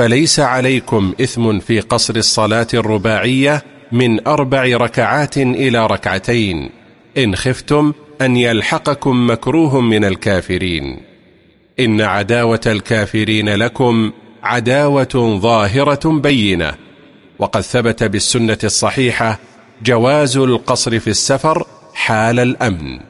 فليس عليكم إثم في قصر الصلاة الرباعية من أربع ركعات إلى ركعتين. إن خفتم أن يلحقكم مكروه من الكافرين. إن عداوة الكافرين لكم عداوة ظاهرة بينة. وقد ثبت بالسنة الصحيحة جواز القصر في السفر حال الأمن.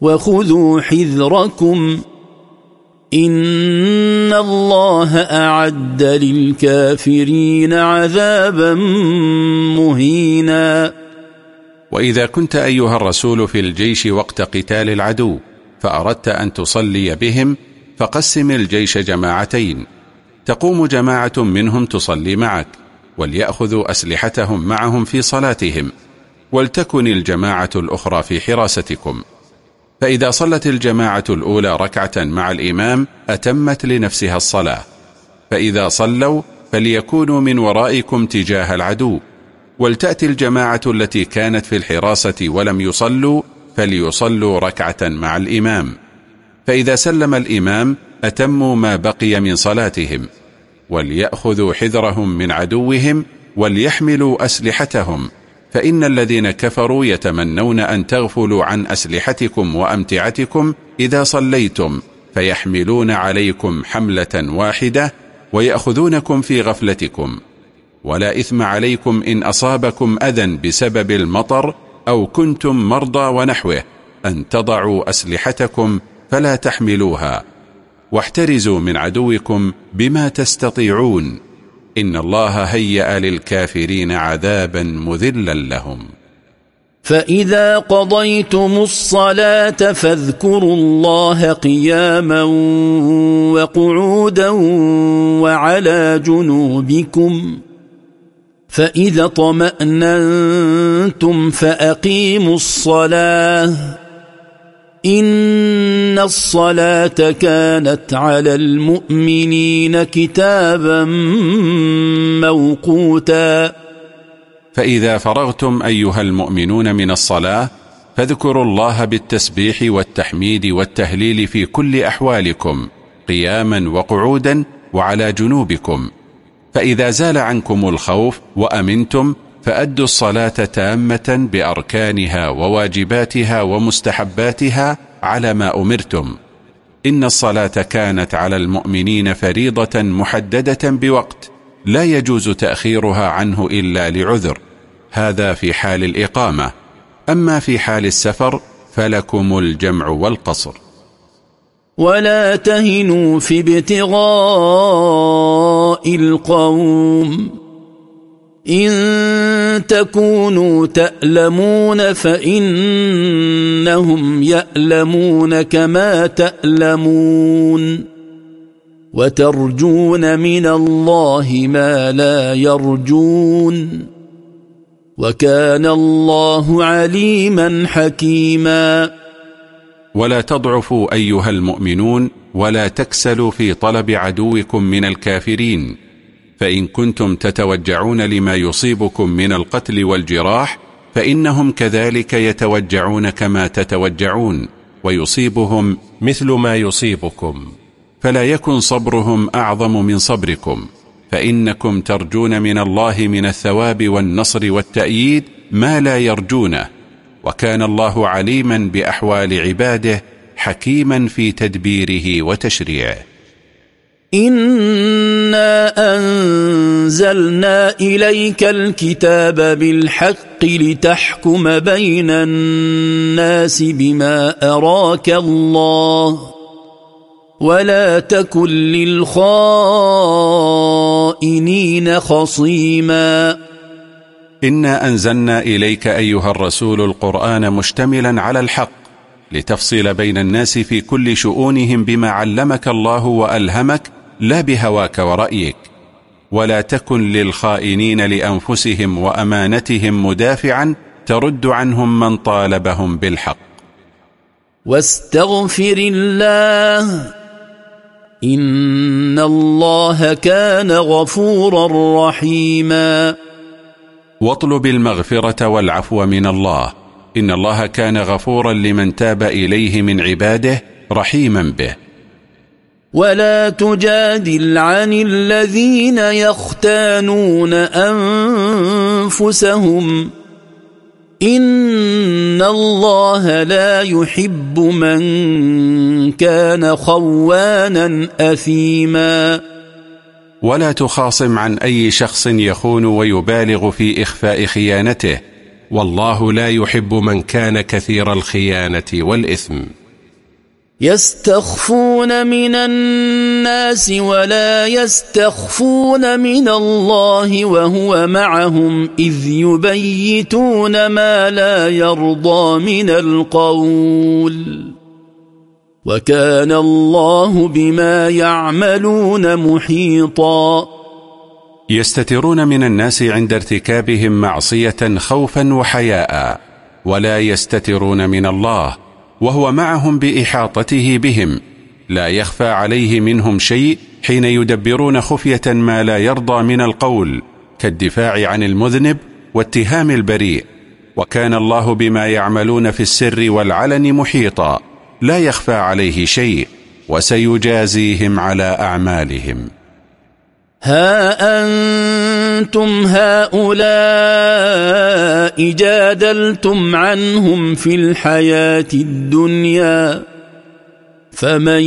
وخذوا حذركم. إن الله أعد للكافرين عذابا مهينا. وإذا كنت أيها الرسول في الجيش وقت قتال العدو فأردت أن تصلي بهم فقسم الجيش جماعتين. تقوم جماعة منهم تصلي معك وليأخذوا أسلحتهم معهم في صلاتهم. ولتكن الجماعة الأخرى في حراستكم. فإذا صلت الجماعة الأولى ركعة مع الإمام أتمت لنفسها الصلاة. فإذا صلوا فليكونوا من ورائكم تجاه العدو. ولتأتي الجماعة التي كانت في الحراسة ولم يصلوا فليصلوا ركعة مع الإمام. فإذا سلم الإمام أتموا ما بقي من صلاتهم. وليأخذوا حذرهم من عدوهم وليحملوا أسلحتهم. فإن الذين كفروا يتمنون أن تغفلوا عن أسلحتكم وأمتعتكم إذا صليتم فيحملون عليكم حملة واحدة ويأخذونكم في غفلتكم. ولا إثم عليكم إن أصابكم أذى بسبب المطر أو كنتم مرضى ونحوه أن تضعوا أسلحتكم فلا تحملوها. واحترزوا من عدوكم بما تستطيعون. إن الله هيأ للكافرين عذابا مذلا لهم. فإذا قضيتم الصلاة فاذكروا الله قياما وقعودا وعلى جنوبكم. فإذا طمأننتم فأقيموا الصلاة. ان الصلاه كانت على المؤمنين كتابا موقوتا. فاذا فرغتم ايها المؤمنون من الصلاه فاذكروا الله بالتسبيح والتحميد والتهليل في كل احوالكم قياما وقعودا وعلى جنوبكم. فاذا زال عنكم الخوف وامنتم فأدوا الصلاة تامة بأركانها وواجباتها ومستحباتها على ما أمرتم. إن الصلاة كانت على المؤمنين فريضة محددة بوقت لا يجوز تأخيرها عنه إلا لعذر. هذا في حال الإقامة. أما في حال السفر فلكم الجمع والقصر. ولا تهنوا في ابتغاء القوم. إن تكونوا تألمون فإنهم يألمون كما تألمون وترجون من الله ما لا يرجون وكان الله عليما حكيما ولا تضعفوا أيها المؤمنون ولا تكسلوا في طلب عدوكم من الكافرين فإن كنتم تتوجعون لما يصيبكم من القتل والجراح فإنهم كذلك يتوجعون كما تتوجعون ويصيبهم مثل ما يصيبكم. فلا يكن صبرهم أعظم من صبركم فإنكم ترجون من الله من الثواب والنصر والتأييد ما لا يرجونه. وكان الله عليما بأحوال عباده حكيما في تدبيره وتشريعه. إنا أنزلنا إليك الكتاب بالحق لتحكم بين الناس بما أراك الله ولا تكن للخائنين خصيما إنا أنزلنا إليك أيها الرسول القرآن مشتملا على الحق لتفصل بين الناس في كل شؤونهم بما علمك الله وألهمك لا بهواك ورأيك ولا تكن للخائنين لأنفسهم وأمانتهم مدافعا ترد عنهم من طالبهم بالحق. واستغفر الله إن الله كان غفورا رحيما. واطلب المغفرة والعفو من الله إن الله كان غفورا لمن تاب إليه من عباده رحيما به. ولا تجادل عن الذين يختانون أنفسهم. إن الله لا يحب من كان خوانا أثيما. ولا تخاصم عن أي شخص يخون ويبالغ في إخفاء خيانته. والله لا يحب من كان كثير الخيانة والإثم. يستخفون من الناس ولا يستخفون من الله وهو معهم إذ يبيتون ما لا يرضى من القول. وكان الله بما يعملون محيطا. يستترون من الناس عند ارتكابهم معصية خوفا وحياء ولا يستترون من الله وهو معهم بإحاطته بهم. لا يخفى عليه منهم شيء حين يدبرون خفية ما لا يرضى من القول كالدفاع عن المذنب واتهام البريء. وكان الله بما يعملون في السر والعلن محيطا. لا يخفى عليه شيء وسيجازيهم على أعمالهم. ها أنتم هؤلاء جادلتم عنهم في الحياة الدنيا فمن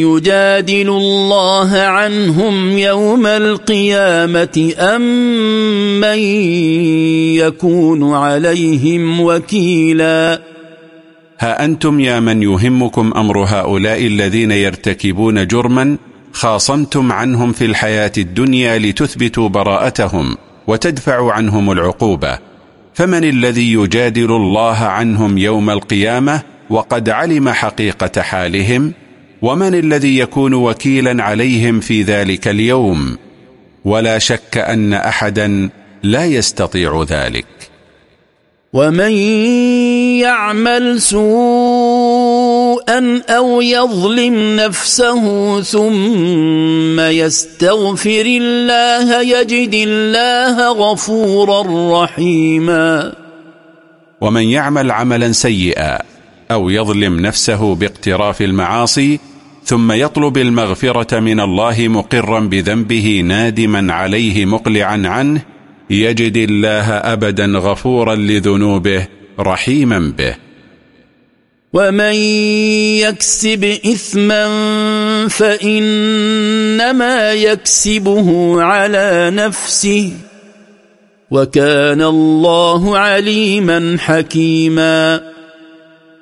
يجادل الله عنهم يوم القيامة أم من يكون عليهم وكيلا ها أنتم يا من يهمكم أمر هؤلاء الذين يرتكبون جرما خاصمتم عنهم في الحياة الدنيا لتثبتوا براءتهم وتدفعوا عنهم العقوبة. فمن الذي يجادل الله عنهم يوم القيامة وقد علم حقيقة حالهم؟ ومن الذي يكون وكيلا عليهم في ذلك اليوم؟ ولا شك أن أحدا لا يستطيع ذلك. ومن يعمل سوءا أو يظلم نفسه ثم يستغفر الله يجد الله غفورا رحيما. ومن يعمل عملا سيئا أو يظلم نفسه باقتراف المعاصي ثم يطلب المغفرة من الله مقرا بذنبه نادما عليه مقلعا عنه يجد الله أبدا غفورا لذنوبه رحيما به. ومن يكسب إثما فإنما يكسبه على نفسه وكان الله عليما حكيما.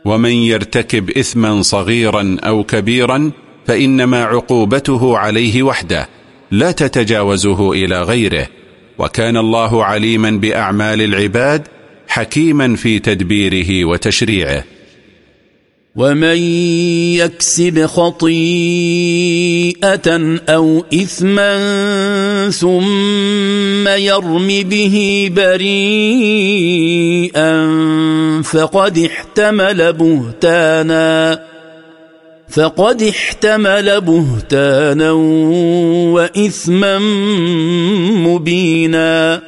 ومن يرتكب إثما صغيرا أو كبيرا فإنما عقوبته عليه وحده لا تتجاوزه إلى غيره وكان الله عليما بأعمال العباد حكيما في تدبيره وتشريعه ومن يكسب خطيئة أو إثما ثم يرم به بريئا فقد احتمل بهتانا فقد احتمل بهتانا وإثما مبينا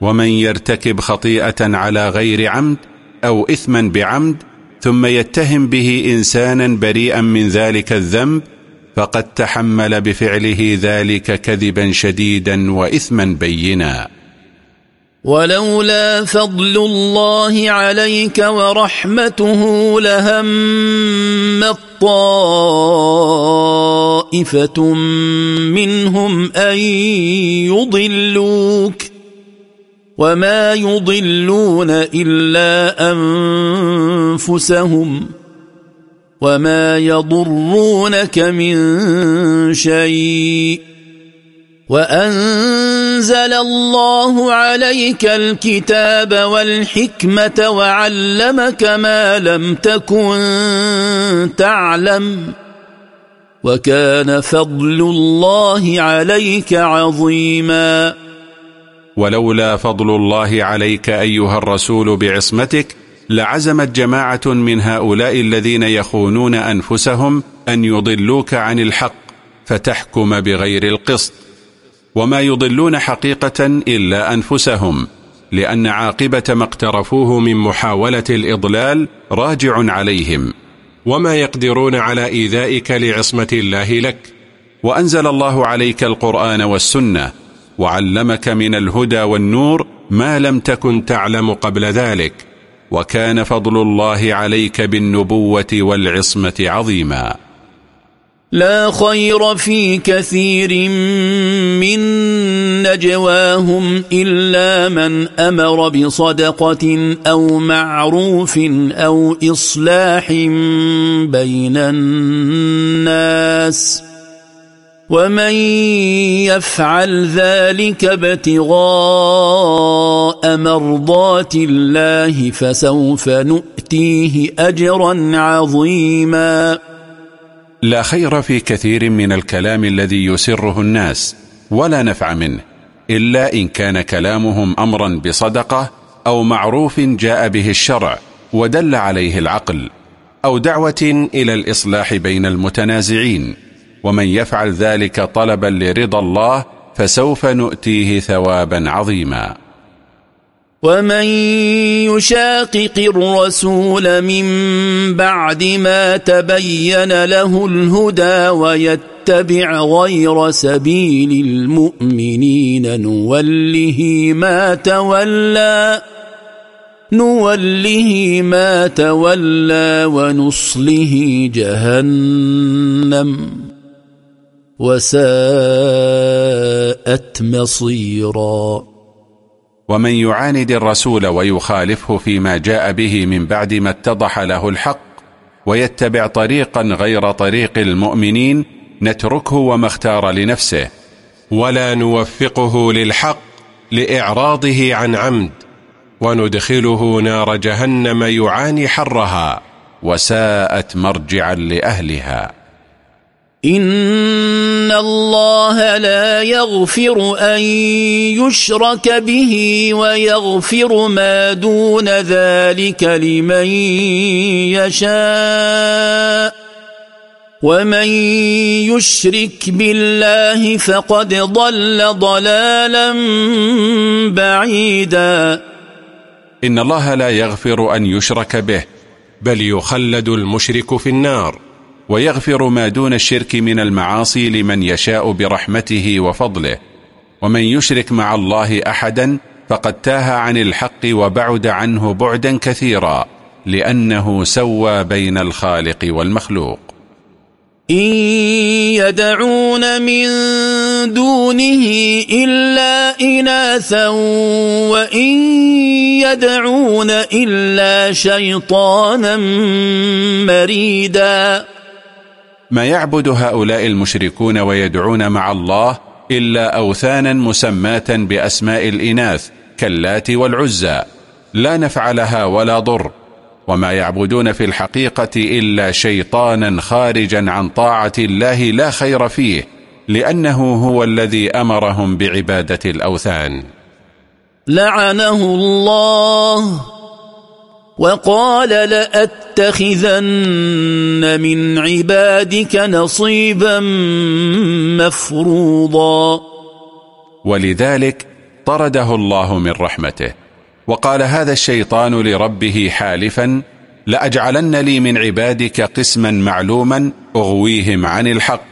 ومن يرتكب خطيئة على غير عمد أو إثما بعمد ثم يتهم به إنسانا بريئا من ذلك الذنب فقد تحمل بفعله ذلك كذبا شديدا وإثما بينا. ولولا فضل الله عليك ورحمته لهم طائفة منهم أن يضلوك. وما يضلون إلا أنفسهم وما يضرونك من شيء وأنزل الله عليك الكتاب والحكمة وعلمك ما لم تكن تعلم وكان فضل الله عليك عظيما ولولا فضل الله عليك أيها الرسول بعصمتك لعزمت جماعة من هؤلاء الذين يخونون أنفسهم أن يضلوك عن الحق فتحكم بغير القسط. وما يضلون حقيقة إلا أنفسهم لأن عاقبة ما اقترفوه من محاولة الإضلال راجع عليهم. وما يقدرون على إيذائك لعصمة الله لك. وأنزل الله عليك القرآن والسنة وعلمك من الهدى والنور ما لم تكن تعلم قبل ذلك وكان فضل الله عليك بالنبوة والعصمة عظيما. لا خير في كثير من نجواهم إلا من أمر بصدقة أو معروف أو إصلاح بين الناس. ومن يفعل ذلك ابتغاء مرضات الله فسوف نؤتيه أجرا عظيما. لا خير في كثير من الكلام الذي يسره الناس ولا نفع منه إلا إن كان كلامهم أمرا بصدقة أو معروف جاء به الشرع ودل عليه العقل أو دعوة إلى الإصلاح بين المتنازعين. ومن يفعل ذلك طلبا لرضا الله فسوف نؤتيه ثوابا عظيما. ومن يشاقق الرسول من بعد ما تبين له الهدى ويتبع غير سبيل المؤمنين نوله ما تولى نوله ما تولى ونصله جهنم. وساءت مصيرا. ومن يعاند الرسول ويخالفه فيما جاء به من بعد ما اتضح له الحق ويتبع طريقا غير طريق المؤمنين نتركه وما اختار لنفسه. ولا نوفقه للحق لإعراضه عن عمد وندخله نار جهنم يعاني حرها وساءت مرجعا لأهلها. إن الله لا يغفر أن يشرك به ويغفر ما دون ذلك لمن يشاء ومن يشرك بالله فقد ضل ضلالا بعيدا إن الله لا يغفر أن يشرك به بل يخلد المشرك في النار ويغفر ما دون الشرك من المعاصي لمن يشاء برحمته وفضله. ومن يشرك مع الله أحدا فقد تاه عن الحق وبعد عنه بعدا كثيرا لأنه سوى بين الخالق والمخلوق. إن يدعون من دونه إلا إناثا وإن يدعون إلا شيطانا مريدا. ما يعبد هؤلاء المشركون ويدعون مع الله إلا أوثانا مسماة بأسماء الإناث كاللات والعزى. لا نفع لها ولا ضر. وما يعبدون في الحقيقة إلا شيطانا خارجا عن طاعة الله لا خير فيه لأنه هو الذي أمرهم بعبادة الأوثان. لعنه الله. وقال لأتخذن من عبادك نصيبا مفروضا. ولذلك طرده الله من رحمته وقال هذا الشيطان لربه حالفا لأجعلن لي من عبادك قسما معلوما أغويهم عن الحق.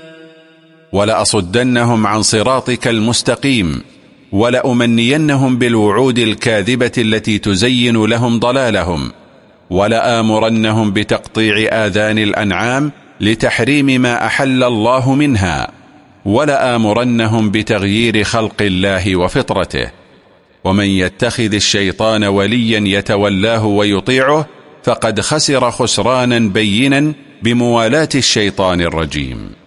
ولأصدنهم عن صراطك المستقيم ولأمنينهم بالوعود الكاذبة التي تزين لهم ضلالهم ولآمرنهم بتقطيع آذان الأنعام لتحريم ما أحل الله منها ولآمرنهم بتغيير خلق الله وفطرته ومن يتخذ الشيطان وليا يتولاه ويطيعه فقد خسر خسرانا بينا بموالاة الشيطان الرجيم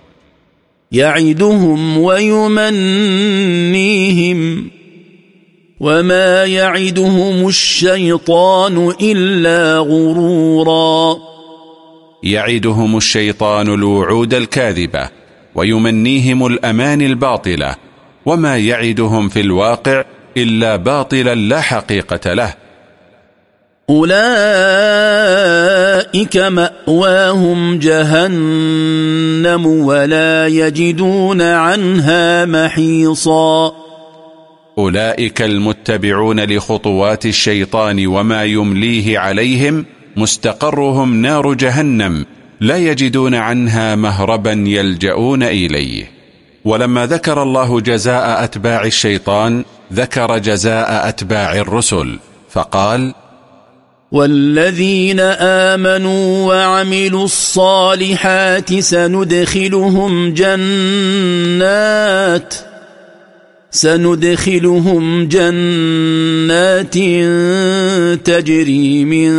يعدهم ويمنيهم وما يعدهم الشيطان إلا غرورا. يعدهم الشيطان الوعود الكاذبة ويمنيهم الأمان الباطلة وما يعدهم في الواقع إلا باطلا لا حقيقة له. أولئك مأواهم جهنم ولا يجدون عنها محيصا. أولئك المتبعون لخطوات الشيطان وما يمليه عليهم مستقرهم نار جهنم لا يجدون عنها مهربا يلجؤون إليه. ولما ذكر الله جزاء أتباع الشيطان ذكر جزاء أتباع الرسل فقال والذين آمنوا وعملوا الصالحات سندخلهم جنات سندخلهم جنات تجري من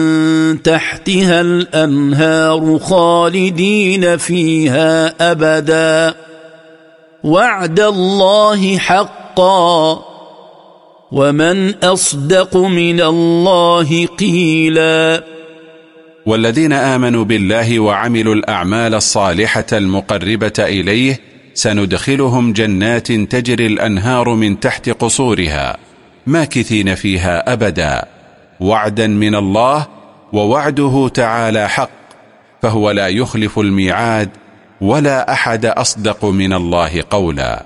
تحتها الأنهار خالدين فيها أبدا. وعد الله حقا. ومن أصدق من الله قيلا والذين آمنوا بالله وعملوا الأعمال الصالحة المقربة إليه سندخلهم جنات تجري الأنهار من تحت قصورها ماكثين فيها أبدا. وعدا من الله ووعده تعالى حق فهو لا يخلف الميعاد ولا أحد أصدق من الله قولا.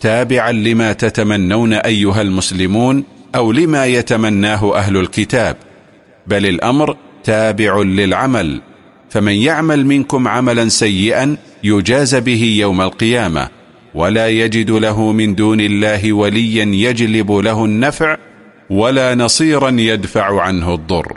تابعا لما تتمنون أيها المسلمون أو لما يتمناه أهل الكتاب بل الأمر تابع للعمل فمن يعمل منكم عملا سيئا يجاز به يوم القيامة ولا يجد له من دون الله وليا يجلب له النفع ولا نصيرا يدفع عنه الضر.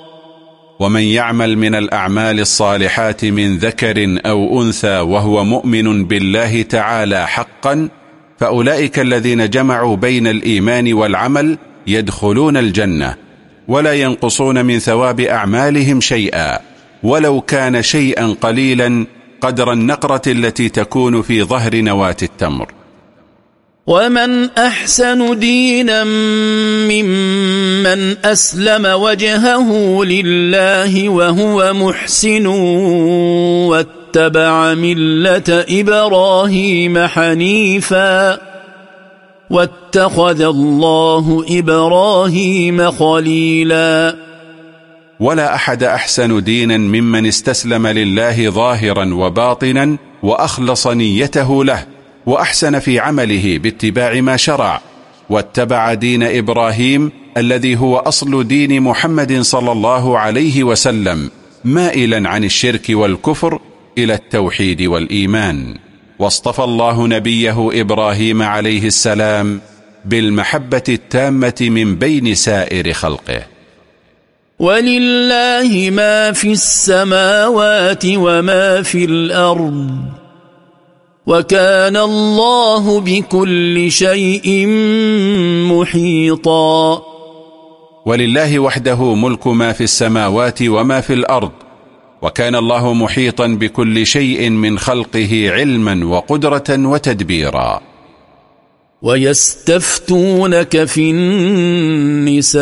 ومن يعمل من الأعمال الصالحات من ذكر أو أنثى وهو مؤمن بالله تعالى حقا فأولئك الذين جمعوا بين الإيمان والعمل يدخلون الجنة ولا ينقصون من ثواب أعمالهم شيئا. ولو كان شيئا قليلا قدر النقرة التي تكون في ظهر نواة التمر. ومن أحسن دينا ممن أسلم وجهه لله وهو محسن واتبع ملة إبراهيم حنيفا واتخذ الله إبراهيم خليلا ولا أحد أحسن دينا ممن استسلم لله ظاهرا وباطنا وأخلص نيته له وأحسن في عمله باتباع ما شرع واتبع دين إبراهيم الذي هو أصل دين محمد صلى الله عليه وسلم مائلا عن الشرك والكفر إلى التوحيد والإيمان. واصطفى الله نبيه إبراهيم عليه السلام بالمحبة التامة من بين سائر خلقه. ولله ما في السماوات وما في الأرض. وكان الله بكل شيء محيطا. ولله وحده ملك ما في السماوات وما في الأرض وكان الله محيطا بكل شيء من خلقه علما وقدرة وتدبيرا. ويستفتونك في النساء.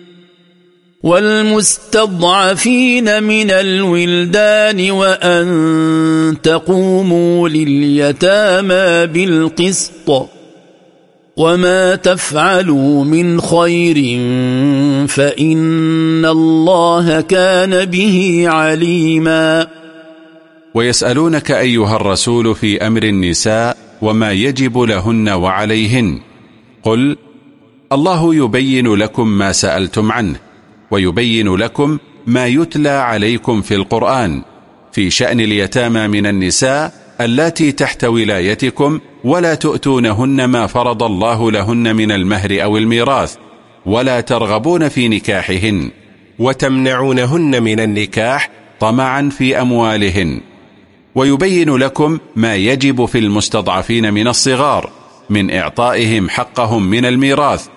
والمستضعفين من الولدان وأن تقوموا لليتامى بالقسط وما تفعلوا من خير فإن الله كان به عليما. ويسألونك أيها الرسول في أمر النساء وما يجب لهن وعليهن. قل الله يبين لكم ما سألتم عنه. ويبين لكم ما يتلى عليكم في القرآن في شأن اليتامى من النساء اللاتي تحت ولايتكم ولا تؤتونهن ما فرض الله لهن من المهر أو الميراث ولا ترغبون في نكاحهن وتمنعونهن من النكاح طمعا في أموالهن ويبين لكم ما يجب في المستضعفين من الصغار من إعطائهم حقهم من الميراث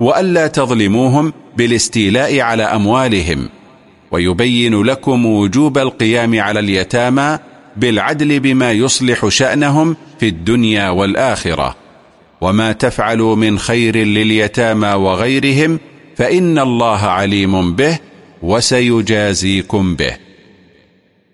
وألا تظلموهم بالاستيلاء على أموالهم ويبين لكم وجوب القيام على اليتامى بالعدل بما يصلح شأنهم في الدنيا والآخرة. وما تفعلوا من خير لليتامى وغيرهم فإن الله عليم به وسيجازيكم به.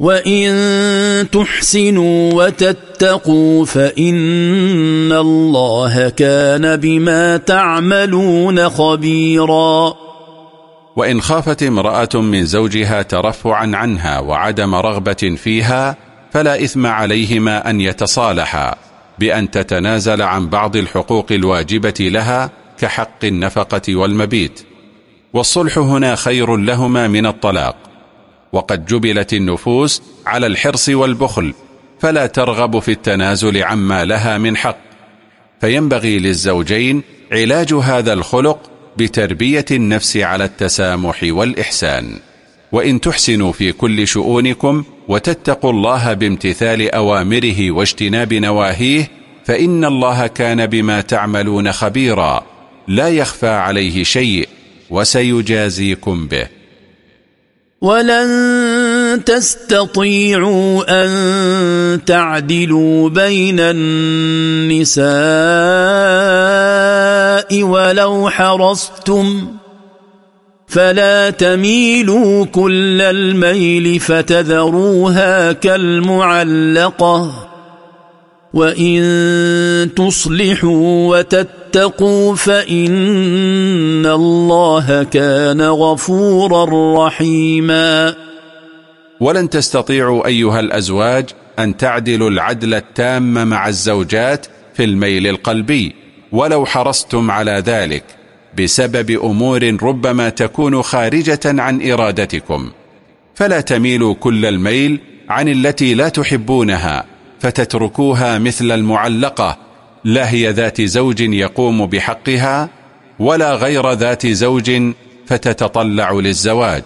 وإن تحسنوا وتتقوا فإن الله كان بما تعملون خبيرا. وإن خافت امرأة من زوجها ترفعا عنها وعدم رغبة فيها فلا إثم عليهما أن يتصالحا بأن تتنازل عن بعض الحقوق الواجبة لها كحق النفقة والمبيت. والصلح هنا خير لهما من الطلاق. وقد جبلت النفوس على الحرص والبخل فلا ترغب في التنازل عما لها من حق. فينبغي للزوجين علاج هذا الخلق بتربية النفس على التسامح والإحسان. وإن تحسنوا في كل شؤونكم وتتقوا الله بامتثال أوامره واجتناب نواهيه فإن الله كان بما تعملون خبيرا. لا يخفى عليه شيء وسيجازيكم به. ولن تستطيعوا أن تعدلوا بين النساء ولو حرصتم فلا تميلوا كل الميل فتذروها كالمعلقة وإن تصلحوا وتتقوا فإن الله كان غفورا رحيما. ولن تستطيعوا أيها الأزواج أن تعدلوا العدل التام مع الزوجات في الميل القلبي ولو حرصتم على ذلك بسبب أمور ربما تكون خارجة عن إرادتكم. فلا تميلوا كل الميل عن التي لا تحبونها فتتركوها مثل المعلقة لا هي ذات زوج يقوم بحقها ولا غير ذات زوج فتتطلع للزواج.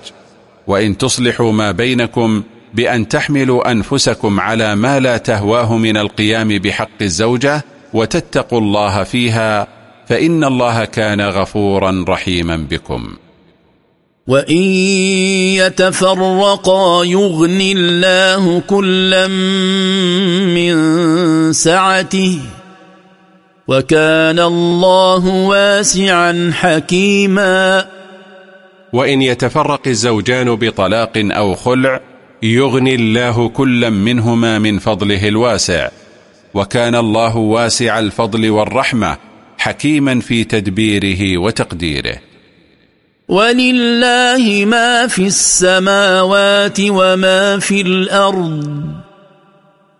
وإن تصلحوا ما بينكم بأن تحملوا أنفسكم على ما لا تهواه من القيام بحق الزوجة وتتقوا الله فيها فإن الله كان غفورا رحيما بكم. وإن يتفرقا يغن الله كلا من سعته وكان الله واسعا حكيما. وإن يتفرق الزوجان بطلاق أو خلع يغني الله كلا منهما من فضله الواسع. وكان الله واسع الفضل والرحمة حكيما في تدبيره وتقديره. ولله ما في السماوات وما في الأرض.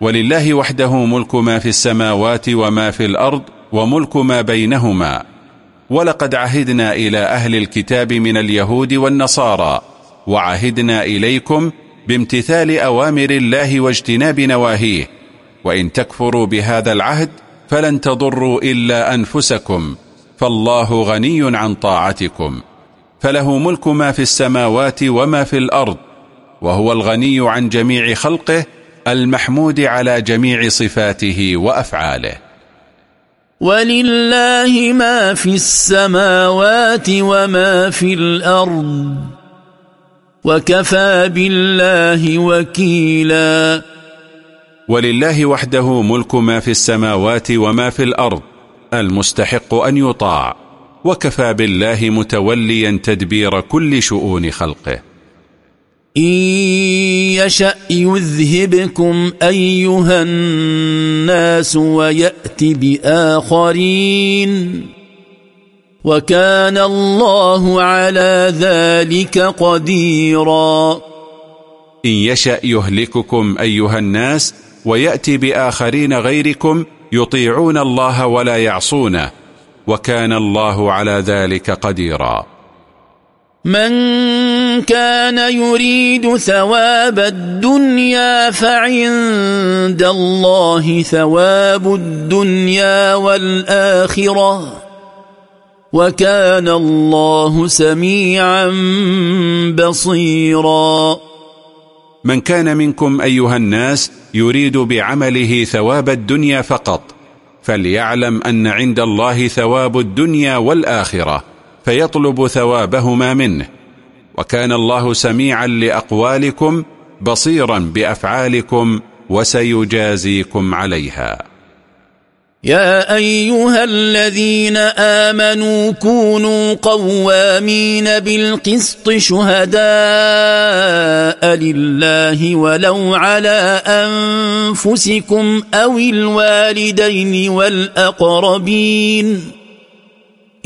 ولله وحده ملك ما في السماوات وما في الأرض وملك ما بينهما. ولقد عهدنا إلى أهل الكتاب من اليهود والنصارى وعهدنا إليكم بامتثال أوامر الله واجتناب نواهيه. وإن تكفروا بهذا العهد فلن تضروا إلا أنفسكم فالله غني عن طاعتكم. فله ملك ما في السماوات وما في الأرض وهو الغني عن جميع خلقه المحمود على جميع صفاته وأفعاله. ولله ما في السماوات وما في الأرض وكفى بالله وكيلا. ولله وحده ملك ما في السماوات وما في الأرض المستحق أن يطاع وكفى بالله متوليا تدبير كل شؤون خلقه. إن يشأ يذهبكم أيها الناس ويأت بآخرين وكان الله على ذلك قديرا إن يشأ يهلككم أيها الناس ويأتي بآخرين غيركم يطيعون الله ولا يعصونه وكان الله على ذلك قديرا من كان يريد ثواب الدنيا فعند الله ثواب الدنيا والآخرة وكان الله سميعا بصيرا. من كان منكم أيها الناس يريد بعمله ثواب الدنيا فقط فليعلم أن عند الله ثواب الدنيا والآخرة. فيطلب ثوابهما منه. وكان الله سميعا لأقوالكم بصيرا بأفعالكم وسيجازيكم عليها. يا أيها الذين آمنوا كونوا قوامين بالقسط شهداء لله ولو على أنفسكم أو الوالدين والأقربين.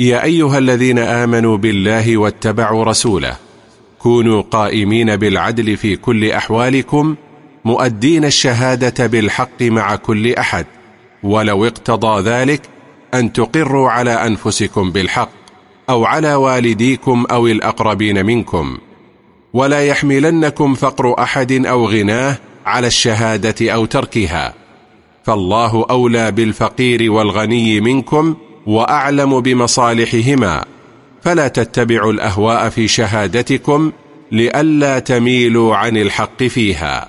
يا أيها الذين آمنوا بالله واتبعوا رسوله. كونوا قائمين بالعدل في كل أحوالكم مؤدين الشهادة بالحق مع كل أحد. ولو اقتضى ذلك أن تقروا على أنفسكم بالحق أو على والديكم أو الأقربين منكم. ولا يحملنكم فقر أحد أو غناه على الشهادة أو تركها. فالله أولى بالفقير والغني منكم وأعلم بمصالحهما فلا تتبعوا الأهواء في شهادتكم لئلا تميلوا عن الحق فيها.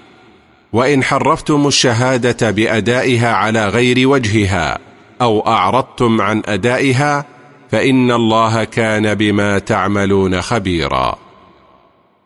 وإن حرفتم الشهادة بأدائها على غير وجهها أو أعرضتم عن أدائها فإن الله كان بما تعملون خبيرا.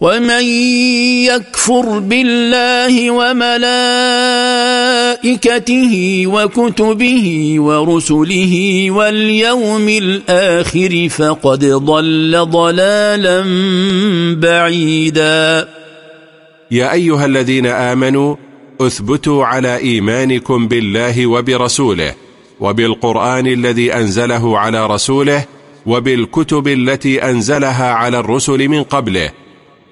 ومن يكفر بالله وملائكته وكتبه ورسله واليوم الآخر فقد ضل ضلالا بعيدا. يا أيها الذين آمنوا اثبتوا على إيمانكم بالله وبرسوله وبالقرآن الذي أنزله على رسوله وبالكتب التي أنزلها على الرسل من قبله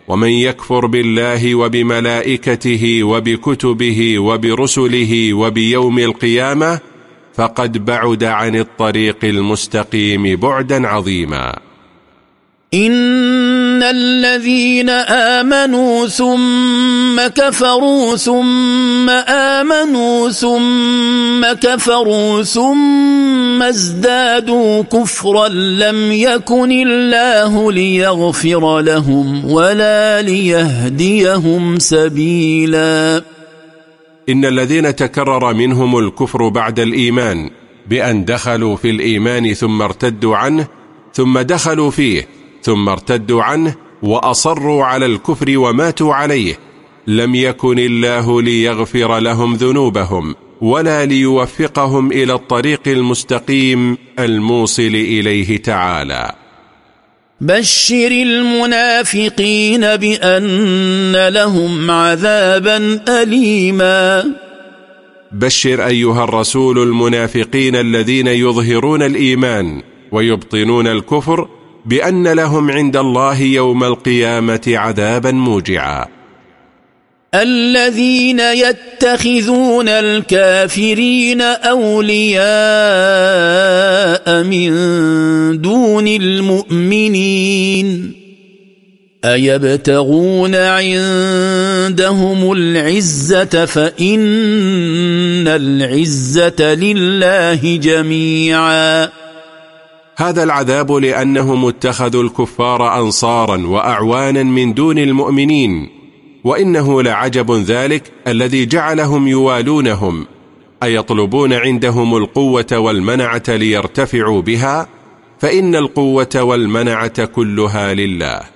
ومن يكفر بالله وبملائكته وبكتبه وبرسله وبيوم القيامة فقد بعد عن الطريق المستقيم بعدا عظيما. الذين آمنوا ثم كفروا ثم آمنوا ثم كفروا ثم ازدادوا كفرا لم يكن الله ليغفر لهم ولا ليهديهم سبيلا إن الذين تكرر منهم الكفر بعد الإيمان بأن دخلوا في الإيمان ثم ارتدوا عنه ثم دخلوا فيه ثم ارتدوا عنه وأصروا على الكفر وماتوا عليه. لم يكن الله ليغفر لهم ذنوبهم ولا ليوفقهم إلى الطريق المستقيم الموصل إليه تعالى. بشر المنافقين بأن لهم عذابا أليما. بشر أيها الرسول المنافقين الذين يظهرون الإيمان ويبطنون الكفر بأن لهم عند الله يوم القيامة عذابا موجعا. الذين يتخذون الكافرين أولياء من دون المؤمنين أيبتغون عندهم العزة فإن العزة لله جميعاً. هذا العذاب لأنهم اتخذوا الكفار أنصارا وأعوانا من دون المؤمنين وإنه لعجب ذلك الذي جعلهم يوالونهم أيطلبون عندهم القوة والمنعة ليرتفعوا بها فإن القوة والمنعة كلها لله.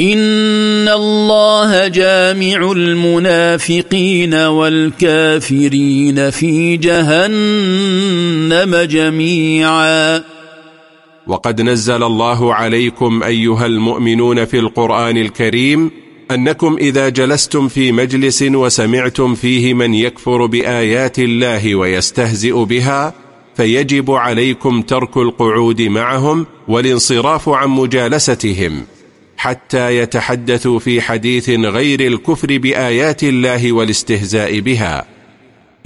ان الله جامع المنافقين والكافرين في جهنم جميعا. وقد نزل الله عليكم ايها المؤمنون في القران الكريم انكم اذا جلستم في مجلس وسمعتم فيه من يكفر بايات الله ويستهزئ بها فيجب عليكم ترك القعود معهم والانصراف عن مجالستهم. حتى يتحدثوا في حديث غير الكفر بآيات الله والاستهزاء بها.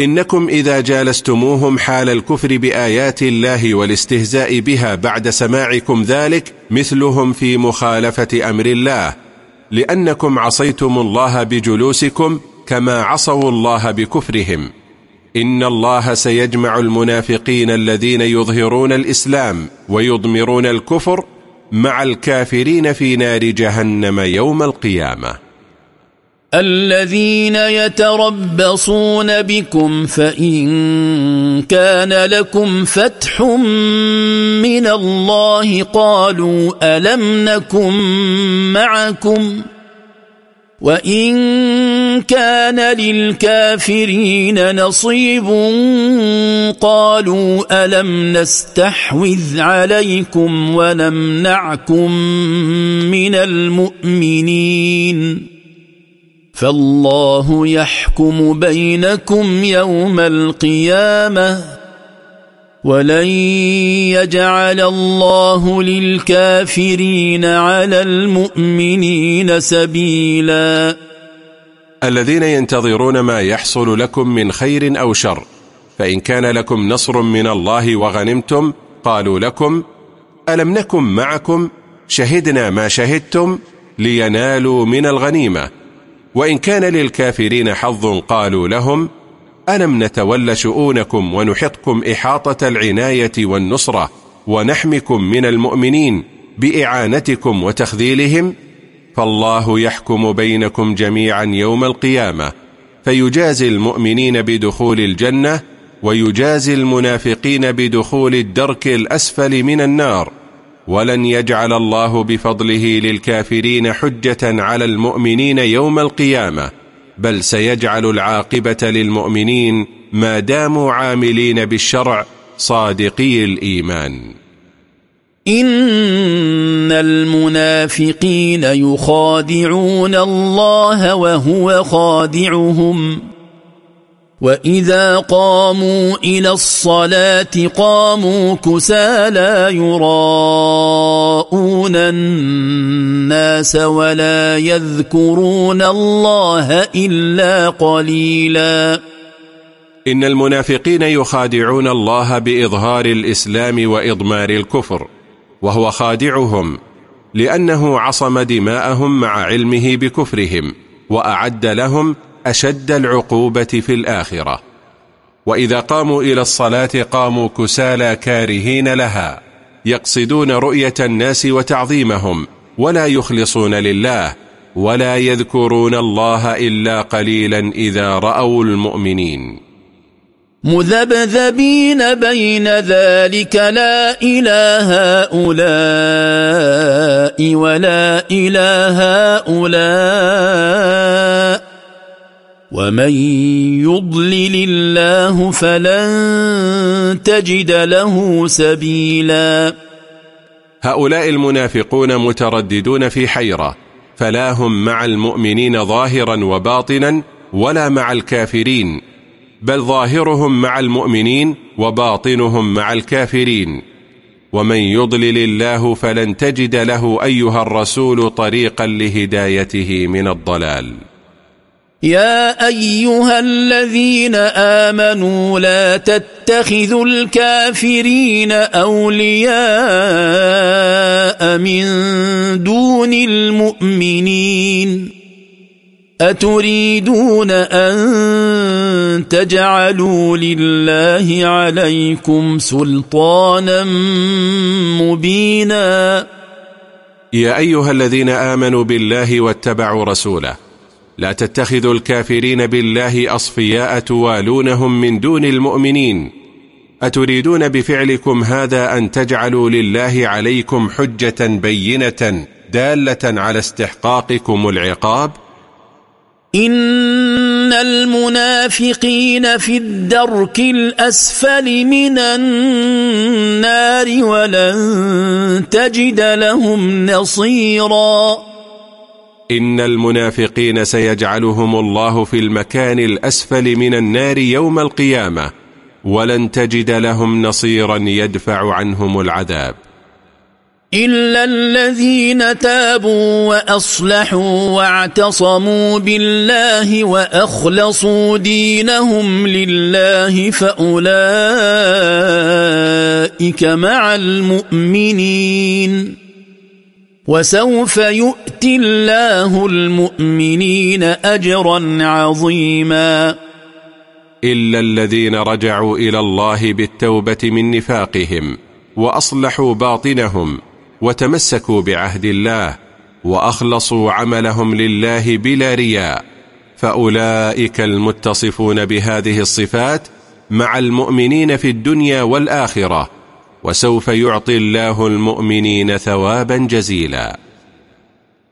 إنكم إذا جالستموهم حال الكفر بآيات الله والاستهزاء بها بعد سماعكم ذلك مثلهم في مخالفة أمر الله. لأنكم عصيتم الله بجلوسكم كما عصوا الله بكفرهم. إن الله سيجمع المنافقين الذين يظهرون الإسلام ويضمرون الكفر مع الكافرين في نار جهنم يوم القيامة. الذين يتربصون بكم فإن كان لكم فتح من الله قالوا ألم نكن معكم؟ وإن كان للكافرين نصيب قالوا ألم نستحوذ عليكم ونمنعكم من المؤمنين فالله يحكم بينكم يوم القيامة ولن يجعل الله للكافرين على المؤمنين سبيلا الذين ينتظرون ما يحصل لكم من خير أو شر فإن كان لكم نصر من الله وغنمتم قالوا لكم ألم نكن معكم شهدنا ما شهدتم لينالوا من الغنيمة وإن كان للكافرين حظ قالوا لهم ألم نتول شؤونكم ونحطكم إحاطة العناية والنصرة ونحمكم من المؤمنين بإعانتكم وتخذيلهم فالله يحكم بينكم جميعا يوم القيامة فيجازي المؤمنين بدخول الجنة ويجازي المنافقين بدخول الدرك الأسفل من النار ولن يجعل الله بفضله للكافرين حجة على المؤمنين يوم القيامة بل سيجعل العاقبة للمؤمنين ما داموا عاملين بالشرع صادقي الإيمان. إن المنافقين يخادعون الله وهو خادعهم. واذا قاموا إلى الصلاه قاموا كسى لا يراءون الناس ولا يذكرون الله الا قليلا ان المنافقين يخادعون الله باظهار الاسلام واضمار الكفر وهو خادعهم لأنه عصم دماءهم مع علمه بكفرهم واعد لهم أشد العقوبة في الآخرة. وإذا قاموا إلى الصلاة قاموا كسالى كارهين لها يقصدون رؤية الناس وتعظيمهم ولا يخلصون لله ولا يذكرون الله إلا قليلا إذا رأوا المؤمنين. مذبذبين بين ذلك لا إله هؤلاء ولا إله هؤلاء. ومن يضلل الله فلن تجد له سبيلا هؤلاء المنافقون مترددون في حيرة فلا هم مع المؤمنين ظاهرا وباطنا ولا مع الكافرين بل ظاهرهم مع المؤمنين وباطنهم مع الكافرين. ومن يضلل الله فلن تجد له أيها الرسول طريقا لهدايته من الضلال. يا أيها الذين آمنوا لا تتخذوا الكافرين أولياء من دون المؤمنين أتريدون أن تجعلوا لله عليكم سلطانا مبينا يا أيها الذين آمنوا بالله واتبعوا رسوله لا تتخذوا الكافرين بالله أصفياء توالونهم من دون المؤمنين. أتريدون بفعلكم هذا أن تجعلوا لله عليكم حجة بينة دالة على استحقاقكم العقاب؟ إن المنافقين في الدرك الأسفل من النار ولن تجد لهم نصيراً. إن المنافقين سيجعلهم الله في المكان الأسفل من النار يوم القيامة ولن تجد لهم نصيرا يدفع عنهم العذاب. إلا الذين تابوا وأصلحوا واعتصموا بالله وأخلصوا دينهم لله فأولئك مع المؤمنين. وسوف يؤتي الله المؤمنين أجرا عظيما. إلا الذين رجعوا إلى الله بالتوبة من نفاقهم وأصلحوا باطنهم وتمسكوا بعهد الله وأخلصوا عملهم لله بلا رياء فأولئك المتصفون بهذه الصفات مع المؤمنين في الدنيا والآخرة وسوف يعطي الله المؤمنين ثوابا جزيلا.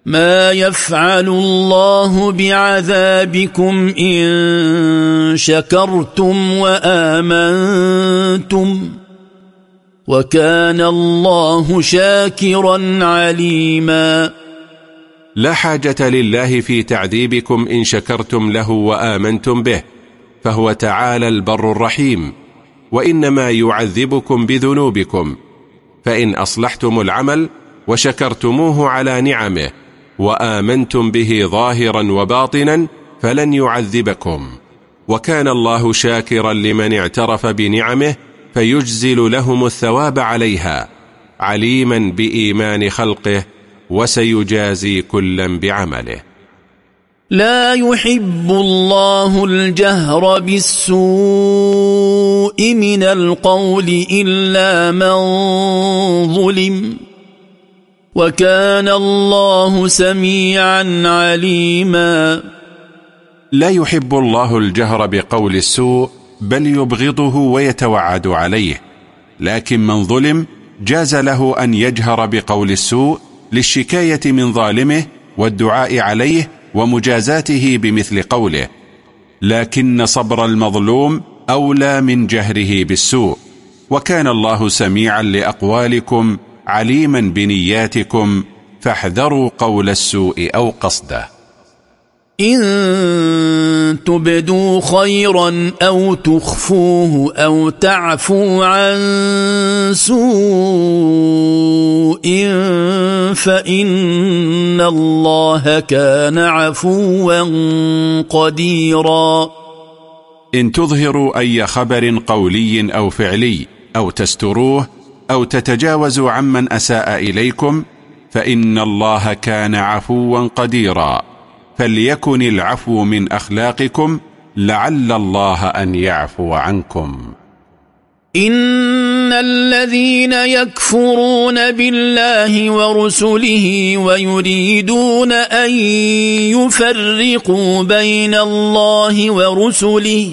ما يفعل الله بعذابكم إن شكرتم وآمنتم وكان الله شاكرا عليما. لا حاجة لله في تعذيبكم إن شكرتم له وآمنتم به فهو تعالى البر الرحيم. وإنما يعذبكم بذنوبكم. فإن أصلحتم العمل وشكرتموه على نعمه وآمنتم به ظاهرا وباطنا فلن يعذبكم. وكان الله شاكرا لمن اعترف بنعمه فيجزل لهم الثواب عليها عليما بإيمان خلقه وسيجازي كلا بعمله. لا يحب الله الجهر بالسوء من القول إلا من ظلم وكان الله سميعا عليما. لا يحب الله الجهر بقول السوء بل يبغضه ويتوعد عليه. لكن من ظلم جاز له أن يجهر بقول السوء للشكاية من ظالمه والدعاء عليه ومجازاته بمثل قوله لكن صبر المظلوم أولى من جهره بالسوء. وكان الله سميعا لأقوالكم عليما بنياتكم فاحذروا قول السوء أو قصده. إن تبدوا خيرا أو تخفوه أو تعفوا عن سوء فإن الله كان عفوا قديرا. إن تظهروا أي خبر قولي أو فعلي أو تستروه أو تتجاوزوا عمن أساء إليكم فإن الله كان عفوا قديرا. فليكن العفو من أخلاقكم لعل الله أن يعفو عنكم. إن الذين يكفرون بالله ورسله ويريدون أن يفرقوا بين الله ورسله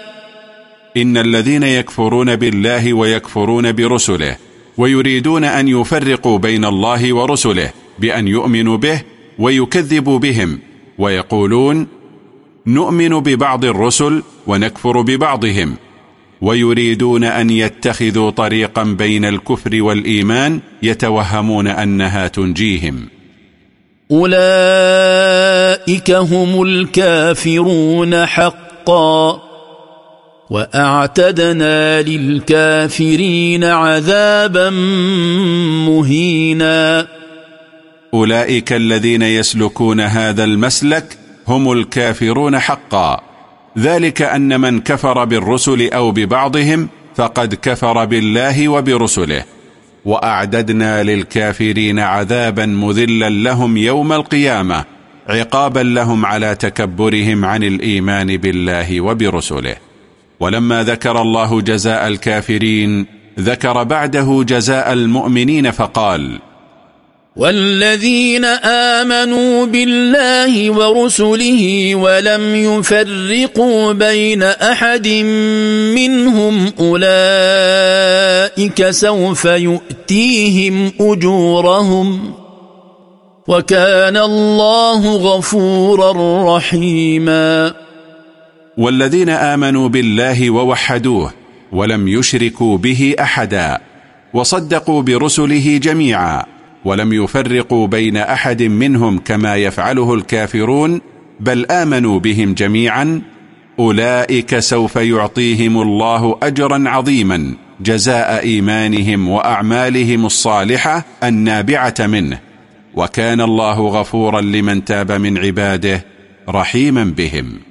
إن الذين يكفرون بالله ويكفرون برسله ويريدون أن يفرقوا بين الله ورسله بأن يؤمنوا به ويكذبوا بهم ويقولون نؤمن ببعض الرسل ونكفر ببعضهم. ويريدون أن يتخذوا طريقا بين الكفر والإيمان يتوهمون أنها تنجيهم. أولئك هم الكافرون حقا. وأعتدنا للكافرين عذابا مهينا. أولئك الذين يسلكون هذا المسلك هم الكافرون حقا. ذلك أن من كفر بالرسل أو ببعضهم فقد كفر بالله وبرسله. وأعددنا للكافرين عذابا مذلا لهم يوم القيامة عقابا لهم على تكبرهم عن الإيمان بالله وبرسله. ولما ذكر الله جزاء الكافرين ذكر بعده جزاء المؤمنين فقال والذين آمنوا بالله ورسله ولم يفرقوا بين أحد منهم أولئك سوف يؤتيهم أجورهم وكان الله غفورا رحيماً. والذين آمنوا بالله ووحدوه ولم يشركوا به أحدا وصدقوا برسله جميعا ولم يفرقوا بين أحد منهم كما يفعله الكافرون بل آمنوا بهم جميعا أولئك سوف يعطيهم الله أجرا عظيما جزاء إيمانهم وأعمالهم الصالحة النابعة منه وكان الله غفورا لمن تاب من عباده رحيما بهم.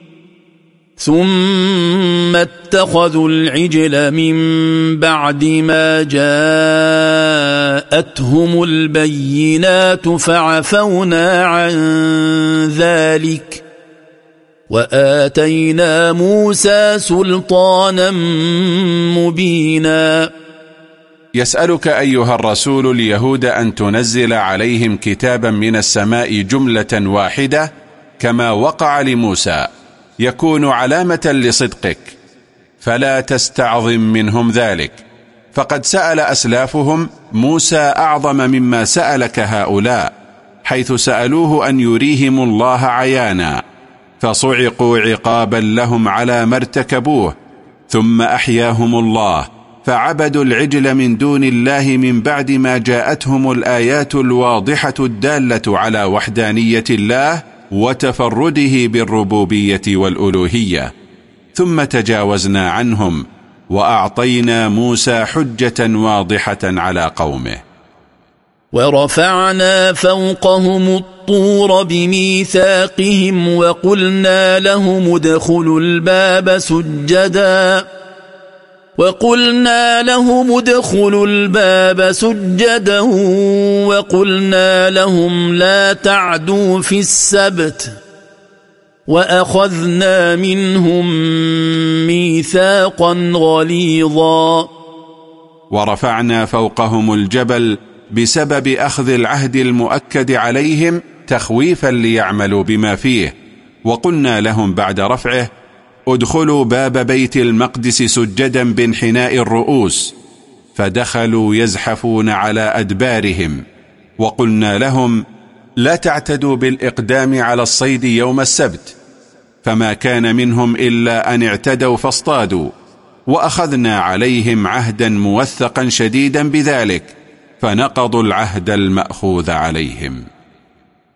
ثم اتخذوا العجل من بعد ما جاءتهم البينات فعفونا عن ذلك وآتينا موسى سلطانا مبينا. يسألك أيها الرسول اليهود أن تنزل عليهم كتابا من السماء جملة واحدة كما وقع لموسى. يكون علامة لصدقك فلا تستعظم منهم ذلك. فقد سأل أسلافهم موسى أعظم مما سألك هؤلاء؟ حيث سألوه أن يريهم الله عيانا. فصعقوا عقابا لهم على ما ارتكبوه ثم أحياهم الله. فعبدوا العجل من دون الله من بعد ما جاءتهم الآيات الواضحة الدالة على وحدانية الله وتفرده بالربوبية والألوهية ثم تجاوزنا عنهم وأعطينا موسى حجة واضحة على قومه. ورفعنا فوقهم الطور بميثاقهم وقلنا لهم ادخلوا الباب سجداً. وقلنا لهم ادخلوا الباب سجدا وقلنا لهم لا تعدوا في السبت وأخذنا منهم ميثاقا غليظا. ورفعنا فوقهم الجبل بسبب أخذ العهد المؤكد عليهم تخويفا ليعملوا بما فيه. وقلنا لهم بعد رفعه ادخلوا باب بيت المقدس سجدا بانحناء الرؤوس فدخلوا يزحفون على أدبارهم وقلنا لهم لا تعتدوا بالإقدام على الصيد يوم السبت فما كان منهم إلا أن اعتدوا فاصطادوا وأخذنا عليهم عهدا موثقا شديدا بذلك فنقضوا العهد المأخوذ عليهم.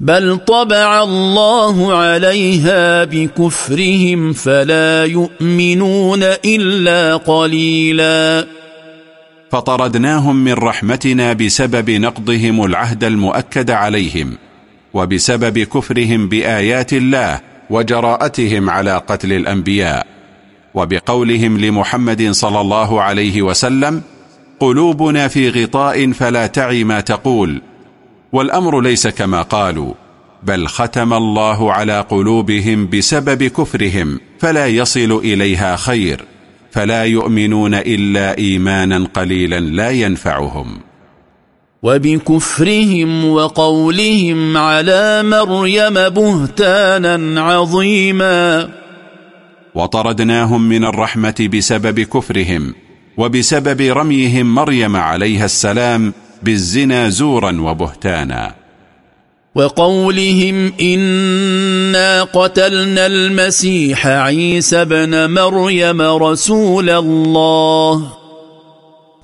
بل طبع الله عليها بكفرهم فلا يؤمنون إلا قليلا. فطردناهم من رحمتنا بسبب نقضهم العهد المؤكد عليهم وبسبب كفرهم بآيات الله وجراءتهم على قتل الأنبياء وبقولهم لمحمد صلى الله عليه وسلم قلوبنا في غطاء فلا تعي ما تقول والأمر ليس كما قالوا بل ختم الله على قلوبهم بسبب كفرهم فلا يصل إليها خير فلا يؤمنون إلا إيمانا قليلا لا ينفعهم. وبكفرهم وقولهم على مريم بهتانا عظيما. وطردناهم من الرحمة بسبب كفرهم وبسبب رميهم مريم عليها السلام بالزنا زورا وبهتانا. وقولهم إنا قتلنا المسيح عيسى بن مريم رسول الله.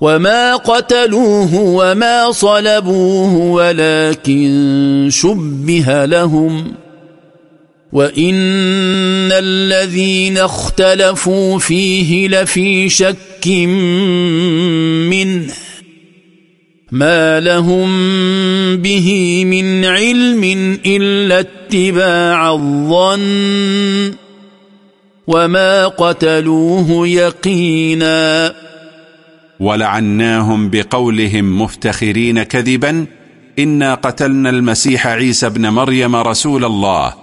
وما قتلوه وما صلبوه ولكن شبه لهم. وإن الذين اختلفوا فيه لفي شك منه. ما لهم به من علم إلا اتباع الظن وما قتلوه يقينا ولعناهم بقولهم مفتخرين كذبا إنا قتلنا المسيح عيسى ابن مريم رسول الله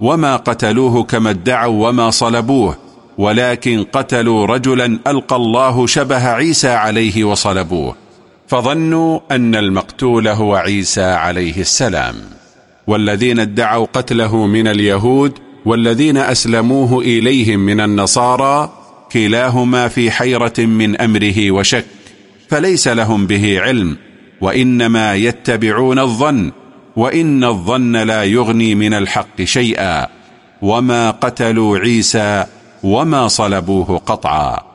وما قتلوه كما ادعوا وما صلبوه ولكن قتلوا رجلا ألقى الله شبه عيسى عليه وصلبوه. فظنوا أن المقتول هو عيسى عليه السلام والذين ادعوا قتله من اليهود والذين أسلموه إليهم من النصارى كلاهما في حيرة من أمره وشك فليس لهم به علم وإنما يتبعون الظن وإن الظن لا يغني من الحق شيئا وما قتلوا عيسى وما صلبوه قطعا.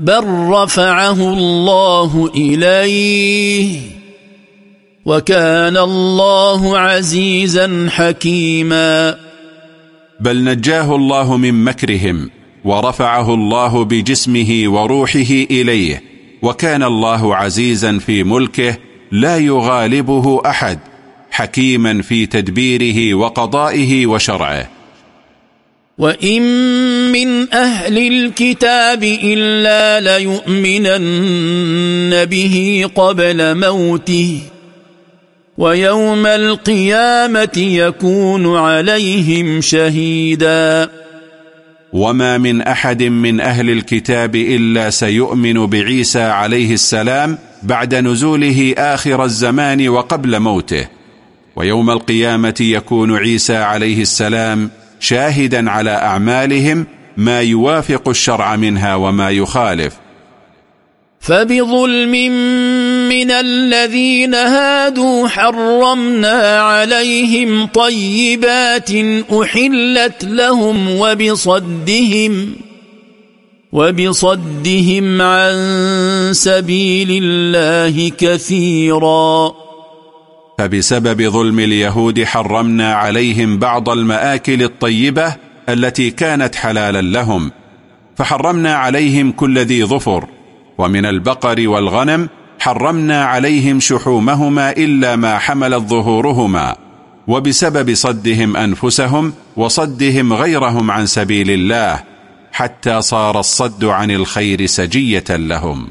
بل رفعه الله إليه وكان الله عزيزا حكيما بل نجاه الله من مكرهم ورفعه الله بجسمه وروحه إليه وكان الله عزيزا في ملكه لا يغالبه أحد حكيما في تدبيره وقضائه وشرعه وإن من أهل الكتاب إلا ليؤمنن به قبل موته ويوم القيامة يكون عليهم شهيدا وما من أحد من أهل الكتاب إلا سيؤمن بعيسى عليه السلام بعد نزوله آخر الزمان وقبل موته ويوم القيامة يكون عيسى عليه السلام شاهدا على أعمالهم ما يوافق الشرع منها وما يخالف. فبظلم من الذين هادوا حرمنا عليهم طيبات أحلت لهم وبصدهم وبصدهم عن سبيل الله كثيرا. فبسبب ظلم اليهود حرمنا عليهم بعض المآكل الطيبة التي كانت حلالا لهم. فحرمنا عليهم كل ذي ظفر ومن البقر والغنم حرمنا عليهم شحومهما إلا ما حملت ظهورهما. وبسبب صدهم أنفسهم وصدهم غيرهم عن سبيل الله حتى صار الصد عن الخير سجية لهم.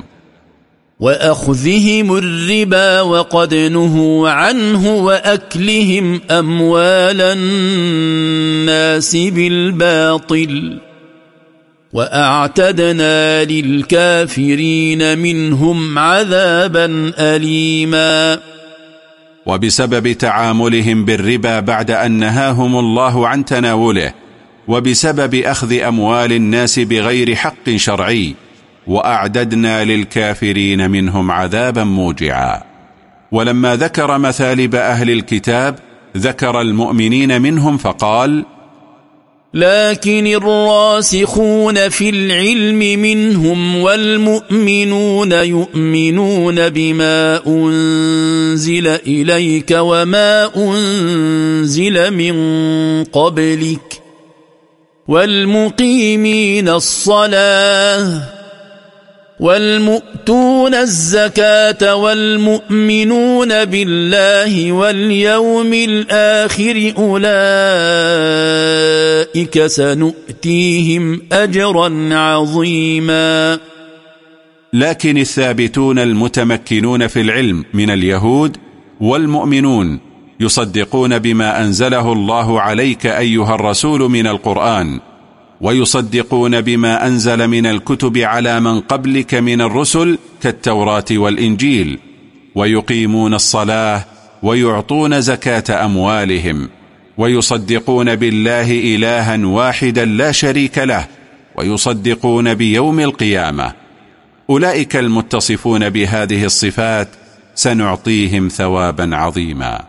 وأخذهم الربا وقد نهوا عنه وأكلهم أموال الناس بالباطل واعتدنا للكافرين منهم عذابا أليما وبسبب تعاملهم بالربا بعد أن نهاهم الله عن تناوله وبسبب أخذ أموال الناس بغير حق شرعي وأعددنا للكافرين منهم عذابا موجعا. ولما ذكر مثالب أهل الكتاب ذكر المؤمنين منهم فقال لكن الراسخون في العلم منهم والمؤمنون يؤمنون بما أنزل إليك وما أنزل من قبلك والمقيمين الصلاة والمؤتون الزكاة والمؤمنون بالله واليوم الآخر أولئك سنؤتيهم أجرا عظيما. لكن الثابتون المتمكنون في العلم من اليهود والمؤمنون يصدقون بما أنزله الله عليك أيها الرسول من القرآن. ويصدقون بما أنزل من الكتب على من قبلك من الرسل كالتوراة والإنجيل ويقيمون الصلاة ويعطون زكاة أموالهم ويصدقون بالله إلها واحدا لا شريك له ويصدقون بيوم القيامة. أولئك المتصفون بهذه الصفات سنعطيهم ثوابا عظيما.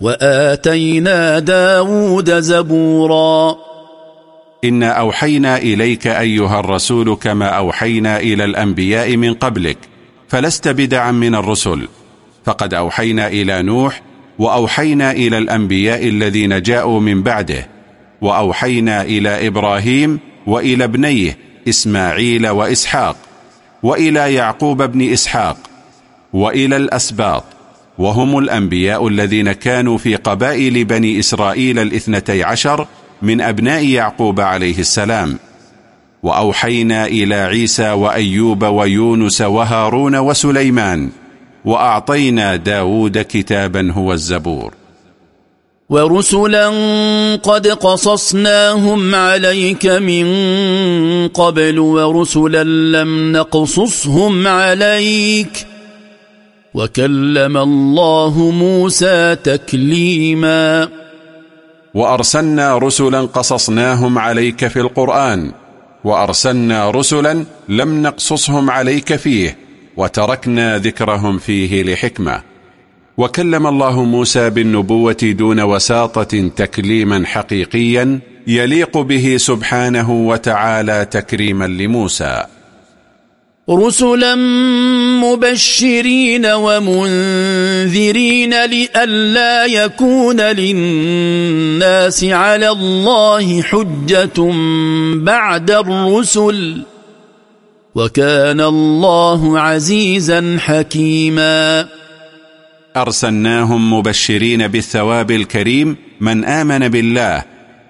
وآتينا داود زبورا. إنا أوحينا إليك أيها الرسول كما أوحينا إلى الأنبياء من قبلك فلست بدعا من الرسل. فقد أوحينا إلى نوح وأوحينا إلى الأنبياء الذين جاءوا من بعده وأوحينا إلى إبراهيم وإلى ابنيه إسماعيل وإسحاق وإلى يعقوب بن إسحاق وإلى الأسباط وهم الأنبياء الذين كانوا في قبائل بني إسرائيل الاثنتي عشر من أبناء يعقوب عليه السلام. وأوحينا إلى عيسى وأيوب ويونس وهارون وسليمان وأعطينا داود كتابا هو الزبور. ورسلا قد قصصناهم عليك من قبل ورسلا لم نقصصهم عليك. وكلم الله موسى تكليما. وأرسلنا رسلا قصصناهم عليك في القرآن وأرسلنا رسلا لم نقصصهم عليك فيه وتركنا ذكرهم فيه لحكمة. وكلم الله موسى بالنبوة دون وساطة تكليما حقيقيا يليق به سبحانه وتعالى تكريما لموسى. رسلا مبشرين ومنذرين لئلا يكون للناس على الله حجة بعد الرسل وكان الله عزيزا حكيما. أرسلناهم مبشرين بالثواب الكريم من آمن بالله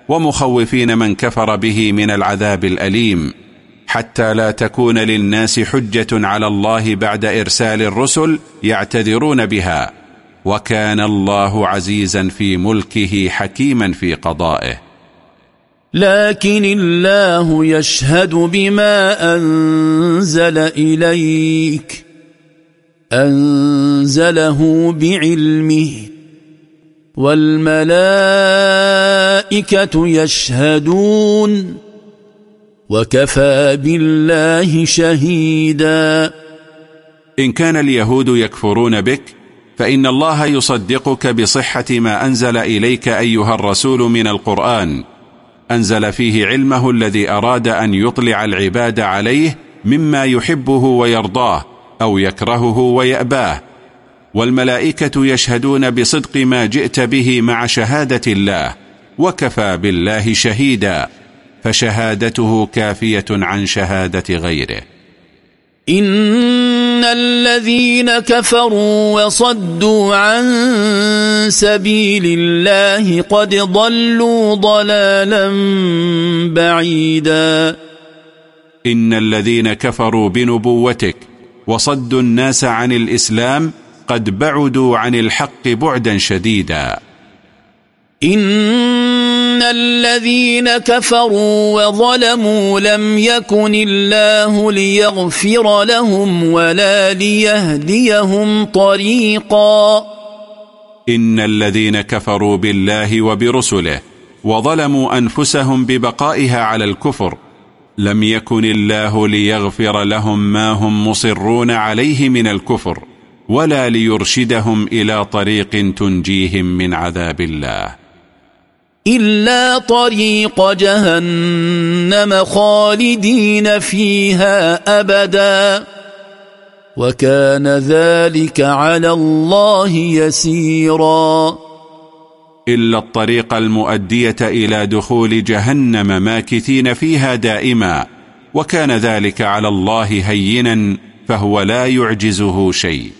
ومخوفين من كفر به من العذاب الأليم. حتى لا تكون للناس حجة على الله بعد إرسال الرسل يعتذرون بها. وكان الله عزيزا في ملكه حكيما في قضائه. لكن الله يشهد بما أنزل إليك. أنزله بعلمه. والملائكة يشهدون. وكفى بالله شهيدا. إن كان اليهود يكفرون بك فإن الله يصدقك بصحة ما أنزل إليك أيها الرسول من القرآن. أنزل فيه علمه الذي أراد أن يطلع العباد عليه مما يحبه ويرضاه أو يكرهه ويأباه. والملائكة يشهدون بصدق ما جئت به مع شهادة الله وكفى بالله شهيدا. فشهادته كافية عن شهادة غيره. إن الذين كفروا وصدوا عن سبيل الله قد ضلوا ضلالا بعيدا. إن الذين كفروا بنبوتك وصدوا الناس عن الإسلام قد بعدوا عن الحق بعدا شديدا. إن الذين كفروا وظلموا لم يكن الله ليغفر لهم ولا ليهديهم طريقا إن الذين كفروا بالله وبرسله وظلموا أنفسهم ببقائها على الكفر لم يكن الله ليغفر لهم ما هم مصرون عليه من الكفر ولا ليرشدهم إلى طريق تنجيهم من عذاب الله إلا طريق جهنم خالدين فيها أبدا. وكان ذلك على الله يسيرا. إلا الطريق المؤدية إلى دخول جهنم ماكثين فيها دائما. وكان ذلك على الله هينا فهو لا يعجزه شيء.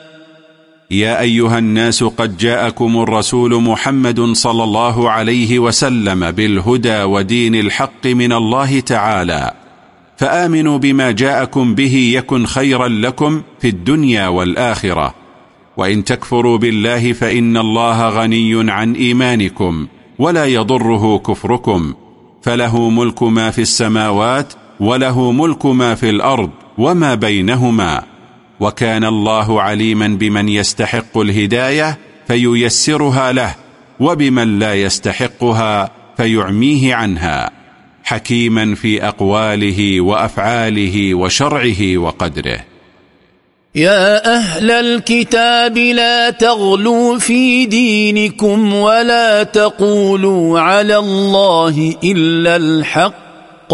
يا أيها الناس قد جاءكم الرسول محمد صلى الله عليه وسلم بالهدى ودين الحق من الله تعالى. فآمنوا بما جاءكم به يكن خيرا لكم في الدنيا والآخرة. وإن تكفروا بالله فإن الله غني عن إيمانكم ولا يضره كفركم. فله ملك ما في السماوات وله ملك ما في الأرض وما بينهما. وكان الله عليما بمن يستحق الهداية فييسرها له وبمن لا يستحقها فيعميه عنها حكيما في أقواله وأفعاله وشرعه وقدره. يا أهل الكتاب لا تغلوا في دينكم ولا تقولوا على الله إلا الحق.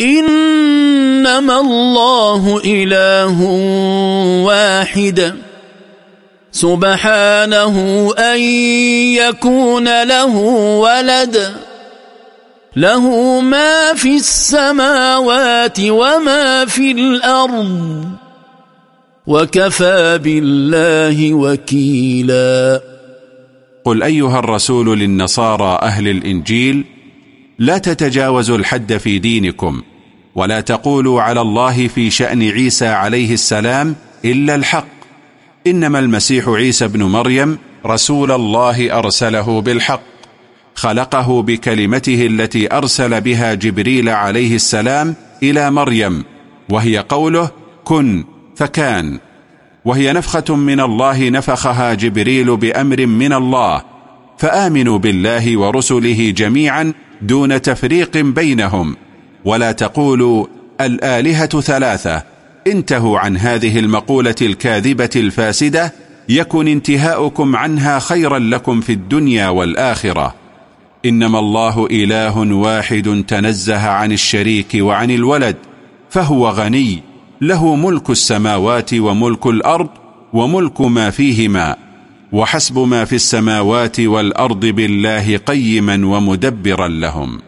إنما الله إله واحد. سبحانه أن يكون له ولد. له ما في السماوات وما في الأرض. وكفى بالله وكيلا. قل أيها الرسول للنصارى أهل الإنجيل لا تتجاوزوا الحد في دينكم. ولا تقولوا على الله في شأن عيسى عليه السلام إلا الحق. إنما المسيح عيسى بن مريم رسول الله أرسله بالحق خلقه بكلمته التي أرسل بها جبريل عليه السلام إلى مريم وهي قوله كن فكان وهي نفخة من الله نفخها جبريل بأمر من الله فآمنوا بالله ورسله جميعا دون تفريق بينهم. ولا تقولوا الآلهة ثلاثة. انتهوا عن هذه المقولة الكاذبة الفاسدة. يكن انتهاؤكم عنها خيرا لكم في الدنيا والآخرة. إنما الله إله واحد تنزه عن الشريك وعن الولد فهو غني. له ملك السماوات وملك الأرض وملك ما فيهما وحسب ما في السماوات والأرض بالله قيما ومدبرا لهم.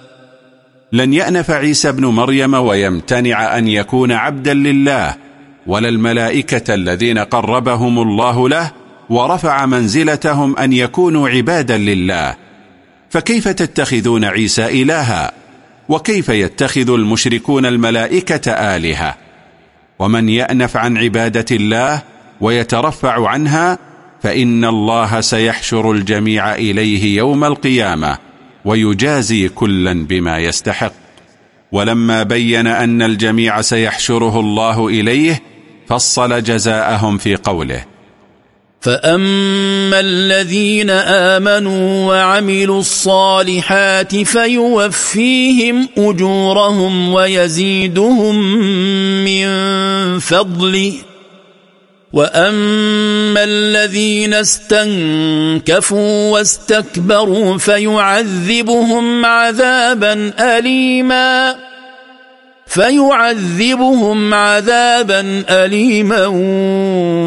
لن يأنف عيسى بن مريم ويمتنع أن يكون عبدا لله ولا الملائكة الذين قربهم الله له ورفع منزلتهم أن يكونوا عبادا لله. فكيف تتخذون عيسى إلها؟ وكيف يتخذ المشركون الملائكة آلهة؟ ومن يأنف عن عبادة الله ويترفع عنها فإن الله سيحشر الجميع إليه يوم القيامة. ويجازي كلا بما يستحق. ولما بين أن الجميع سيحشره الله إليه فصل جزاءهم في قوله. فأما الذين آمنوا وعملوا الصالحات فيوفيهم أجورهم ويزيدهم من فضله. واما الذين استنكفوا واستكبروا فيعذبهم عذابا اليما فيعذبهم عذابا اليما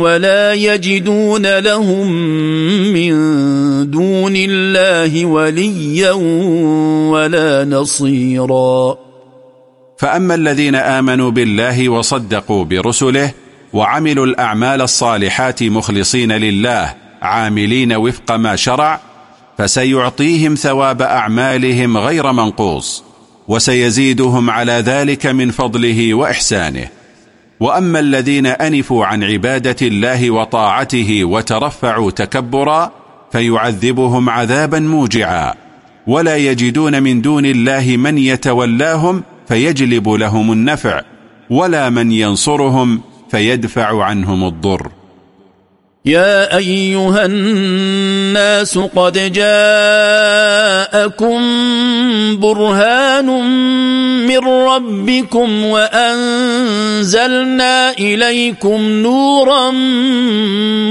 ولا يجدون لهم من دون الله وليا ولا نصيرا فاما الذين امنوا بالله وصدقوا برسله وعملوا الأعمال الصالحات مخلصين لله عاملين وفق ما شرع فسيعطيهم ثواب أعمالهم غير منقوص وسيزيدهم على ذلك من فضله وإحسانه. وأما الذين أنفوا عن عبادة الله وطاعته وترفعوا تكبرا فيعذبهم عذابا موجعا. ولا يجدون من دون الله من يتولاهم فيجلب لهم النفع. ولا من ينصرهم فيدفع عنهم الضر. يا أيها الناس قد جاءكم برهان من ربكم وأنزلنا إليكم نورا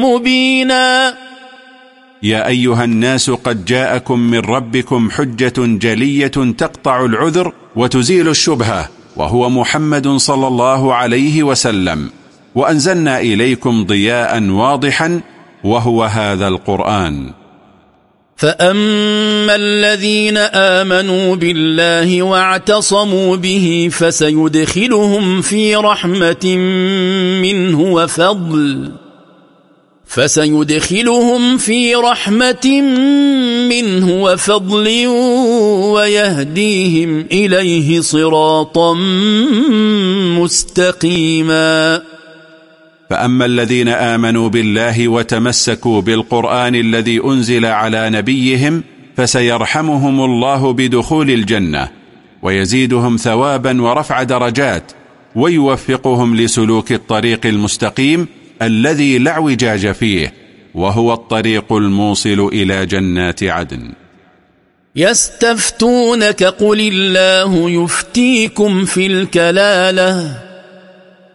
مبينا. يا أيها الناس قد جاءكم من ربكم حجة جلية تقطع العذر وتزيل الشبهة وهو محمد صلى الله عليه وسلم. وأنزلنا إليكم ضياء واضحا وهو هذا القرآن. فأما الذين آمنوا بالله واعتصموا به فسيدخلهم في رحمة منه وفضل. فسيدخلهم في رحمة منه وفضل ويهديهم إليه صراطا مستقيما. فأما الذين آمنوا بالله وتمسكوا بالقرآن الذي أنزل على نبيهم فسيرحمهم الله بدخول الجنة ويزيدهم ثوابا ورفع درجات ويوفقهم لسلوك الطريق المستقيم الذي لا اعوجاج فيه وهو الطريق الموصل إلى جنات عدن. يستفتونك قل الله يفتيكم في الكلالة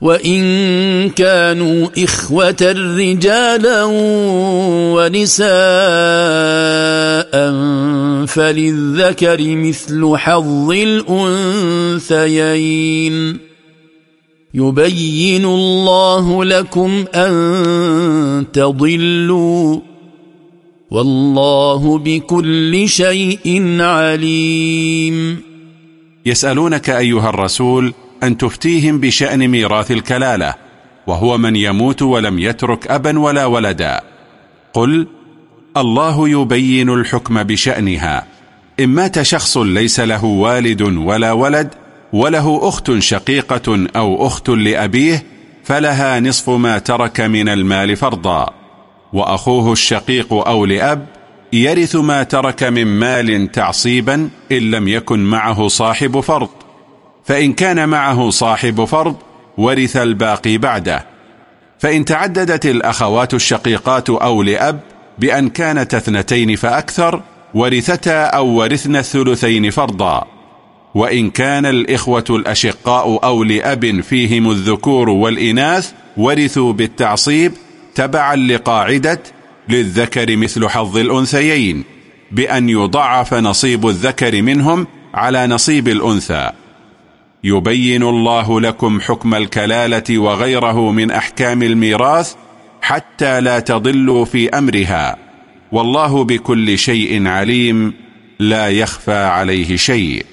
وإن كانوا إخوة رجالا ونساء فللذكر مثل حظ الأنثيين. يبين الله لكم أن تضلوا والله بكل شيء عليم. يسألونك أيها الرسول أن تفتيهم بشأن ميراث الكلالة وهو من يموت ولم يترك أبا ولا ولدا. قل الله يبين الحكم بشأنها. إن مات شخص ليس له والد ولا ولد وله أخت شقيقة أو أخت لأبيه فلها نصف ما ترك من المال فرضا. وأخوه الشقيق أو لأب يرث ما ترك من مال تعصيبا إن لم يكن معه صاحب فرض. فإن كان معه صاحب فرض ورث الباقي بعده. فإن تعددت الأخوات الشقيقات أو لأب بأن كانت اثنتين فأكثر ورثتا أو ورثن الثلثين فرضا. وإن كان الإخوة الأشقاء أو لأب فيهم الذكور والإناث ورثوا بالتعصيب تبعا لقاعدة للذكر مثل حظ الأنثيين بأن يضعف نصيب الذكر منهم على نصيب الأنثى. يبين الله لكم حكم الكلالة وغيره من أحكام الميراث حتى لا تضلوا في أمرها. والله بكل شيء عليم. لا يخفى عليه شيء.